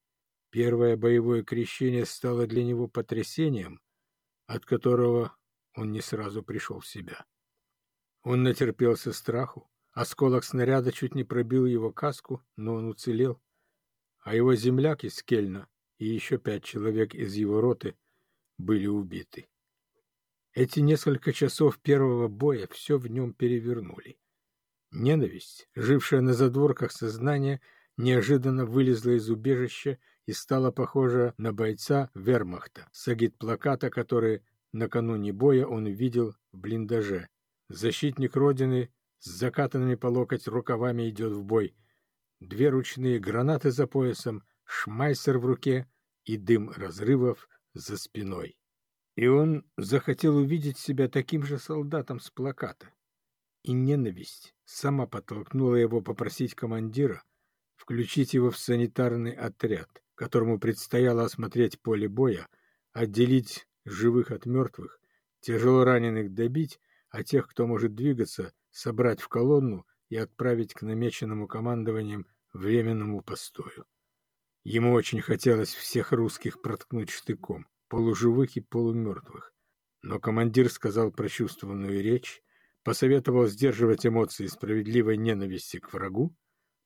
Первое боевое крещение стало для него потрясением, от которого он не сразу пришел в себя. Он натерпелся страху, осколок снаряда чуть не пробил его каску, но он уцелел, а его земляк из Кельна и еще пять человек из его роты были убиты. Эти несколько часов первого боя все в нем перевернули. Ненависть, жившая на задворках сознания, неожиданно вылезла из убежища и стала похожа на бойца вермахта с агит-плаката, который накануне боя он видел в блиндаже. Защитник Родины с закатанными по локоть рукавами идет в бой. Две ручные гранаты за поясом, шмайсер в руке и дым разрывов за спиной. И он захотел увидеть себя таким же солдатом с плаката. И ненависть сама подтолкнула его попросить командира включить его в санитарный отряд, которому предстояло осмотреть поле боя, отделить живых от мертвых, тяжело раненых добить, а тех, кто может двигаться, собрать в колонну и отправить к намеченному командованием временному постою. Ему очень хотелось всех русских проткнуть штыком, полуживых и полумертвых. Но командир сказал прочувствованную речь, посоветовал сдерживать эмоции справедливой ненависти к врагу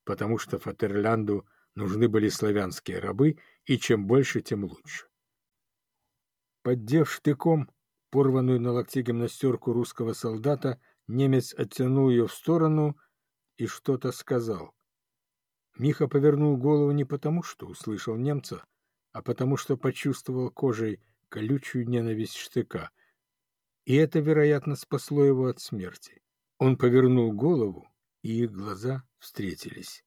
потому что Фатерлянду нужны были славянские рабы, и чем больше, тем лучше. Поддев штыком порванную на локте гимнастерку русского солдата, немец оттянул ее в сторону и что-то сказал. Миха повернул голову не потому, что услышал немца, а потому что почувствовал кожей колючую ненависть штыка. И это, вероятно, спасло его от смерти. Он повернул голову, и их глаза встретились.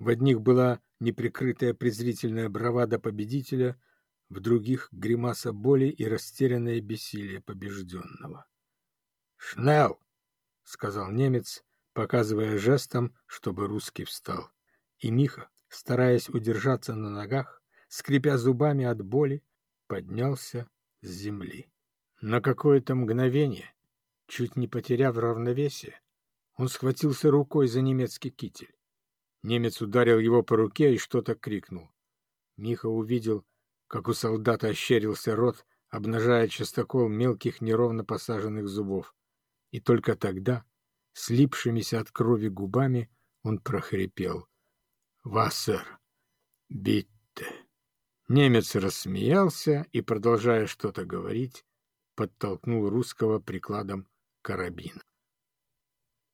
В одних была неприкрытая презрительная бравада победителя, в других — гримаса боли и растерянное бессилие побежденного. «Шнелл!» — сказал немец, показывая жестом, чтобы русский встал. И Миха, стараясь удержаться на ногах, скрипя зубами от боли, поднялся с земли. На какое-то мгновение, чуть не потеряв равновесие, он схватился рукой за немецкий китель. Немец ударил его по руке и что-то крикнул. Миха увидел, как у солдата ощерился рот, обнажая частокол мелких неровно посаженных зубов. И только тогда, слипшимися от крови губами, он прохрипел. «Вассер! Битте!» Немец рассмеялся и, продолжая что-то говорить, подтолкнул русского прикладом карабина.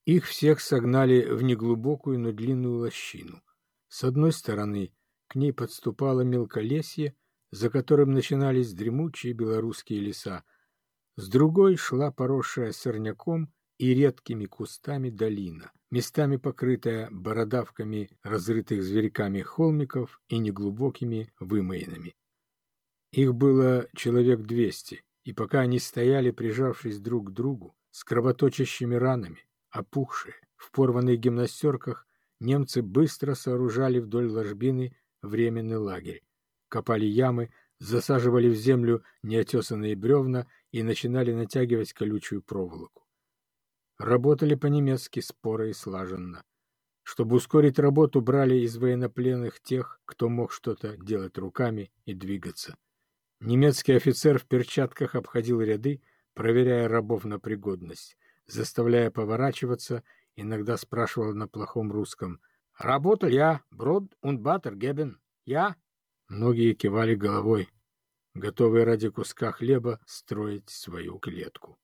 Их всех согнали в неглубокую, но длинную лощину. С одной стороны к ней подступало мелколесье, за которым начинались дремучие белорусские леса, с другой шла поросшая сорняком и редкими кустами долина, местами покрытая бородавками разрытых зверьками холмиков и неглубокими вымоинами. Их было человек двести, и пока они стояли, прижавшись друг к другу, с кровоточащими ранами, опухшие, в порванных гимнастерках, немцы быстро сооружали вдоль ложбины временный лагерь, копали ямы, засаживали в землю неотесанные бревна и начинали натягивать колючую проволоку. Работали по-немецки споро и слаженно. Чтобы ускорить работу, брали из военнопленных тех, кто мог что-то делать руками и двигаться. Немецкий офицер в перчатках обходил ряды, проверяя рабов на пригодность, заставляя поворачиваться, иногда спрашивал на плохом русском «Работал я, Брод und Баттер гебен, я?» Многие кивали головой, готовые ради куска хлеба строить свою клетку.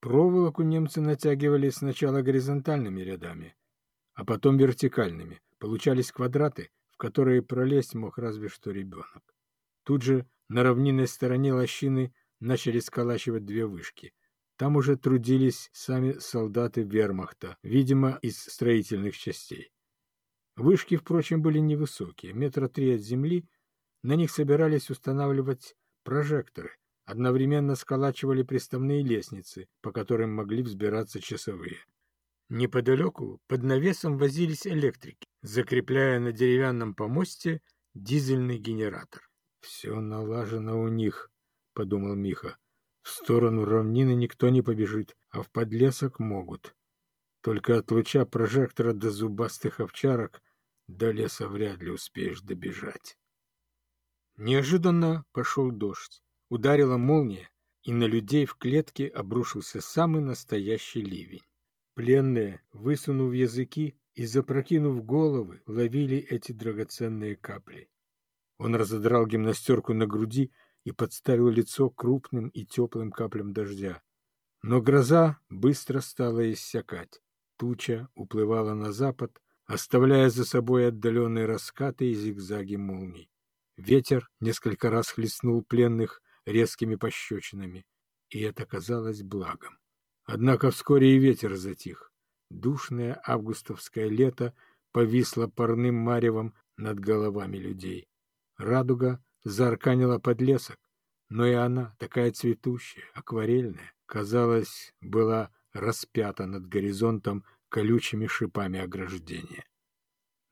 Проволоку немцы натягивали сначала горизонтальными рядами, а потом вертикальными. Получались квадраты, в которые пролезть мог разве что ребенок. Тут же на равнинной стороне лощины начали сколачивать две вышки. Там уже трудились сами солдаты вермахта, видимо, из строительных частей. Вышки, впрочем, были невысокие, метра три от земли, на них собирались устанавливать прожекторы, одновременно сколачивали приставные лестницы, по которым могли взбираться часовые. Неподалеку под навесом возились электрики, закрепляя на деревянном помосте дизельный генератор. «Все налажено у них», — подумал Миха. «В сторону равнины никто не побежит, а в подлесок могут. Только от луча прожектора до зубастых овчарок до леса вряд ли успеешь добежать». Неожиданно пошел дождь, ударила молния, и на людей в клетке обрушился самый настоящий ливень. Пленные, высунув языки и запрокинув головы, ловили эти драгоценные капли. Он разодрал гимнастерку на груди и подставил лицо крупным и теплым каплям дождя. Но гроза быстро стала иссякать. Туча уплывала на запад, оставляя за собой отдаленные раскаты и зигзаги молний. Ветер несколько раз хлестнул пленных резкими пощечинами, и это казалось благом. Однако вскоре и ветер затих. Душное августовское лето повисло парным маревом над головами людей. Радуга заарканила подлесок, но и она, такая цветущая, акварельная, казалось, была распята над горизонтом колючими шипами ограждения.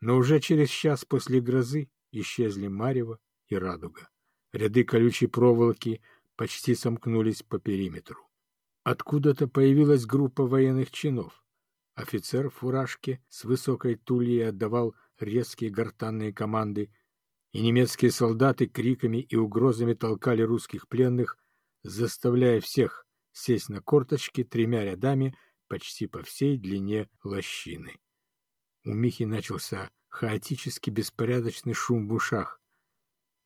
Но уже через час после грозы исчезли Марево и Радуга. Ряды колючей проволоки почти сомкнулись по периметру. Откуда-то появилась группа военных чинов. Офицер в фуражке с высокой тульей отдавал резкие гортанные команды, и немецкие солдаты криками и угрозами толкали русских пленных, заставляя всех сесть на корточки тремя рядами почти по всей длине лощины. У Михи начался хаотически беспорядочный шум в ушах.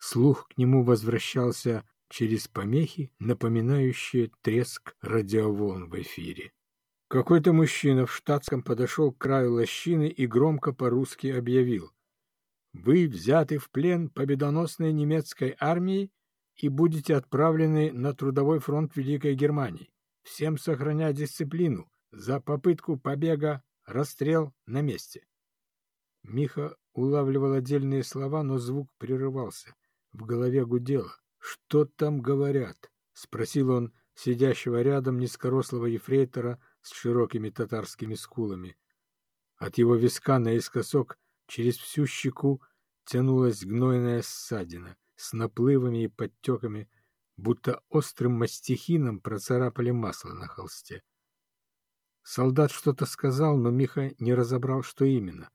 Слух к нему возвращался через помехи, напоминающие треск радиоволн в эфире. Какой-то мужчина в штатском подошел к краю лощины и громко по-русски объявил. «Вы взяты в плен победоносной немецкой армией и будете отправлены на трудовой фронт Великой Германии. Всем сохранять дисциплину. За попытку побега расстрел на месте». Миха улавливал отдельные слова, но звук прерывался. В голове гудело. «Что там говорят?» — спросил он сидящего рядом низкорослого ефрейтора с широкими татарскими скулами. От его виска наискосок через всю щеку тянулась гнойная ссадина с наплывами и подтеками, будто острым мастихином процарапали масло на холсте. Солдат что-то сказал, но Миха не разобрал, что именно.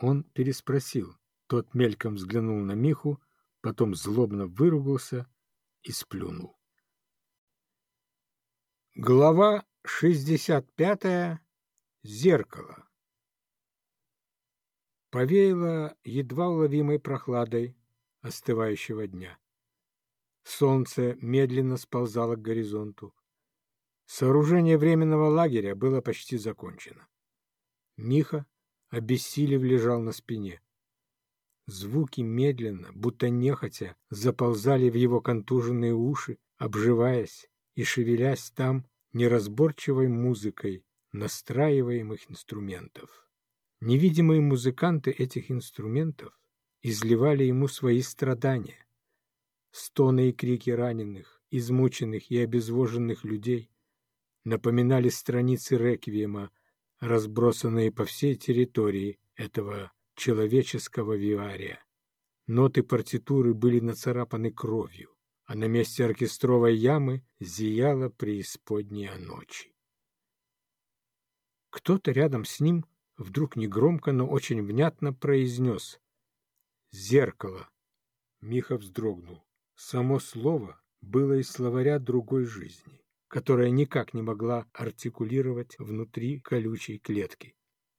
Он переспросил. Тот мельком взглянул на Миху, потом злобно выругался и сплюнул. Глава 65. Зеркало. Повеяло едва уловимой прохладой остывающего дня. Солнце медленно сползало к горизонту. Сооружение временного лагеря было почти закончено. Миха, обессилев, лежал на спине. Звуки медленно, будто нехотя, заползали в его контуженные уши, обживаясь и шевелясь там неразборчивой музыкой настраиваемых инструментов. Невидимые музыканты этих инструментов изливали ему свои страдания. Стоны и крики раненых, измученных и обезвоженных людей напоминали страницы реквиема, разбросанные по всей территории этого человеческого виария. Ноты партитуры были нацарапаны кровью, а на месте оркестровой ямы зияла преисподняя ночи. Кто-то рядом с ним вдруг негромко, но очень внятно произнес «Зеркало». Миха вздрогнул. Само слово было из словаря другой жизни, которая никак не могла артикулировать внутри колючей клетки.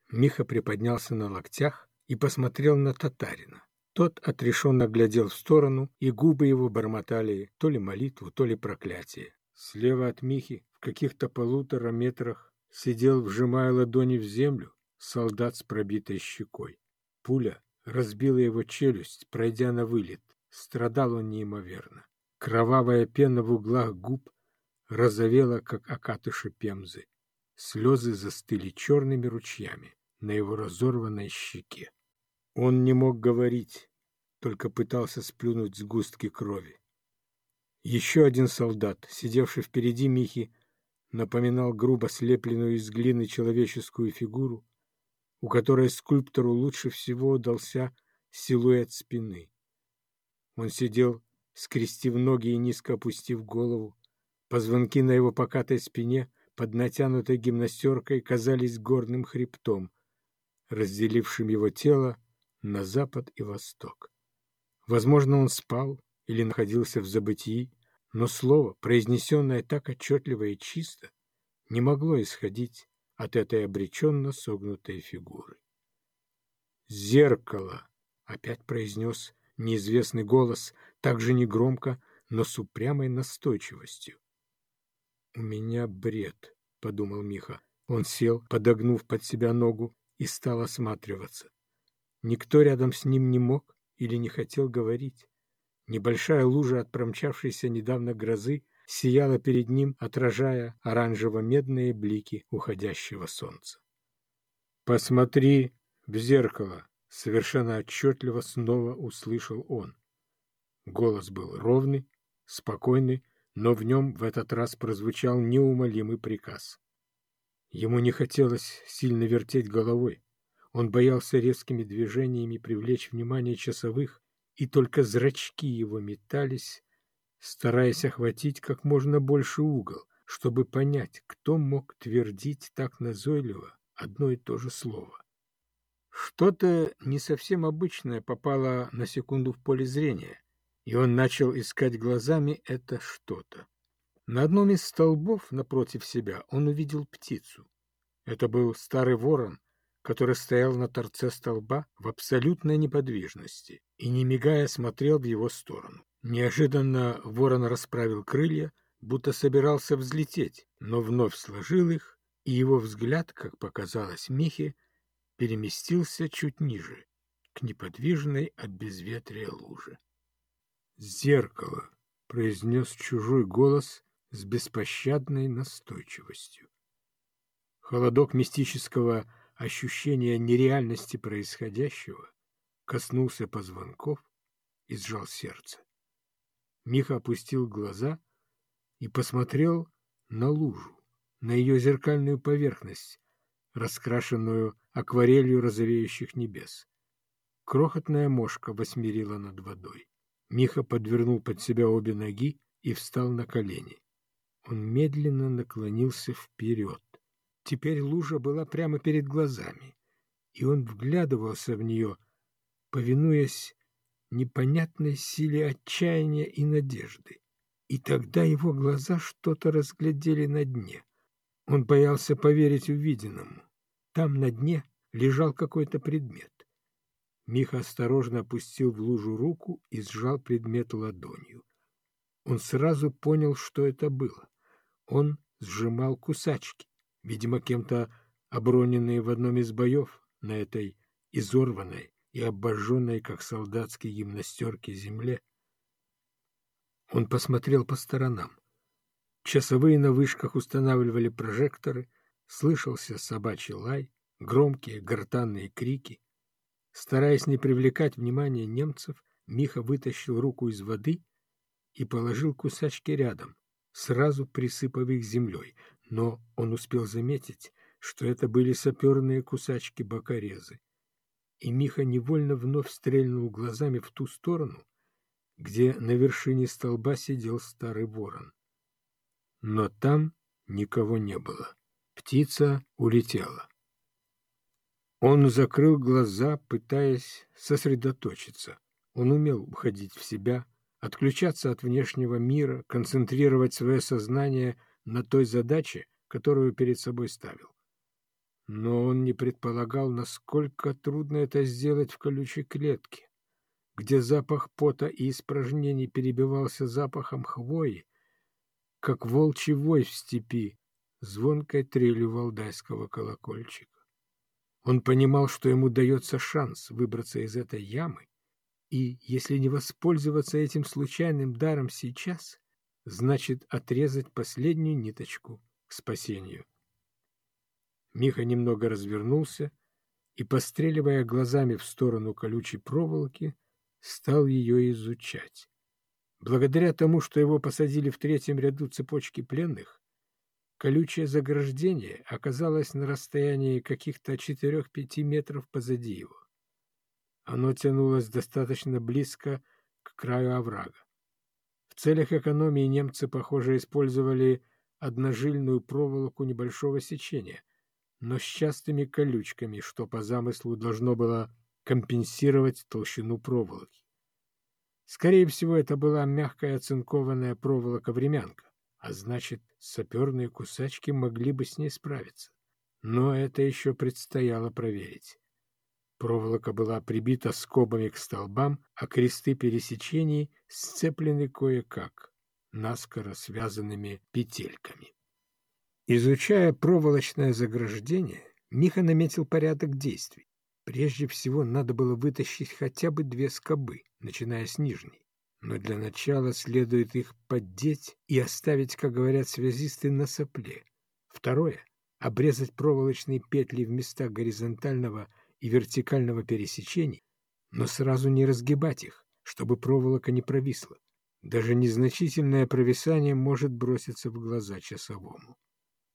Миха приподнялся на локтях и посмотрел на татарина. Тот отрешенно глядел в сторону, и губы его бормотали то ли молитву, то ли проклятие. Слева от Михи, в каких-то полутора метрах, сидел, вжимая ладони в землю, солдат с пробитой щекой. Пуля разбила его челюсть, пройдя на вылет. Страдал он неимоверно. Кровавая пена в углах губ розовела, как окатыши пемзы. Слезы застыли черными ручьями на его разорванной щеке. Он не мог говорить, только пытался сплюнуть сгустки крови. Еще один солдат, сидевший впереди Михи, напоминал грубо слепленную из глины человеческую фигуру, у которой скульптору лучше всего удался силуэт спины. Он сидел, скрестив ноги и низко опустив голову. Позвонки на его покатой спине под натянутой гимнастеркой казались горным хребтом, разделившим его тело на запад и восток. Возможно, он спал или находился в забытии, но слово, произнесенное так отчетливо и чисто, не могло исходить от этой обреченно согнутой фигуры. «Зеркало!» — опять произнес неизвестный голос, так же негромко, но с упрямой настойчивостью. «У меня бред», — подумал Миха. Он сел, подогнув под себя ногу, и стал осматриваться. Никто рядом с ним не мог или не хотел говорить. Небольшая лужа от промчавшейся недавно грозы сияла перед ним, отражая оранжево-медные блики уходящего солнца. «Посмотри в зеркало!» — совершенно отчетливо снова услышал он. Голос был ровный, спокойный, но в нем в этот раз прозвучал неумолимый приказ. Ему не хотелось сильно вертеть головой. Он боялся резкими движениями привлечь внимание часовых, и только зрачки его метались, стараясь охватить как можно больше угол, чтобы понять, кто мог твердить так назойливо одно и то же слово. Что-то не совсем обычное попало на секунду в поле зрения, и он начал искать глазами это что-то. На одном из столбов напротив себя он увидел птицу. Это был старый ворон, который стоял на торце столба в абсолютной неподвижности и, не мигая, смотрел в его сторону. Неожиданно ворон расправил крылья, будто собирался взлететь, но вновь сложил их, и его взгляд, как показалось Михе, переместился чуть ниже, к неподвижной от безветрия луже. «Зеркало!» — произнес чужой голос с беспощадной настойчивостью. Холодок мистического ощущения нереальности происходящего коснулся позвонков и сжал сердце. Миха опустил глаза и посмотрел на лужу, на ее зеркальную поверхность, раскрашенную акварелью розовеющих небес. Крохотная мошка восьмерила над водой. Миха подвернул под себя обе ноги и встал на колени. Он медленно наклонился вперед. Теперь лужа была прямо перед глазами, и он вглядывался в нее, повинуясь непонятной силе отчаяния и надежды. И тогда его глаза что-то разглядели на дне. Он боялся поверить увиденному. Там на дне лежал какой-то предмет. Миха осторожно опустил в лужу руку и сжал предмет ладонью. Он сразу понял, что это было. Он сжимал кусачки, видимо, кем-то оброненные в одном из боев на этой изорванной и обожженной, как солдатские гимнастерки, земле. Он посмотрел по сторонам. Часовые на вышках устанавливали прожекторы, слышался собачий лай, громкие гортанные крики. Стараясь не привлекать внимания немцев, Миха вытащил руку из воды и положил кусачки рядом, сразу присыпав их землей, но он успел заметить, что это были саперные кусачки бокорезы. И Миха невольно вновь стрельнул глазами в ту сторону, где на вершине столба сидел старый ворон. Но там никого не было. Птица улетела. Он закрыл глаза, пытаясь сосредоточиться. Он умел уходить в себя, отключаться от внешнего мира, концентрировать свое сознание на той задаче, которую перед собой ставил. Но он не предполагал, насколько трудно это сделать в колючей клетке, где запах пота и испражнений перебивался запахом хвои, как волчий вой в степи, звонкой трелью валдайского колокольчика. Он понимал, что ему дается шанс выбраться из этой ямы, и, если не воспользоваться этим случайным даром сейчас, значит отрезать последнюю ниточку к спасению. Миха немного развернулся и, постреливая глазами в сторону колючей проволоки, стал ее изучать. Благодаря тому, что его посадили в третьем ряду цепочки пленных, колючее заграждение оказалось на расстоянии каких-то 4-5 метров позади его. Оно тянулось достаточно близко к краю оврага. Целях экономии немцы, похоже, использовали одножильную проволоку небольшого сечения, но с частыми колючками, что по замыслу должно было компенсировать толщину проволоки. Скорее всего, это была мягкая оцинкованная проволока-времянка, а значит, саперные кусачки могли бы с ней справиться. Но это еще предстояло проверить. Проволока была прибита скобами к столбам, а кресты пересечений сцеплены кое-как, наскоро связанными петельками. Изучая проволочное заграждение, Миха наметил порядок действий. Прежде всего, надо было вытащить хотя бы две скобы, начиная с нижней. Но для начала следует их поддеть и оставить, как говорят связисты, на сопле. Второе — обрезать проволочные петли в местах горизонтального и вертикального пересечений, но сразу не разгибать их, чтобы проволока не провисла. Даже незначительное провисание может броситься в глаза часовому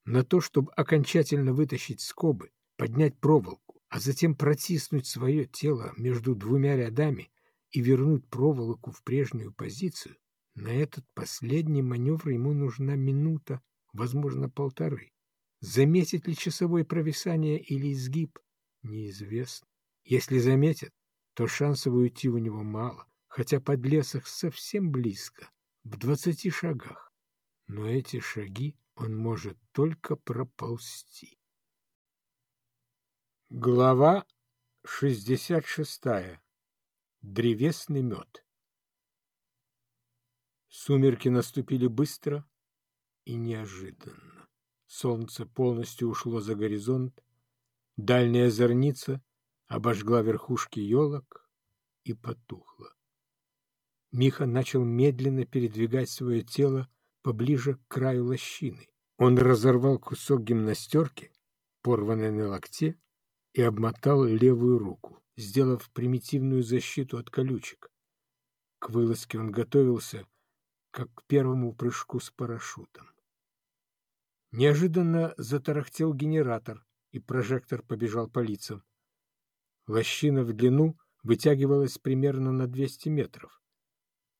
на то, чтобы окончательно вытащить скобы, поднять проволоку, а затем протиснуть свое тело между двумя рядами и вернуть проволоку в прежнюю позицию, на этот последний маневр ему нужна минута, возможно, полторы. Заметит ли часовое провисание или изгиб, неизвестно. Если заметит, то шансов уйти у него мало, хотя под лесах совсем близко, в двадцати шагах. Но эти шаги он может только проползти. Глава 66. Древесный мед. Сумерки наступили быстро и неожиданно. Солнце полностью ушло за горизонт, дальняя зорница обожгла верхушки елок и потухла. Миха начал медленно передвигать свое тело поближе к краю лощины. Он разорвал кусок гимнастерки, порванной на локте, и обмотал левую руку, сделав примитивную защиту от колючек. К вылазке он готовился, как к первому прыжку с парашютом. Неожиданно затарахтел генератор, и прожектор побежал по лицам. Лощина в длину вытягивалась примерно на 200 метров.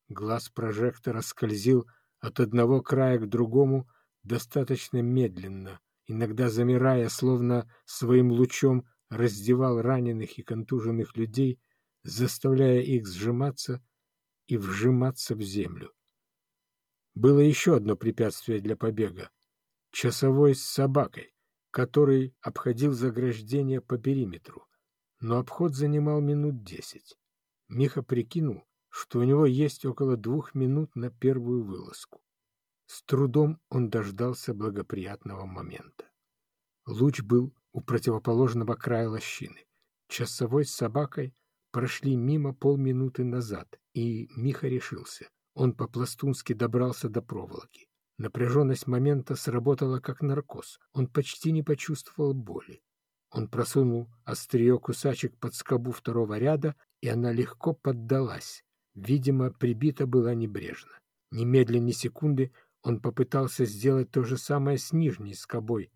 Глаз прожектора скользил от одного края к другому достаточно медленно, иногда замирая, словно своим лучом раздевал раненых и контуженных людей, заставляя их сжиматься и вжиматься в землю. Было еще одно препятствие для побега — часовой с собакой, который обходил заграждение по периметру, но обход занимал минут десять. Миха прикинул, что у него есть около двух минут на первую вылазку. С трудом он дождался благоприятного момента. Луч был у противоположного края лощины. Часовой с собакой прошли мимо полминуты назад, и Миха решился. Он по-пластунски добрался до проволоки. Напряженность момента сработала как наркоз. Он почти не почувствовал боли. Он просунул острие кусачек под скобу второго ряда, и она легко поддалась. Видимо, прибита была небрежно. Немедленно секунды он попытался сделать то же самое с нижней скобой,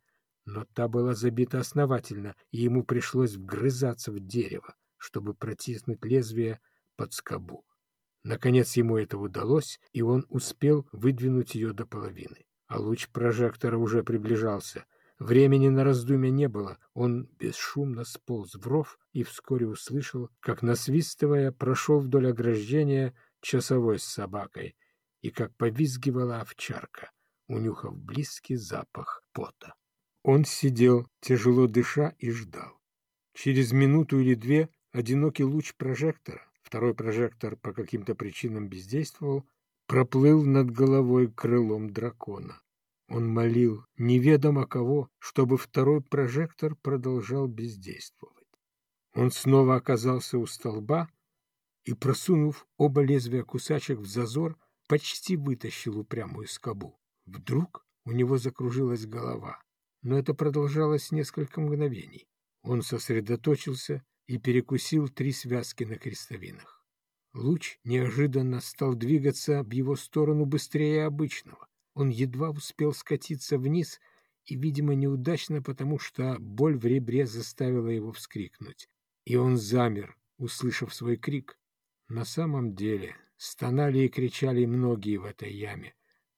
но та была забита основательно, и ему пришлось вгрызаться в дерево, чтобы протиснуть лезвие под скобу. Наконец ему это удалось, и он успел выдвинуть ее до половины. А луч прожектора уже приближался. Времени на раздумья не было. Он бесшумно сполз в ров и вскоре услышал, как, насвистывая, прошел вдоль ограждения часовой с собакой и как повизгивала овчарка, унюхав близкий запах пота. Он сидел, тяжело дыша, и ждал. Через минуту или две одинокий луч прожектора, второй прожектор по каким-то причинам бездействовал, проплыл над головой крылом дракона. Он молил неведомо кого, чтобы второй прожектор продолжал бездействовать. Он снова оказался у столба и, просунув оба лезвия кусачек в зазор, почти вытащил упрямую скобу. Вдруг у него закружилась голова но это продолжалось несколько мгновений. Он сосредоточился и перекусил три связки на крестовинах. Луч неожиданно стал двигаться в его сторону быстрее обычного. Он едва успел скатиться вниз и, видимо, неудачно, потому что боль в ребре заставила его вскрикнуть. И он замер, услышав свой крик. На самом деле стонали и кричали многие в этой яме.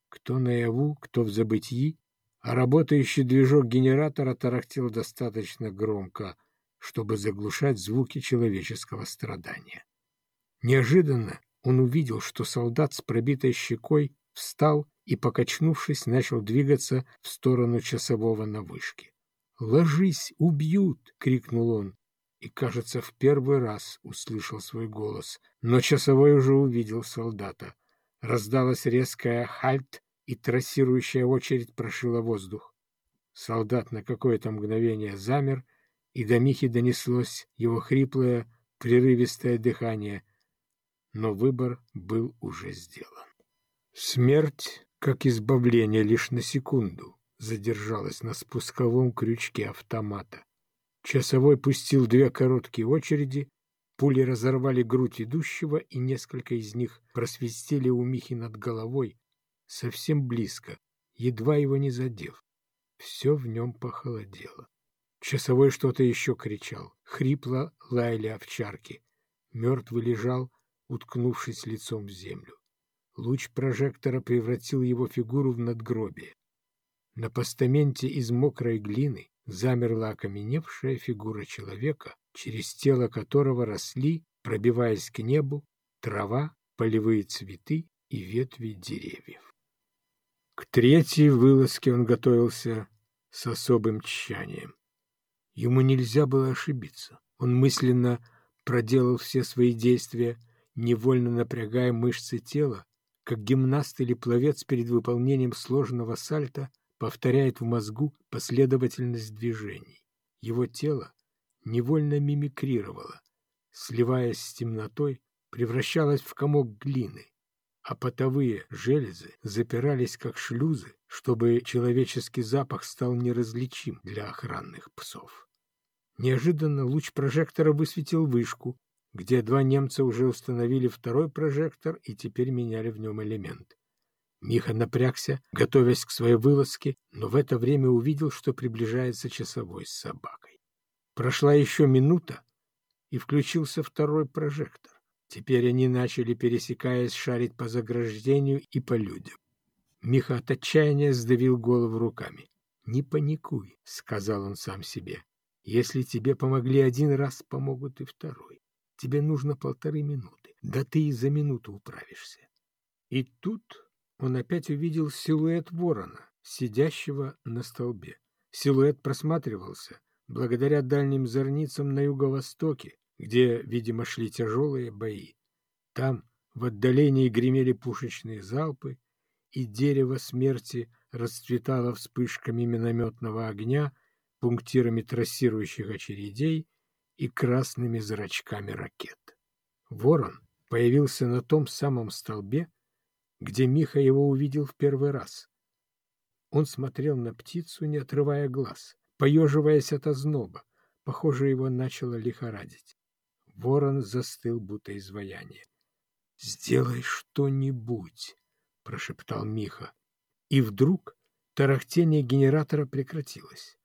Кто наяву, кто в забытии, а работающий движок генератора тарахтел достаточно громко, чтобы заглушать звуки человеческого страдания. Неожиданно он увидел, что солдат с пробитой щекой встал и, покачнувшись, начал двигаться в сторону часового на вышке. «Ложись, убьют!» — крикнул он. И, кажется, в первый раз услышал свой голос, но часовой уже увидел солдата. Раздалась резкая «хальт», и трассирующая очередь прошила воздух. Солдат на какое-то мгновение замер, и до Михи донеслось его хриплое, прерывистое дыхание, но выбор был уже сделан. Смерть, как избавление, лишь на секунду задержалась на спусковом крючке автомата. Часовой пустил две короткие очереди, пули разорвали грудь идущего, и несколько из них просвистели у Михи над головой, совсем близко, едва его не задев. Все в нем похолодело. Часовой что-то еще кричал. Хрипло лаяли овчарки. Мертвый лежал, уткнувшись лицом в землю. Луч прожектора превратил его фигуру в надгробие. На постаменте из мокрой глины замерла окаменевшая фигура человека, через тело которого росли, пробиваясь к небу, трава, полевые цветы и ветви деревьев. К третьей вылазке он готовился с особым тщанием. Ему нельзя было ошибиться. Он мысленно проделал все свои действия, невольно напрягая мышцы тела, как гимнаст или пловец перед выполнением сложного сальта повторяет в мозгу последовательность движений. Его тело невольно мимикрировало, сливаясь с темнотой, превращалось в комок глины, а потовые железы запирались как шлюзы, чтобы человеческий запах стал неразличим для охранных псов. Неожиданно луч прожектора высветил вышку, где два немца уже установили второй прожектор и теперь меняли в нем элемент. Миха напрягся, готовясь к своей вылазке, но в это время увидел, что приближается часовой с собакой. Прошла еще минута, и включился второй прожектор. Теперь они начали, пересекаясь, шарить по заграждению и по людям. Миха от отчаяния сдавил голову руками. «Не паникуй», — сказал он сам себе. Если тебе помогли один раз, помогут и второй. Тебе нужно полторы минуты. Да ты и за минуту управишься. И тут он опять увидел силуэт ворона, сидящего на столбе. Силуэт просматривался благодаря дальним зорницам на юго-востоке, где, видимо, шли тяжелые бои. Там в отдалении гремели пушечные залпы, и дерево смерти расцветало вспышками минометного огня, пунктирами трассирующих очередей и красными зрачками ракет. Ворон появился на том самом столбе, где Миха его увидел в первый раз. Он смотрел на птицу, не отрывая глаз, поеживаясь от озноба. Похоже, его начало лихорадить. Ворон застыл, будто изваяние. — Сделай что-нибудь, — прошептал Миха. И вдруг тарахтение генератора прекратилось.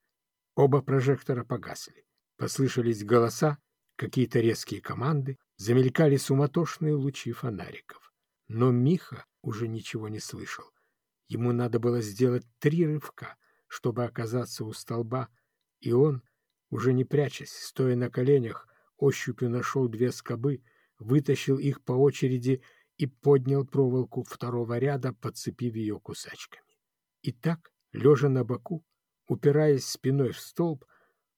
Оба прожектора погасли. Послышались голоса, какие-то резкие команды, замелькали суматошные лучи фонариков. Но Миха уже ничего не слышал. Ему надо было сделать три рывка, чтобы оказаться у столба, и он, уже не прячась, стоя на коленях, ощупью нашел две скобы, вытащил их по очереди и поднял проволоку второго ряда, подцепив ее кусачками. И так, лежа на боку, упираясь спиной в столб,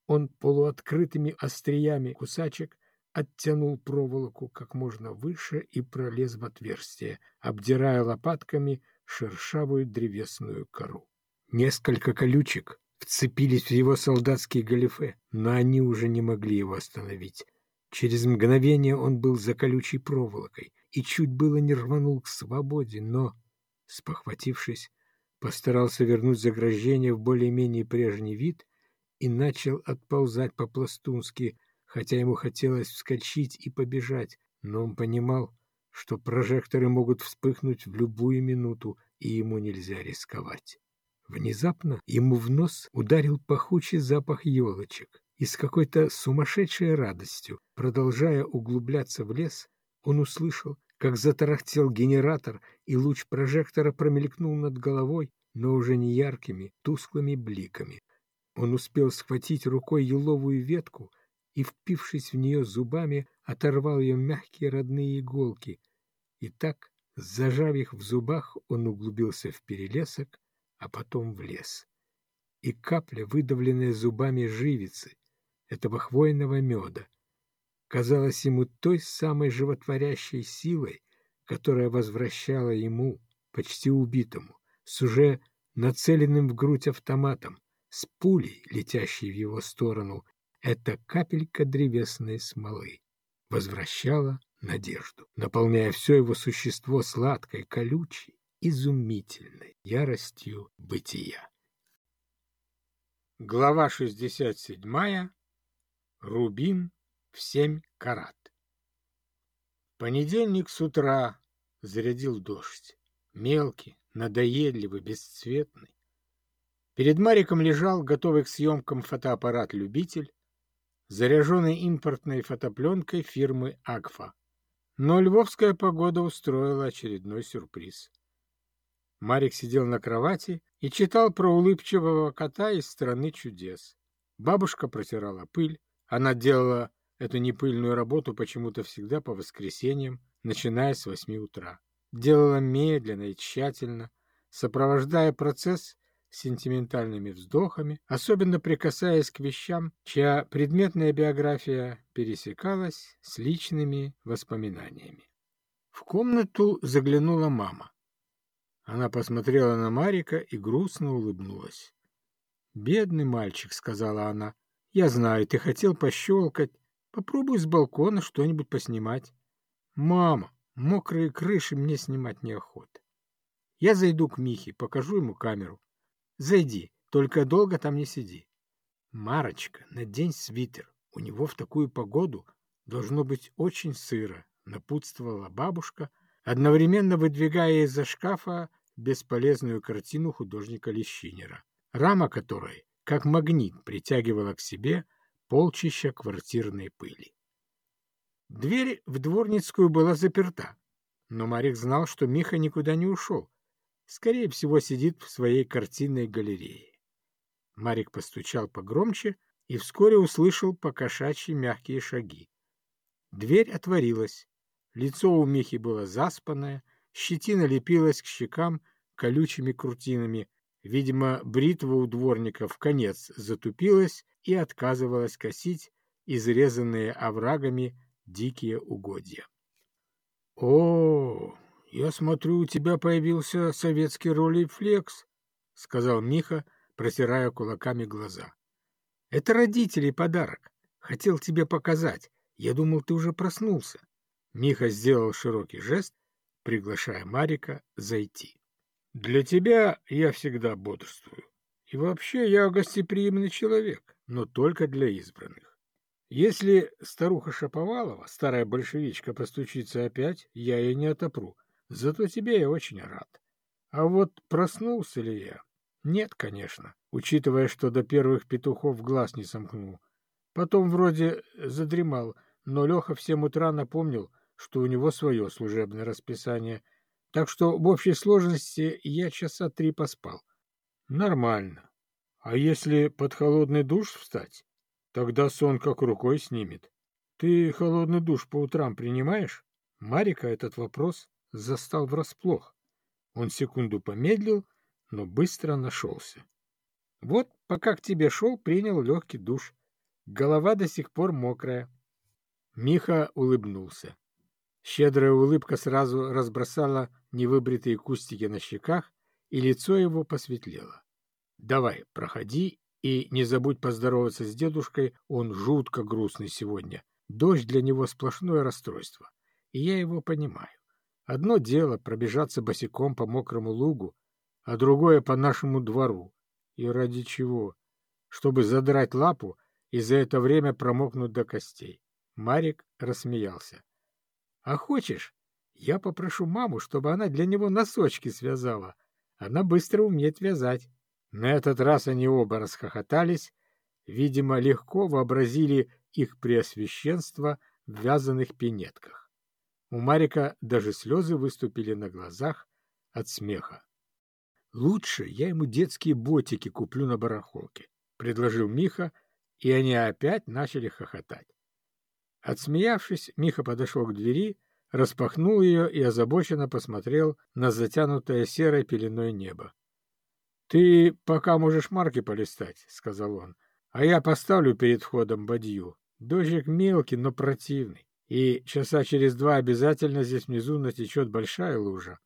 он полуоткрытыми остриями кусачек оттянул проволоку как можно выше и пролез в отверстие, обдирая лопатками шершавую древесную кору. Несколько колючек вцепились в его солдатские галифе, но они уже не могли его остановить. Через мгновение он был за колючей проволокой и чуть было не рванул к свободе, но, спохватившись, постарался вернуть заграждение в более-менее прежний вид и начал отползать по-пластунски, хотя ему хотелось вскочить и побежать, но он понимал, что прожекторы могут вспыхнуть в любую минуту, и ему нельзя рисковать. Внезапно ему в нос ударил пахучий запах елочек, и с какой-то сумасшедшей радостью, продолжая углубляться в лес, он услышал, как затарахтел генератор, и луч прожектора промелькнул над головой, но уже не яркими, тусклыми бликами. Он успел схватить рукой еловую ветку, и, впившись в нее зубами, оторвал ее мягкие родные иголки. И так, зажав их в зубах, он углубился в перелесок, а потом в лес. И капля, выдавленная зубами живицы, этого хвойного меда, казалась ему той самой животворящей силой, которая возвращала ему, почти убитому, с уже нацеленным в грудь автоматом, с пулей, летящей в его сторону, эта капелька древесной смолы возвращала надежду, наполняя все его существо сладкой, колючей, изумительной яростью бытия. Глава 67. Рубин в семь карат. Понедельник с утра зарядил дождь. Мелкий, надоедливый, бесцветный. Перед Мариком лежал, готовый к съемкам фотоаппарат-любитель, заряженный импортной фотопленкой фирмы «Агфа». Но львовская погода устроила очередной сюрприз. Марик сидел на кровати и читал про улыбчивого кота из страны чудес. Бабушка протирала пыль. Она делала эту непыльную работу почему-то всегда по воскресеньям, начиная с восьми утра. Делала медленно и тщательно, сопровождая процесс сентиментальными вздохами, особенно прикасаясь к вещам, чья предметная биография пересекалась с личными воспоминаниями. В комнату заглянула мама. Она посмотрела на Марика и грустно улыбнулась. «Бедный мальчик», — сказала она, — «я знаю, ты хотел пощелкать. Попробуй с балкона что-нибудь поснимать». «Мама, мокрые крыши мне снимать неохота. Я зайду к Михе, покажу ему камеру. Зайди, только долго там не сиди. Марочка, надень свитер. У него в такую погоду должно быть очень сыро, напутствовала бабушка, одновременно выдвигая из-за шкафа бесполезную картину художника Лещинера, рама которой, как магнит, притягивала к себе полчища квартирной пыли. Дверь в дворницкую была заперта, но Марик знал, что Миха никуда не ушел, Скорее всего, сидит в своей картинной галерее. Марик постучал погромче, и вскоре услышал покошачьи мягкие шаги. Дверь отворилась. Лицо у Михи было заспанное, щетина лепилась к щекам колючими крутинами. Видимо, бритва у дворника в конец затупилась и отказывалась косить изрезанные оврагами дикие угодья. — О, я смотрю, у тебя появился советский ролейфлекс, — сказал Миха, протирая кулаками глаза. — Это родителей подарок. Хотел тебе показать. Я думал, ты уже проснулся. Миха сделал широкий жест, приглашая Марика зайти. — Для тебя я всегда бодрствую. И вообще я гостеприимный человек, но только для избранных. Если старуха Шаповалова, старая большевичка, постучится опять, я ей не отопру. Зато тебе я очень рад. А вот проснулся ли я? Нет, конечно, учитывая, что до первых петухов глаз не сомкнул. Потом вроде задремал, но Леха всем утра напомнил, что у него свое служебное расписание, так что в общей сложности я часа три поспал. Нормально. А если под холодный душ встать, тогда сон как рукой снимет. Ты холодный душ по утрам принимаешь? Марика этот вопрос застал врасплох. Он секунду помедлил, но быстро нашелся. Вот пока к тебе шел, принял легкий душ. Голова до сих пор мокрая. Миха улыбнулся. Щедрая улыбка сразу разбросала невыбритые кустики на щеках, и лицо его посветлело. — Давай, проходи и не забудь поздороваться с дедушкой, он жутко грустный сегодня. Дождь для него сплошное расстройство, и я его понимаю. Одно дело пробежаться босиком по мокрому лугу, а другое по нашему двору. И ради чего? Чтобы задрать лапу и за это время промокнуть до костей. Марик рассмеялся. — А хочешь, я попрошу маму, чтобы она для него носочки связала. Она быстро умеет вязать. На этот раз они оба расхохотались, видимо, легко вообразили их преосвященство в вязаных пинетках. У Марика даже слезы выступили на глазах от смеха. «Лучше я ему детские ботики куплю на барахолке», — предложил Миха, и они опять начали хохотать. Отсмеявшись, Миха подошел к двери, распахнул ее и озабоченно посмотрел на затянутое серой пеленой небо. — Ты пока можешь марки полистать, — сказал он, — а я поставлю перед входом бадью. Дождик мелкий, но противный, и часа через два обязательно здесь внизу натечет большая лужа.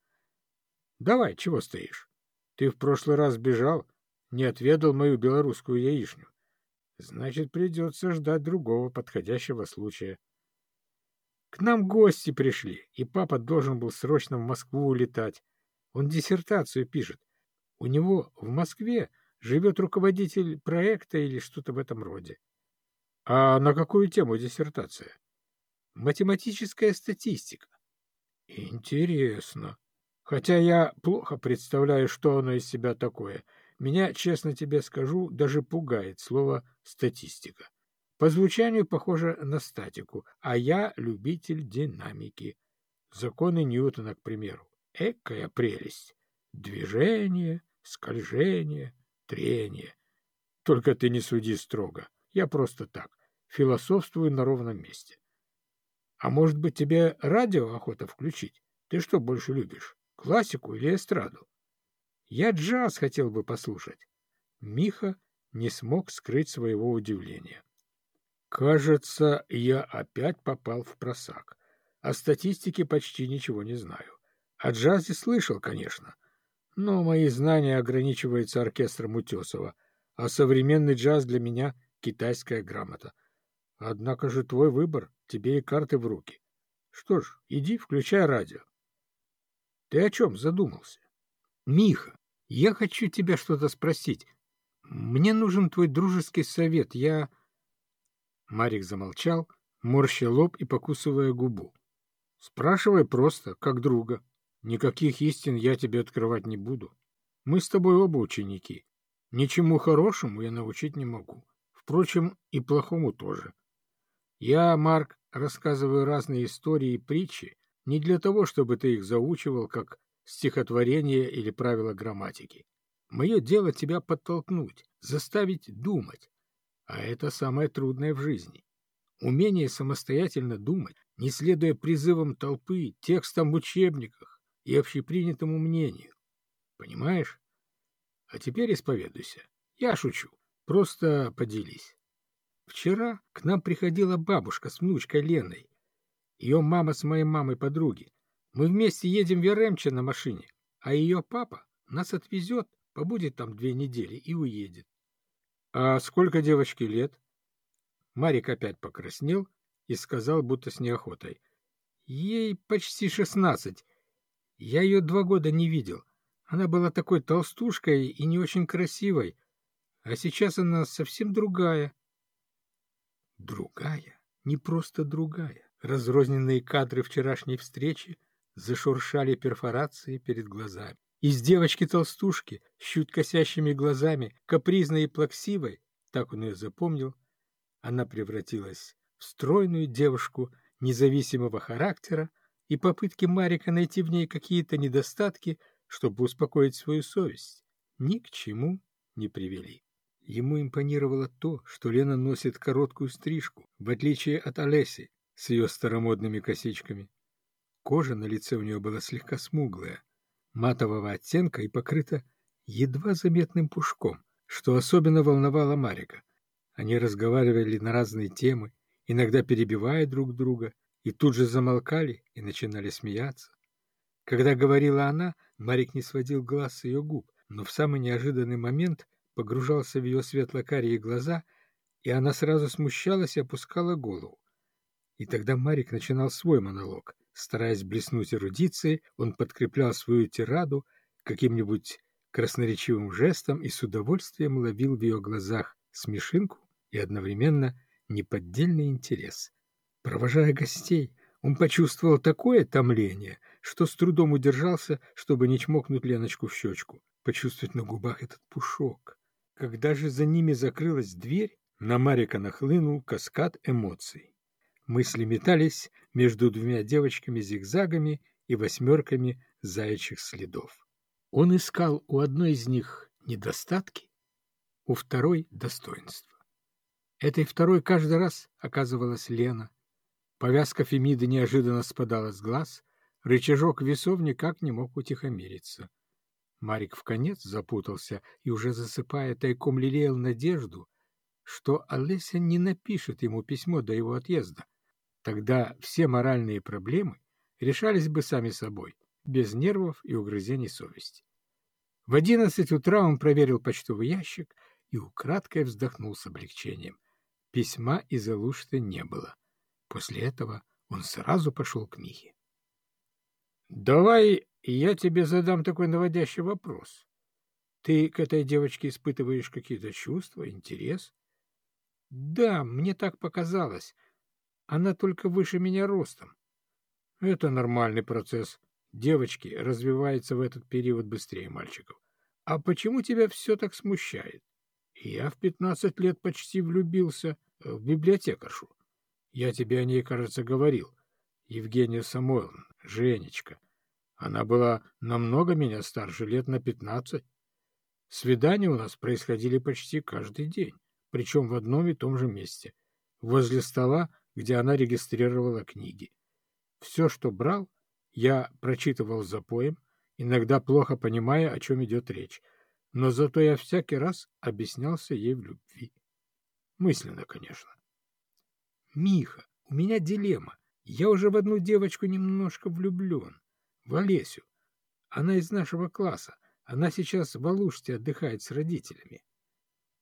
Давай, чего стоишь? Ты в прошлый раз бежал, не отведал мою белорусскую яичню. Значит, придется ждать другого подходящего случая. К нам гости пришли, и папа должен был срочно в Москву улетать. Он диссертацию пишет. У него в Москве живет руководитель проекта или что-то в этом роде. А на какую тему диссертация? Математическая статистика. Интересно. Хотя я плохо представляю, что оно из себя такое. Меня, честно тебе скажу, даже пугает слово «статистика». По звучанию похоже на статику, а я любитель динамики. Законы Ньютона, к примеру. Экая прелесть. Движение, скольжение, трение. Только ты не суди строго. Я просто так, философствую на ровном месте. А может быть, тебе радио охота включить? Ты что больше любишь, классику или эстраду? Я джаз хотел бы послушать. Миха не смог скрыть своего удивления. Кажется, я опять попал в просак. О статистике почти ничего не знаю. О джазе слышал, конечно, но мои знания ограничиваются оркестром Утесова, а современный джаз для меня — китайская грамота. Однако же твой выбор, тебе и карты в руки. Что ж, иди, включай радио. Ты о чем задумался? Миха, я хочу тебя что-то спросить. Мне нужен твой дружеский совет. Я... Марик замолчал, морща лоб и покусывая губу. Спрашивай просто, как друга. Никаких истин я тебе открывать не буду. Мы с тобой оба ученики. Ничему хорошему я научить не могу. Впрочем, и плохому тоже. Я, Марк, рассказываю разные истории и притчи не для того, чтобы ты их заучивал как стихотворение или правила грамматики. Мое дело тебя подтолкнуть, заставить думать, А это самое трудное в жизни. Умение самостоятельно думать, не следуя призывам толпы, текстам в учебниках и общепринятому мнению. Понимаешь? А теперь исповедуйся. Я шучу. Просто поделись. Вчера к нам приходила бабушка с внучкой Леной. Ее мама с моей мамой подруги. Мы вместе едем в Яремче на машине, а ее папа нас отвезет, побудет там две недели и уедет. — А сколько девочке лет? Марик опять покраснел и сказал, будто с неохотой. — Ей почти шестнадцать. Я ее два года не видел. Она была такой толстушкой и не очень красивой, а сейчас она совсем другая. Другая? Не просто другая. Разрозненные кадры вчерашней встречи зашуршали перфорации перед глазами. Из девочки-толстушки с чуть косящими глазами, капризной и плаксивой, так он ее запомнил, она превратилась в стройную девушку независимого характера, и попытки Марика найти в ней какие-то недостатки, чтобы успокоить свою совесть, ни к чему не привели. Ему импонировало то, что Лена носит короткую стрижку, в отличие от Олеси с ее старомодными косичками. Кожа на лице у нее была слегка смуглая, матового оттенка и покрыта едва заметным пушком, что особенно волновало Марика. Они разговаривали на разные темы, иногда перебивая друг друга, и тут же замолкали и начинали смеяться. Когда говорила она, Марик не сводил глаз с ее губ, но в самый неожиданный момент погружался в ее светло-карие глаза, и она сразу смущалась и опускала голову. И тогда Марик начинал свой монолог. Стараясь блеснуть эрудицией, он подкреплял свою тираду каким-нибудь красноречивым жестом и с удовольствием ловил в ее глазах смешинку и одновременно неподдельный интерес. Провожая гостей, он почувствовал такое томление, что с трудом удержался, чтобы не чмокнуть Леночку в щечку, почувствовать на губах этот пушок. Когда же за ними закрылась дверь, на Марика нахлынул каскад эмоций. Мысли метались между двумя девочками-зигзагами и восьмерками заячьих следов. Он искал у одной из них недостатки, у второй — достоинства. Этой второй каждый раз оказывалась Лена. Повязка Фемиды неожиданно спадала с глаз, рычажок весов никак не мог утихомириться. Марик в конец запутался и, уже засыпая, тайком лелеял надежду, что Олеся не напишет ему письмо до его отъезда. Тогда все моральные проблемы решались бы сами собой, без нервов и угрызений совести. В одиннадцать утра он проверил почтовый ящик и украдкой вздохнул с облегчением. Письма из Алушты не было. После этого он сразу пошел к Михе. — Давай я тебе задам такой наводящий вопрос. Ты к этой девочке испытываешь какие-то чувства, интерес? — Да, мне так показалось. Она только выше меня ростом. — Это нормальный процесс. Девочки развиваются в этот период быстрее мальчиков. А почему тебя все так смущает? Я в пятнадцать лет почти влюбился в библиотекаршу. Я тебе о ней, кажется, говорил. Евгения Самойловна, Женечка. Она была намного меня старше, лет на пятнадцать. Свидания у нас происходили почти каждый день, причем в одном и том же месте, возле стола, где она регистрировала книги. Все, что брал, я прочитывал за поем, иногда плохо понимая, о чем идет речь, но зато я всякий раз объяснялся ей в любви. Мысленно, конечно. Миха, у меня дилемма. Я уже в одну девочку немножко влюблен. В Олесю. Она из нашего класса. Она сейчас в Алуште отдыхает с родителями.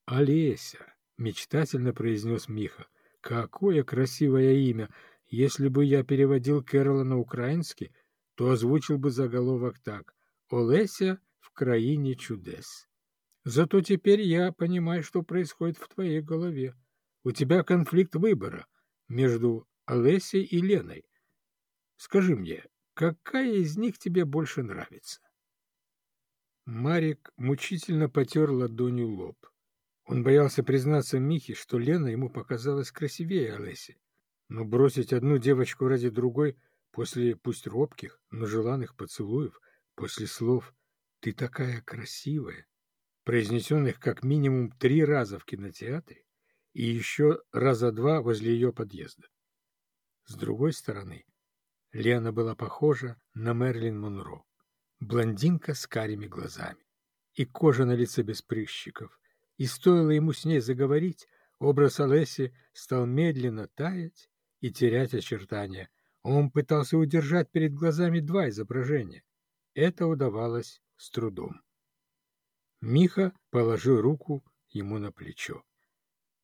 Олеся, мечтательно произнес Миха. Какое красивое имя! Если бы я переводил Кэрола на украинский, то озвучил бы заголовок так. «Олеся в краине чудес». Зато теперь я понимаю, что происходит в твоей голове. У тебя конфликт выбора — между Олесей и Леной. Скажи мне, какая из них тебе больше нравится? Марик мучительно потер ладонью лоб. Он боялся признаться Михе, что Лена ему показалась красивее Олеси. Но бросить одну девочку ради другой после пусть робких, но желанных поцелуев, после слов «ты такая красивая», произнесенных как минимум три раза в кинотеатре, и еще раза два возле ее подъезда. С другой стороны, Лена была похожа на Мерлин Монро. Блондинка с карими глазами. И кожа на лице без прыщиков. И стоило ему с ней заговорить, образ Олеси стал медленно таять и терять очертания. Он пытался удержать перед глазами два изображения. Это удавалось с трудом. Миха положил руку ему на плечо.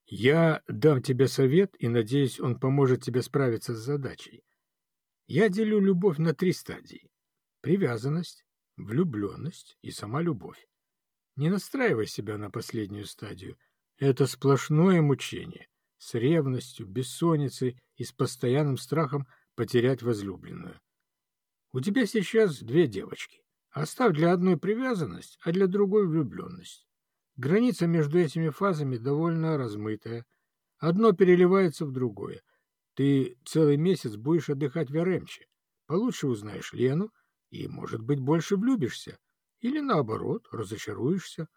«Я дам тебе совет, и, надеюсь, он поможет тебе справиться с задачей. Я делю любовь на три стадии. Привязанность, влюбленность и сама любовь. Не настраивай себя на последнюю стадию. Это сплошное мучение, с ревностью, бессонницей и с постоянным страхом потерять возлюбленную. У тебя сейчас две девочки. Оставь для одной привязанность, а для другой влюбленность. Граница между этими фазами довольно размытая. Одно переливается в другое. Ты целый месяц будешь отдыхать в Яремче. Получше узнаешь Лену и, может быть, больше влюбишься. Или, наоборот, разочаруешься.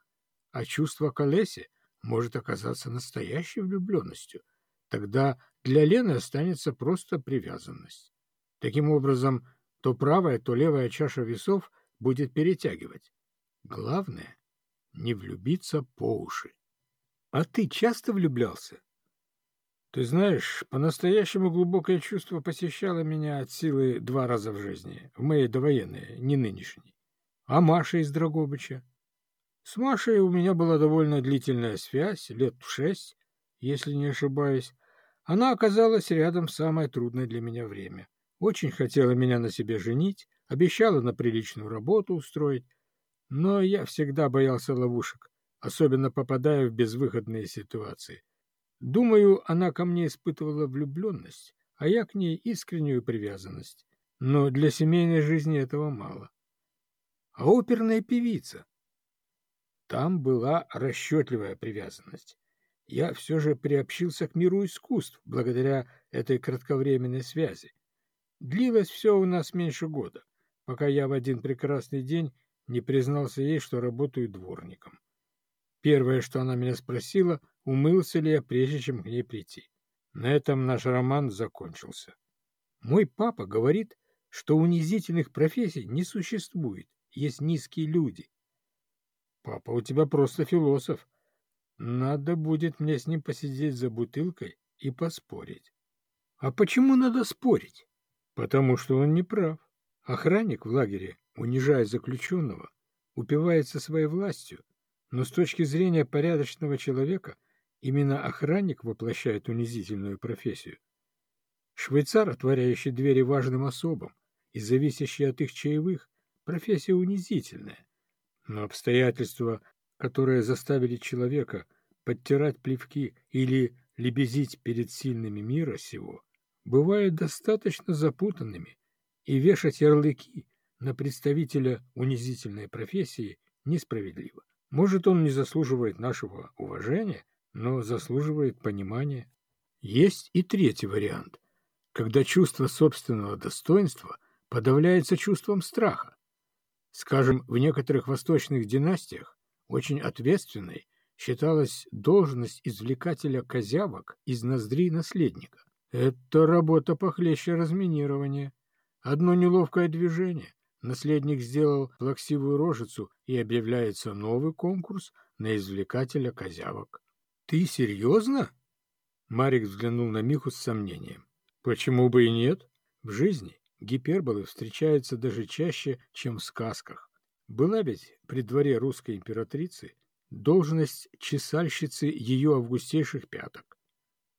А чувство к Олесе может оказаться настоящей влюбленностью. Тогда для Лены останется просто привязанность. Таким образом, то правая, то левая чаша весов будет перетягивать. Главное — не влюбиться по уши. А ты часто влюблялся? Ты знаешь, по-настоящему глубокое чувство посещало меня от силы два раза в жизни, в моей довоенной, не нынешней. А Маша из Драгобыча? С Машей у меня была довольно длительная связь, лет в шесть, если не ошибаюсь. Она оказалась рядом в самое трудное для меня время. Очень хотела меня на себе женить, обещала на приличную работу устроить, но я всегда боялся ловушек, особенно попадая в безвыходные ситуации. Думаю, она ко мне испытывала влюбленность, а я к ней искреннюю привязанность. Но для семейной жизни этого мало. А оперная певица? Там была расчетливая привязанность. Я все же приобщился к миру искусств благодаря этой кратковременной связи. Длилось все у нас меньше года, пока я в один прекрасный день не признался ей, что работаю дворником. Первое, что она меня спросила, умылся ли я, прежде чем к ней прийти. На этом наш роман закончился. Мой папа говорит, что унизительных профессий не существует, есть низкие люди. Папа, у тебя просто философ. Надо будет мне с ним посидеть за бутылкой и поспорить. А почему надо спорить? Потому что он не прав. Охранник в лагере, унижая заключенного, упивается своей властью, но с точки зрения порядочного человека именно охранник воплощает унизительную профессию. Швейцар, отворяющий двери важным особам и зависящий от их чаевых, профессия унизительная. Но обстоятельства, которые заставили человека подтирать плевки или лебезить перед сильными мира сего, бывают достаточно запутанными, и вешать ярлыки на представителя унизительной профессии несправедливо. Может, он не заслуживает нашего уважения, но заслуживает понимания. Есть и третий вариант, когда чувство собственного достоинства подавляется чувством страха. Скажем, в некоторых восточных династиях очень ответственной считалась должность извлекателя козявок из ноздрей наследника. Это работа похлеще разминирования. Одно неловкое движение. Наследник сделал плаксивую рожицу, и объявляется новый конкурс на извлекателя козявок. — Ты серьезно? Марик взглянул на Миху с сомнением. — Почему бы и нет? В жизни гиперболы встречаются даже чаще, чем в сказках. Была ведь при дворе русской императрицы должность чесальщицы ее августейших пяток.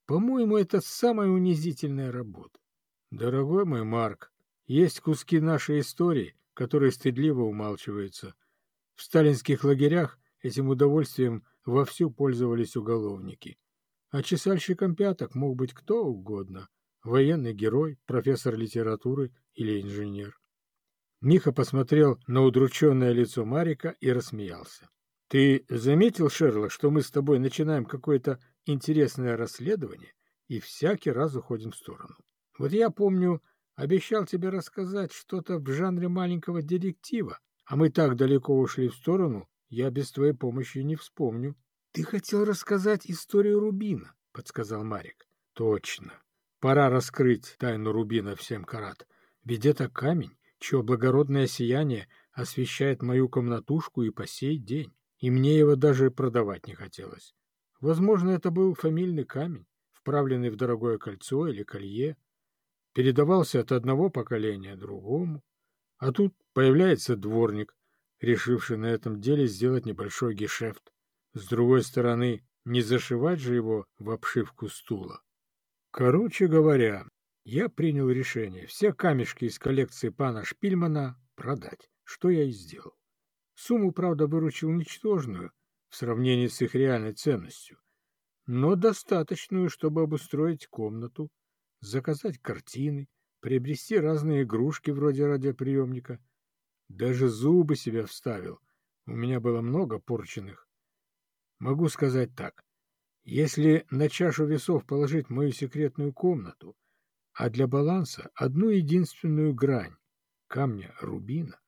По-моему, это самая унизительная работа. Дорогой мой Марк, есть куски нашей истории, которые стыдливо умалчиваются. В сталинских лагерях этим удовольствием вовсю пользовались уголовники. А чесальщиком пяток мог быть кто угодно. Военный герой, профессор литературы или инженер. Миха посмотрел на удрученное лицо Марика и рассмеялся. — Ты заметил, Шерлок, что мы с тобой начинаем какое-то интересное расследование и всякий раз уходим в сторону. Вот я помню, обещал тебе рассказать что-то в жанре маленького детектива, а мы так далеко ушли в сторону, я без твоей помощи не вспомню. Ты хотел рассказать историю Рубина, подсказал Марик. Точно. Пора раскрыть тайну рубина всем карат. Ведь это камень, чье благородное сияние освещает мою комнатушку и по сей день. И мне его даже продавать не хотелось. Возможно, это был фамильный камень, вправленный в дорогое кольцо или колье. Передавался от одного поколения другому. А тут появляется дворник, решивший на этом деле сделать небольшой гешефт. С другой стороны, не зашивать же его в обшивку стула. Короче говоря, я принял решение все камешки из коллекции пана Шпильмана продать, что я и сделал. Сумму, правда, выручил ничтожную в сравнении с их реальной ценностью, но достаточную, чтобы обустроить комнату, заказать картины, приобрести разные игрушки вроде радиоприемника. Даже зубы себя вставил. У меня было много порченных. Могу сказать так. Если на чашу весов положить мою секретную комнату, а для баланса одну единственную грань камня рубина,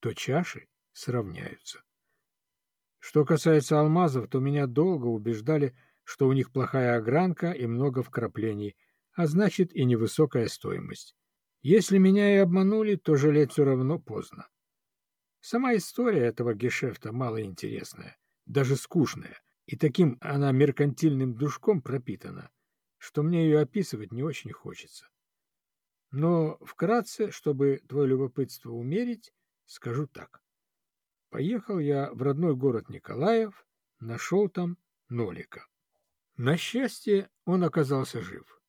то чаши сравняются. Что касается алмазов, то меня долго убеждали, что у них плохая огранка и много вкраплений, а значит и невысокая стоимость. Если меня и обманули, то жалеть все равно поздно. Сама история этого гешефта малоинтересная, даже скучная, и таким она меркантильным душком пропитана, что мне ее описывать не очень хочется. Но вкратце, чтобы твое любопытство умерить, скажу так. Поехал я в родной город Николаев, нашел там Нолика. На счастье, он оказался жив.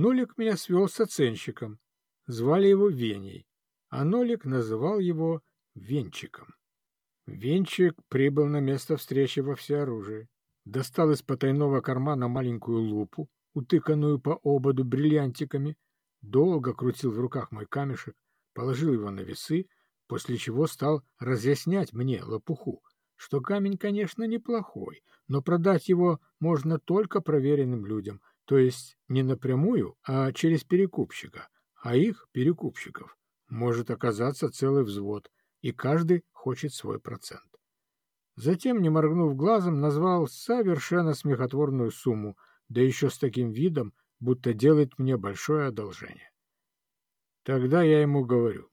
Нолик меня свел с оценщиком. Звали его Веней, а Нолик называл его Венчиком. Венчик прибыл на место встречи во всеоружии. Достал из потайного кармана маленькую лупу, утыканную по ободу бриллиантиками, долго крутил в руках мой камешек, положил его на весы, после чего стал разъяснять мне, лопуху, что камень, конечно, неплохой, но продать его можно только проверенным людям, то есть не напрямую, а через перекупщика, а их, перекупщиков, может оказаться целый взвод, и каждый хочет свой процент. Затем, не моргнув глазом, назвал совершенно смехотворную сумму, да еще с таким видом, будто делает мне большое одолжение. Тогда я ему говорю,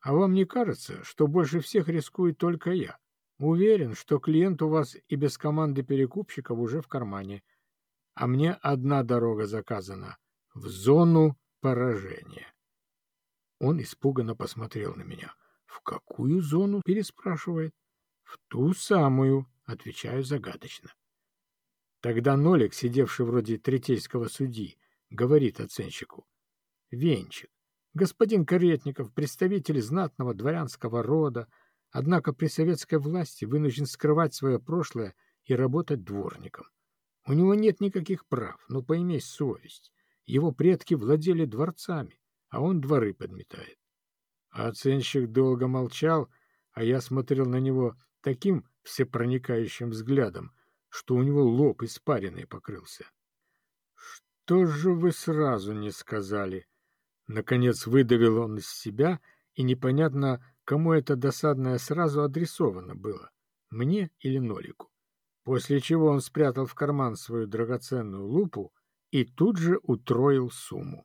а вам не кажется, что больше всех рискует только я? Уверен, что клиент у вас и без команды перекупщиков уже в кармане. А мне одна дорога заказана — в зону поражения. Он испуганно посмотрел на меня. «В какую зону?» — переспрашивает. «В ту самую», — отвечаю загадочно. Тогда Нолик, сидевший вроде третейского судьи, говорит оценщику. «Венчик, Господин Каретников, представитель знатного дворянского рода, однако при советской власти вынужден скрывать свое прошлое и работать дворником. У него нет никаких прав, но поимей совесть. Его предки владели дворцами, а он дворы подметает. А оценщик долго молчал, а я смотрел на него таким всепроникающим взглядом, что у него лоб испаренный покрылся. — Что же вы сразу не сказали? Наконец выдавил он из себя, и непонятно, кому это досадное сразу адресовано было, мне или Нолику. После чего он спрятал в карман свою драгоценную лупу и тут же утроил сумму.